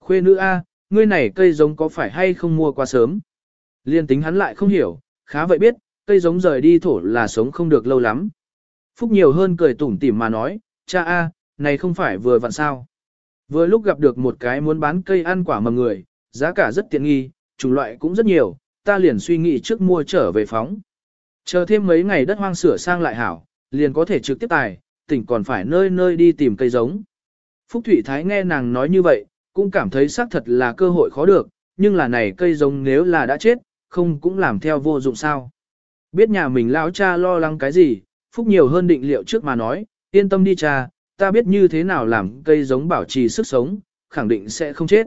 Khuê nữ A, ngươi này cây giống có phải hay không mua quá sớm? Liên tính hắn lại không hiểu, khá vậy biết, cây giống rời đi thổ là sống không được lâu lắm. Phúc nhiều hơn cười tủm tỉm mà nói, cha A, này không phải vừa vặn sao. Vừa lúc gặp được một cái muốn bán cây ăn quả mầm người, giá cả rất tiện nghi, chủng loại cũng rất nhiều, ta liền suy nghĩ trước mua trở về phóng. Chờ thêm mấy ngày đất hoang sửa sang lại hảo, liền có thể trực tiếp tài, tỉnh còn phải nơi nơi đi tìm cây giống. Phúc Thụy Thái nghe nàng nói như vậy, cũng cảm thấy xác thật là cơ hội khó được, nhưng là này cây giống nếu là đã chết, không cũng làm theo vô dụng sao. Biết nhà mình lão cha lo lắng cái gì, Phúc nhiều hơn định liệu trước mà nói, yên tâm đi cha, ta biết như thế nào làm cây giống bảo trì sức sống, khẳng định sẽ không chết.